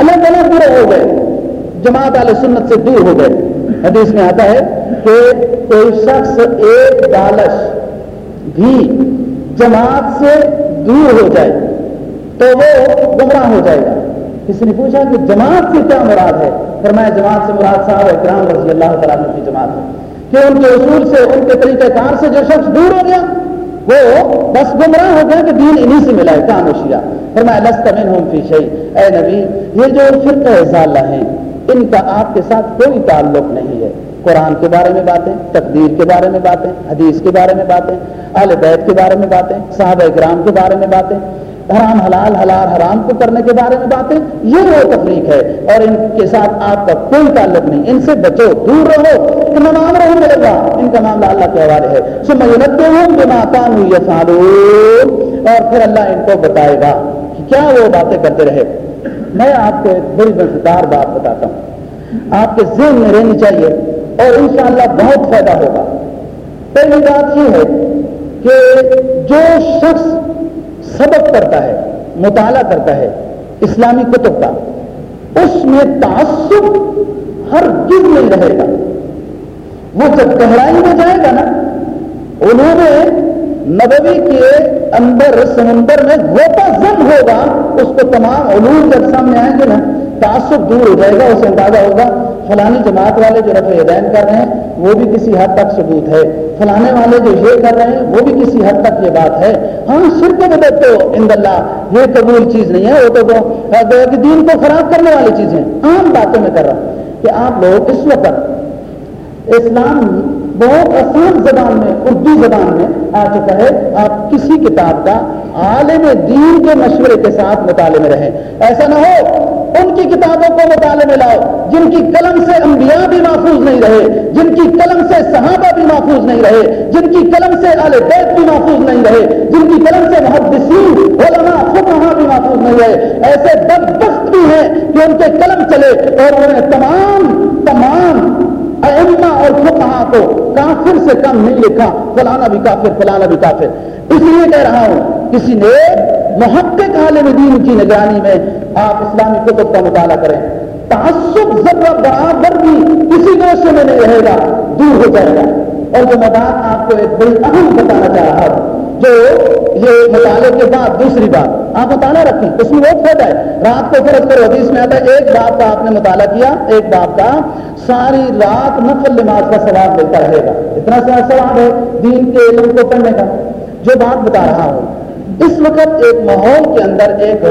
الگ الگ برے ہو گئے۔ جماعت علیہ سنت سے دور ہو گئے۔ حدیث میں آتا ہے کہ کوئی شخص ایک بالش بھی جماعت سے دور ہو جائے تو وہ گمراہ ہو جائے گا۔ کسی نے پوچھا کہ جماعت سے کیا مراد ہے؟ فرمایا جماعت سے مراد صاحب اکرام رضی اللہ تعالیٰ کی جماعت ہے۔ کہ ان کے اصول سے، ان کے طریقہ کار سے جو شخص دور ہو گیا، وہ بس گمراہ ہو گیا کہ دین انہیں سے ملا ہے کام وشیا فرمایا لست منہم فی شیء۔ اے نبی، یہ جو فرقہ ضالہ ہیں ان کا آپ کے ساتھ کوئی تعلق نہیں ہے۔ قرآن کے بارے میں باتیں، تقدیر کے بارے میں باتیں، حدیث کے بارے میں باتیں، اہل بیت کے بارے میں باتیں، صحابہ اکرام کے بارے میں باتیں، حرام، حلال حلال، حرام کو کرنے کے بارے میں باتیں، یہ وہ تفریق ہے۔ اور ان کے ساتھ آپ کا کوئی تعلق نہیں۔ ان سے بچو، دور رہو کہ نمام رہو ملے گا ان کا معاملہ اللہ کے حوالے ہے۔ سو میں ہوں بنا کام اور پھر اللہ ان کو بتائے گا کہ کیا وہ باتیں کرتے رہے۔ میں آپ کو ایک بڑی مزیدار بات بتاتا ہوں۔ آپ کے ذہن میں رہنی چاہیے اور انشاءاللہ بہت فائدہ ہوگا۔ پہلی بات یہ ہے کہ جو شخص سبق کرتا ہے، مطالعہ کرتا ہے، اسلامی کتب کا، اس میں تعصب ہر چیز نہیں رہے گا۔ وہ جب گہرائی میں جائے گا نا، انہوں نے نبوی کے اندر سمندر میں گوپا زن ہوگا، اس کو تمام علوم جب سامنے آئیں گے نا، تعصب دور ہو جائے گا اسے اندازہ ہوگا فلانی جماعت والے جو رفع دین کر رہے ہیں، وہ بھی کسی حد تک ثبوت ہے۔ فلانے والے جو یہ کر رہے ہیں، وہ بھی کسی حد تک یہ بات ہے۔ ہاں شرک بدت تو اند اللہ، یہ قبول چیز نہیں ہے، وہ تو دین کو خراب کرنے والی چیزیں عام باتوں میں کر رہا ہوں کہ آپ لوگ اس وقت اسلام بہت آسان زبان میں، اردو زبان میں آ چکا ہے۔ آپ کسی کتاب کا عالم دین کے مشورے کے ساتھ مطالعے میں رہیں۔ ایسا نہ ہو، ان کی کتابوں کو مطالعے میں لاؤ، جن کی قلم سے انبیاء بھی محفوظ نہیں رہے، جن کی قلم سے صحابہ بھی محفوظ نہیں رہے، جن کی قلم سے آل بیت بھی محفوظ نہیں رہے، جن کی قلم سے محدثین، علماء فقہا بھی محفوظ نہیں رہے۔ ایسے بدبخت بھی ہیں کہ ان کے قلم چلے اور انہیں تمام تمام ائمہ اور فقہا کو کافر سے کم نہیں لکھا، فلانا بھی کافر، فلانا بھی کافر۔ اس لیے کہہ رہا ہوں، کسی نے محقق عالم دین کی نگرانی میں آپ اسلامی کتب کا مطالعہ کریں۔ تعصب ذرہ برابر بھی کسی گوشے میں نہیں رہے گا، دور ہو جائے گا۔ اور جو میں بات آپ کو ایک بڑی اہم بتانا چاہ رہا ہوں۔ جو یہ مطالعے کے بعد دوسری بات آپ مطالعہ رکھیں، اس میں بہت فائدہ ہے۔ رات کو فرق کرو، حدیث میں آتا ہے، ایک بات کا آپ نے مطالعہ کیا، ایک بات کا ساری رات نفل نماز کا ثواب ملتا رہے گا۔ اتنا سا ثواب ہے دین کے علم کو پڑھنے کا۔ جو بات بتا رہا ہوں، اس وقت ایک ماحول کے اندر ایک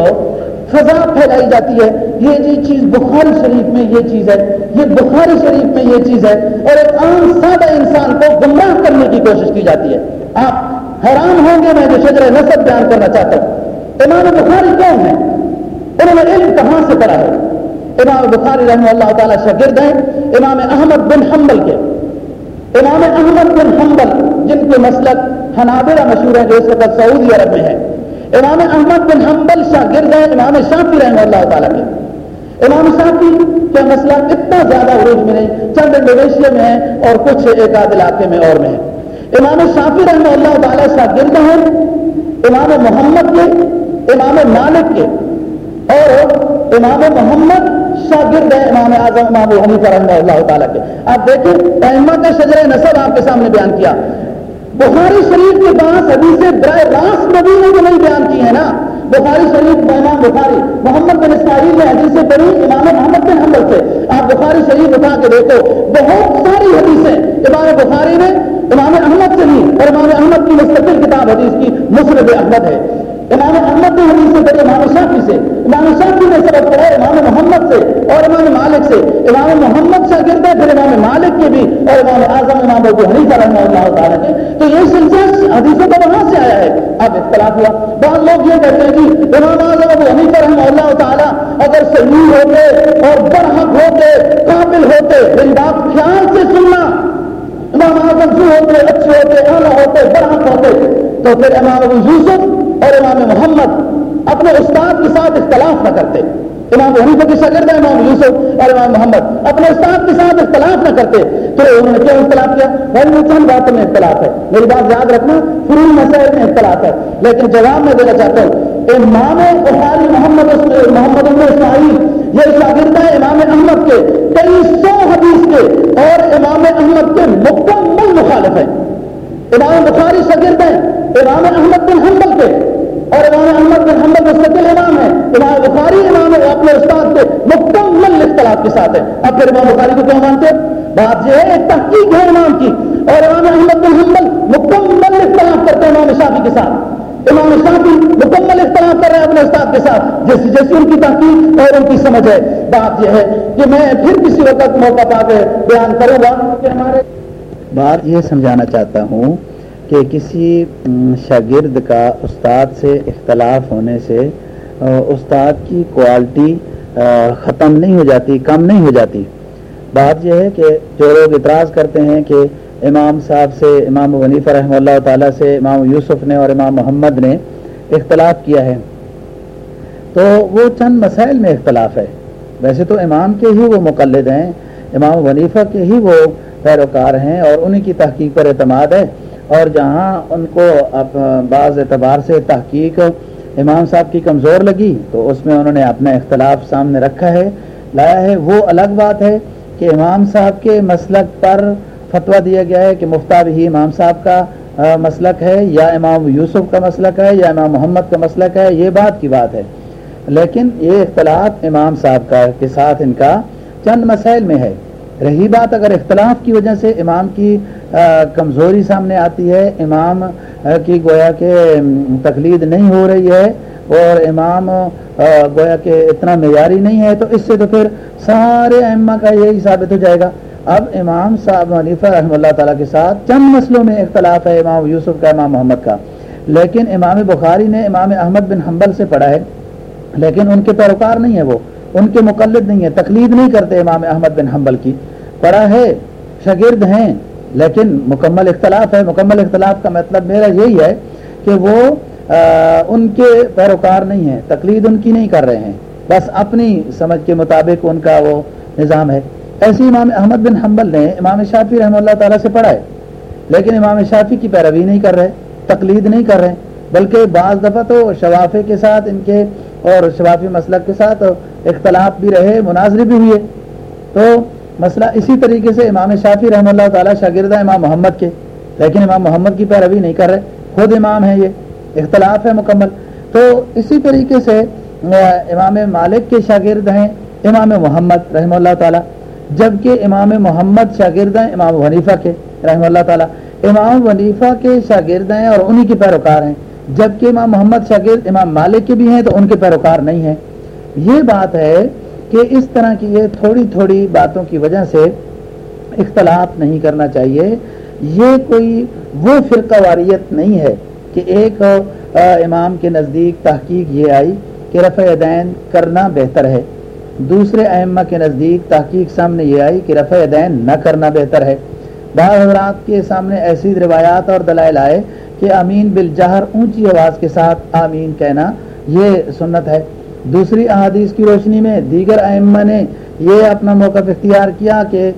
فضا پھیلائی جاتی ہے۔ یہ جی چیز بخاری شریف میں یہ چیز ہے، یہ بخاری شریف میں یہ چیز ہے اور ایک عام سادہ انسان کو گمراہ کرنے کی کوشش کی جاتی ہے۔ آپ حیران ہوں گے میں جو شجر نصب بیان کرنا چاہتا ہوں۔ امام بخاری کون ہے انہوں نے علم کہاں سے پڑھا ہے؟ امام بخاری رحمہ اللہ تعالیٰ شاگرد ہیں، امام احمد بن حنبل کے۔ امام احمد بن حنبل، جن کے مسلک حنابلہ مشہور ہیں جو اس وقت سعودی عرب میں ہیں۔ امام احمد بن حنبل شاگرد ہیں، امام شافی رحمہ اللہ تعالیٰ کے۔ امام شافی کا مسئلہ اتنا زیادہ عروج میں نہیں، چند انڈونیشیا میں ہے اور کچھ ایک آدھ علاقے میں اور میں ہے امام شافی رحمہ اللہ تعالیٰ شاگرد ہیں امام محمد کے، امام مالک کے، اور امام محمد شاگرد ہے امام اعظم، امام حنیفہ رحمہ اللہ تعالیٰ کے۔ آپ دیکھیں احمد کا شجر نصب آپ کے سامنے بیان کیا۔ بخاری شریف کے پاس حدیث براہ راست نبی نے جو نہیں بیان کی ہے نا۔ بخاری شریف امام بخاری، محمد بن اسماعیل نے حدیث پڑھی، امام محمد بن حمل سے۔ آپ بخاری شریف اٹھا کے دیکھو، بہت ساری حدیثیں، امام بخاری نے امام احمد سے لی اور امام احمد کی مستقل کتاب حدیث کی مسرد احمد ہے۔ امام احمد نے حدیث سے پڑھی، امام شافی سے۔ امام شافی نے سبق پڑھا امام محمد سے اور امام مالک سے۔ امام محمد شاگرد ہے پھر امام مالک کے بھی اور امام اعظم امام ابو حنیفہ رحمہ اللہ تعالیٰ کے۔ تو یہ سلسلہ حدیثوں کا وہاں سے آیا ہے۔ اب اختلاف ہوا۔ بعض لوگ یہ کہتے ہیں کہ امام اعظم ابو حنیفہ رحمہ اللہ تعالیٰ اگر صحیح ہوتے اور برحق ہوتے، قابل ہوتے بات خیال سے سننا امام اعظم جو ہوتے، اچھے ہوتے، اعلیٰ ہوتے برحق ہوتے، تو پھر امام ابو یوسف اور امام محمد اپنے استاد کے ساتھ اختلاف نہ کرتے۔ امام حنیفہ کی کے شاگرد امام یوسف اور امام محمد اپنے استاد کے ساتھ اختلاف نہ کرتے۔ تو انہوں نے کیا اختلاف کیا؟ بھائی میں چند باتوں میں اختلاف ہے۔ میری بات یاد رکھنا، فروغ مسائل میں اختلاف ہے۔ لیکن جواب میں دینا چاہتا ہوں، امام بخاری محمد محمد اللہ اسماعیل یہ شاگرد ہے امام احمد کے کئی سو حدیث کے اور امام احمد کے مکمل مخالف ہیں۔ امام بخاری شاگرد ہیں، امام احمد بن حنبل کے اور امام احمد بن حمد مستقل امام ہے امام بخاری، امام ہے اپنے استاد کے مکمل اختلاف کے ساتھ ہے اب پھر امام بخاری کو کیا مانتے بات یہ ہے، ایک تحقیق ہے امام کی۔ اور امام احمد بن حمل مکمل اختلاف کرتے ہیں امام شافی کے ساتھ۔ امام شافی مکمل اختلاف کر رہے ہیں اپنے استاد کے ساتھ، جیسی جیسی ان کی تحقیق اور ان کی سمجھ ہے۔ بات یہ ہے کہ میں پھر کسی وقت موقع پا کے بیان کروں گا کہ ہمارے بات یہ سمجھانا چاہتا ہوں کہ کسی شاگرد کا استاد سے اختلاف ہونے سے استاد کی کوالٹی ختم نہیں ہو جاتی، کم نہیں ہو جاتی۔ بات یہ ہے کہ جو لوگ اعتراض کرتے ہیں کہ امام صاحب سے، امام ونیف رحمہ اللہ تعالیٰ سے، امام یوسف نے اور امام محمد نے اختلاف کیا ہے۔ تو وہ چند مسائل میں اختلاف ہے۔ ویسے تو امام کے ہی وہ مقلد ہیں، امام ونیفہ کے ہی وہ پیروکار ہیں اور انہی کی تحقیق پر اعتماد ہے۔ اور جہاں ان کو بعض اعتبار سے تحقیق امام صاحب کی کمزور لگی، تو اس میں انہوں نے اپنا اختلاف سامنے رکھا ہے۔ لایا ہے، وہ الگ بات ہے کہ امام صاحب کے مسلک پر فتویٰ دیا گیا ہے کہ مفتاب ہی امام صاحب کا مسلک ہے، یا امام یوسف کا مسلک ہے، یا امام محمد کا مسلک ہے، یہ بات کی بات ہے۔ لیکن یہ اختلاف امام صاحب کا کے ساتھ ان کا چند مسائل میں ہے۔ رہی بات اگر اختلاف کی وجہ سے امام کی کمزوری سامنے آتی ہے، امام کی گویا کہ تقلید نہیں ہو رہی ہے اور امام گویا کہ اتنا معیاری نہیں ہے، تو اس سے تو پھر سارے اما کا یہی ثابت ہو جائے گا۔ اب امام صاحب حنیفہ رحمۃ اللہ تعالیٰ کے ساتھ چند مسئلوں میں اختلاف ہے امام یوسف کا، امام محمد کا۔ لیکن امام بخاری نے امام احمد بن حنبل سے پڑھا ہے، لیکن ان کے پیروکار نہیں ہے وہ۔ ان کے مقلد نہیں ہے، تقلید نہیں کرتے امام احمد بن حنبل کی۔ پڑھا ہے، شاگرد ہیں، لیکن مکمل اختلاف ہے۔ مکمل اختلاف کا مطلب میرا یہی ہے کہ وہ ان کے پیروکار نہیں ہیں، تقلید ان کی نہیں کر رہے ہیں۔ بس اپنی سمجھ کے مطابق ان کا وہ نظام ہے۔ ایسے امام احمد بن حنبل نے امام شافی رحمۃ اللہ تعالیٰ سے پڑھا ہے، لیکن امام شافی کی پیروی نہیں کر رہے، تقلید نہیں کر رہے، بلکہ بعض دفعہ تو شفافے کے ساتھ ان کے اور شفافی مسلک کے ساتھ اختلاف بھی رہے مناظر بھی ہوئے۔ تو مسئلہ اسی طریقے سے امام شافی رحمۃ اللہ تعالیٰ شاگردہ امام محمد کے، لیکن امام محمد کی پیروی نہیں کر رہے، خود امام ہے یہ، اختلاف ہے مکمل۔ تو اسی طریقے سے امام مالک کے شاگرد ہیں امام محمد رحمہ اللہ تعالیٰ۔ جبکہ امام محمد شاگرد ہیں، امام ونیفہ کے رحمہ اللہ تعالیٰ۔ امام ونیفہ کے شاگرد ہیں اور انہی کے پیروکار ہیں۔ جبکہ امام محمد شاگرد، امام مالک کے بھی ہیں تو ان کے پیروکار نہیں ہیں۔ یہ بات ہے کہ اس طرح کی یہ تھوڑی تھوڑی باتوں کی وجہ سے اختلاف نہیں کرنا چاہیے۔ یہ کوئی وہ فرقہ واریت نہیں ہے کہ ایک امام کے نزدیک تحقیق یہ آئی کہ رفع دین کرنا بہتر ہے۔ دوسرے ائمہ کے نزدیک تحقیق سامنے یہ آئی کہ رفع دین نہ کرنا بہتر ہے۔ بعض حضرات کے سامنے ایسی روایات اور دلائل آئے کہ امین بالجہر اونچی آواز کے ساتھ آمین کہنا یہ سنت ہے۔ دوسری احادیث کی روشنی میں دیگر ائمہ نے یہ اپنا موقف اختیار کیا کہ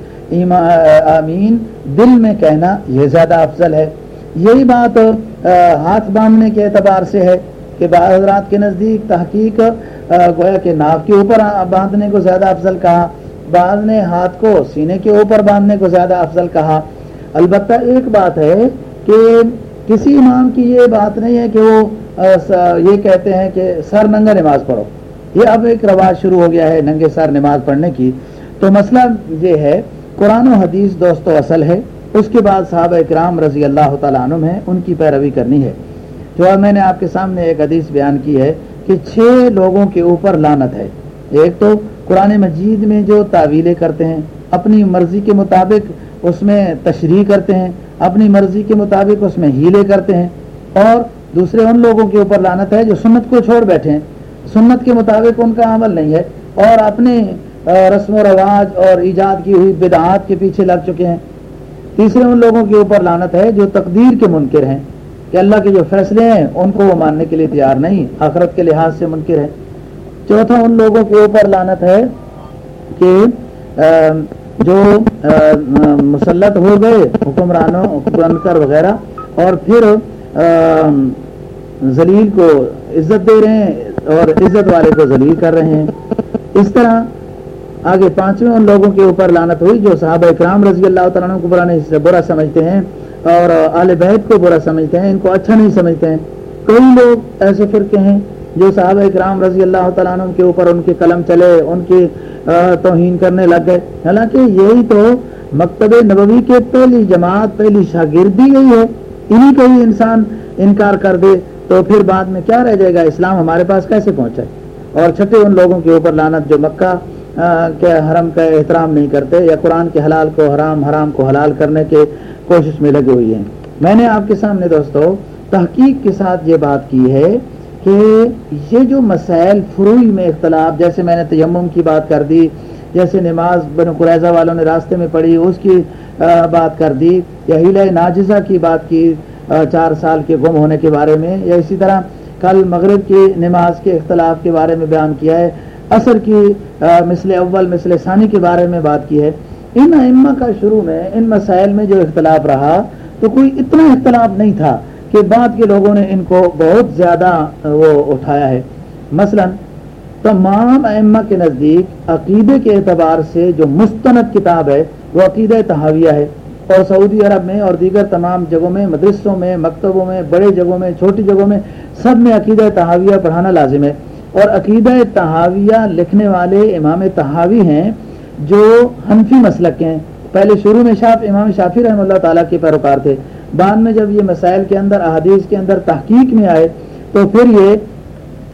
آمین دل میں کہنا یہ زیادہ افضل ہے۔ یہی بات ہاتھ باندھنے کے اعتبار سے ہے کہ بعض حضرات کے نزدیک تحقیق گویا کہ ناف کے اوپر باندھنے کو زیادہ افضل کہا۔ بعض نے ہاتھ کو، سینے کے اوپر باندھنے کو زیادہ افضل کہا۔ البتہ ایک بات ہے کہ کسی امام کی یہ بات نہیں ہے کہ وہ یہ کہتے ہیں کہ سر ننگا نماز پڑھو۔ یہ اب ایک رواج شروع ہو گیا ہے ننگے سر نماز پڑھنے کی۔ تو مسئلہ یہ ہے، قرآن و حدیث دوست و اصل ہے۔ اس کے بعد صحابہ اکرام رضی اللہ تعالیٰ عنہ ہیں، ان کی پیروی کرنی ہے۔ جو اب میں نے آپ کے سامنے ایک حدیث بیان کی ہے۔ کہ چھ لوگوں کے اوپر لانت ہے۔ ایک تو قرآن مجید میں جو تعویلیں کرتے ہیں، اپنی مرضی کے مطابق اس میں تشریح کرتے ہیں، اپنی مرضی کے مطابق اس میں ہیلے کرتے ہیں۔ اور دوسرے ان لوگوں کے اوپر لانت ہے جو سنت کو چھوڑ بیٹھے ہیں۔ سنت کے مطابق ان کا عمل نہیں ہے۔ اور اپنے رسم و رواج اور ایجاد کی ہوئی بدعات کے پیچھے لگ چکے ہیں۔ تیسرے ان لوگوں کے اوپر لانت ہے جو تقدیر کے منکر ہیں۔ کہ اللہ کے جو فیصلے ہیں، ان کو وہ ماننے کے لیے تیار نہیں، آخرت کے لحاظ سے منکر ہے چوتھا، ان لوگوں کے اوپر لانت ہے کہ جو مسلط ہو گئے، حکمرانوں بنکر وغیرہ، اور پھر ذلیل کو عزت دے رہے ہیں اور عزت والے کو ذلیل کر رہے ہیں۔ اس طرح آگے پانچویں، ان لوگوں کے اوپر لانت ہوئی، جو صحابہ اکرام رضی اللہ تعالیٰ کو برانے سے برا سمجھتے ہیں۔ اور آل بیت کو برا سمجھتے ہیں، ان کو اچھا نہیں سمجھتے ہیں۔ کئی لوگ ایسے فرقے ہیں جو صحابہ اکرام رضی اللہ تعالیٰ عنہ کے اوپر ان کے قلم چلے، ان کی توہین کرنے لگ گئے۔ حالانکہ یہی تو مکتب نبوی کے پہلی جماعت، پہلی شاگردی یہی ہے۔ انہی کو ہی انسان انکار کر دے تو پھر بعد میں کیا رہ جائے گا؟ اسلام ہمارے پاس کیسے پہنچے اور چھٹے ان لوگوں کے اوپر لانت جو مکہ کے حرم کا احترام نہیں کرتے یا قرآن کے حلال کو حرام حرام کو حلال کرنے کے کوشش میں لگے ہوئی ہیں۔ میں نے آپ کے سامنے دوستو تحقیق کے ساتھ یہ بات کی ہے کہ یہ جو مسائل فروئی میں اختلاف، جیسے میں نے تیمم کی بات کر دی، جیسے نماز بن قریضہ والوں نے راستے میں پڑھی، اس کی بات کر دی، یا ہیلا ناجزہ کی بات کی چار سال کے گم ہونے کے بارے میں، یا اسی طرح کل مغرب کی نماز کے اختلاف کے بارے میں بیان کیا ہے۔ اثر کی مثل اول، مثل ثانی کے بارے میں بات کی ہے۔ ان ائمہ کا شروع میں، ان مسائل میں جو اختلاف رہا، تو کوئی اتنا اختلاف نہیں تھا کہ بعد کے لوگوں نے ان کو بہت زیادہ وہ اٹھایا ہے۔ مثلا، تمام ائمہ کے نزدیک عقیدے کے اعتبار سے جو مستند کتاب ہے، وہ عقیدہ تحاویہ ہے۔ اور سعودی عرب میں اور دیگر تمام جگہوں میں، مدرسوں میں، مکتبوں میں، بڑے جگہوں میں، چھوٹی جگہوں میں، سب میں عقیدہ تحاویہ پڑھانا لازم ہے۔ اور عقیدہ تحاویہ لکھنے والے امام تحاوی ہیں جو حنفی مسلک ہیں۔ پہلے شروع میں شاپ امام شافی رحمۃ اللہ تعالیٰ کے پیروکار تھے۔ بعد میں جب یہ مسائل کے اندر، احادیث کے اندر تحقیق میں آئے، تو پھر یہ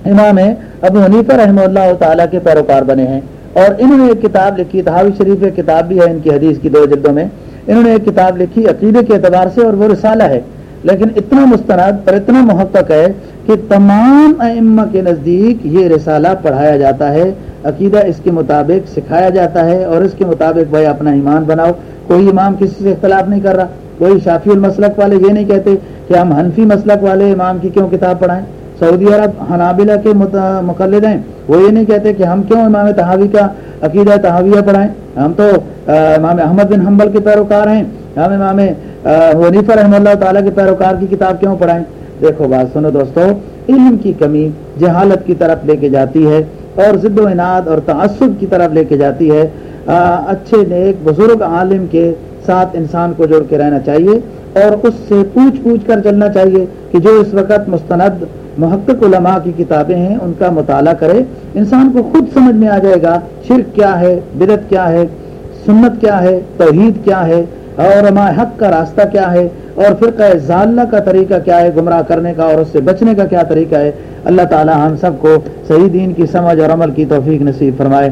امام ابو حنیفہ رحمہ اللہ تعالیٰ کے پیروکار بنے ہیں۔ اور انہوں نے ایک کتاب لکھی، تحاوی شریف ایک کتاب بھی ہے ان کی حدیث کی دو جلدوں میں۔ انہوں نے ایک کتاب لکھی عقیدے کے اعتبار سے اور وہ رسالہ ہے۔ لیکن اتنا مستند اور اتنا محقق ہے کہ تمام ائمہ کے نزدیک یہ رسالہ پڑھایا جاتا ہے، عقیدہ اس کے مطابق سکھایا جاتا ہے اور اس کے مطابق بھائی اپنا ایمان بناؤ۔ کوئی امام کسی سے اختلاف نہیں کر رہا، کوئی شافی المسلک والے یہ نہیں کہتے کہ ہم حنفی مسلک والے امام کی کیوں کتاب پڑھائیں۔ سعودی عرب، حنابلہ کے مقلد ہیں، وہ یہ نہیں کہتے کہ ہم کیوں امام تحاوی کا عقیدہ تحاویہ پڑھائیں۔ ہم تو امام احمد بن حنبل کے پیروکار ہیں۔ ہم امام ونیفہ رحمہ اللہ تعالیٰ کے پیروکار کی کتاب کیوں پڑھائیں؟ دیکھو بات سنو دوستو، علم کی کمی جہالت کی طرف لے کے جاتی ہے اور ضد و انعد اور تعصب کی طرف لے کے جاتی ہے۔ اچھے نیک بزرگ عالم کے ساتھ انسان کو جوڑ کے رہنا چاہیے اور اس سے پوچھ پوچھ کر چلنا چاہیے کہ جو اس وقت مستند محقق علماء کی کتابیں ہیں، ان کا مطالعہ کرے۔ انسان کو خود سمجھ میں آ جائے گا شرک کیا ہے بدت کیا ہے، سنت کیا ہے، توحید کیا ہے، اور حق کا راستہ کیا ہے۔ اور فرقہ ضالہ کا طریقہ کیا ہے؟ گمراہ کرنے کا اور اس سے بچنے کا کیا طریقہ ہے؟ اللہ تعالی ہم سب کو صحیح دین کی سمجھ اور عمل کی توفیق نصیب فرمائے۔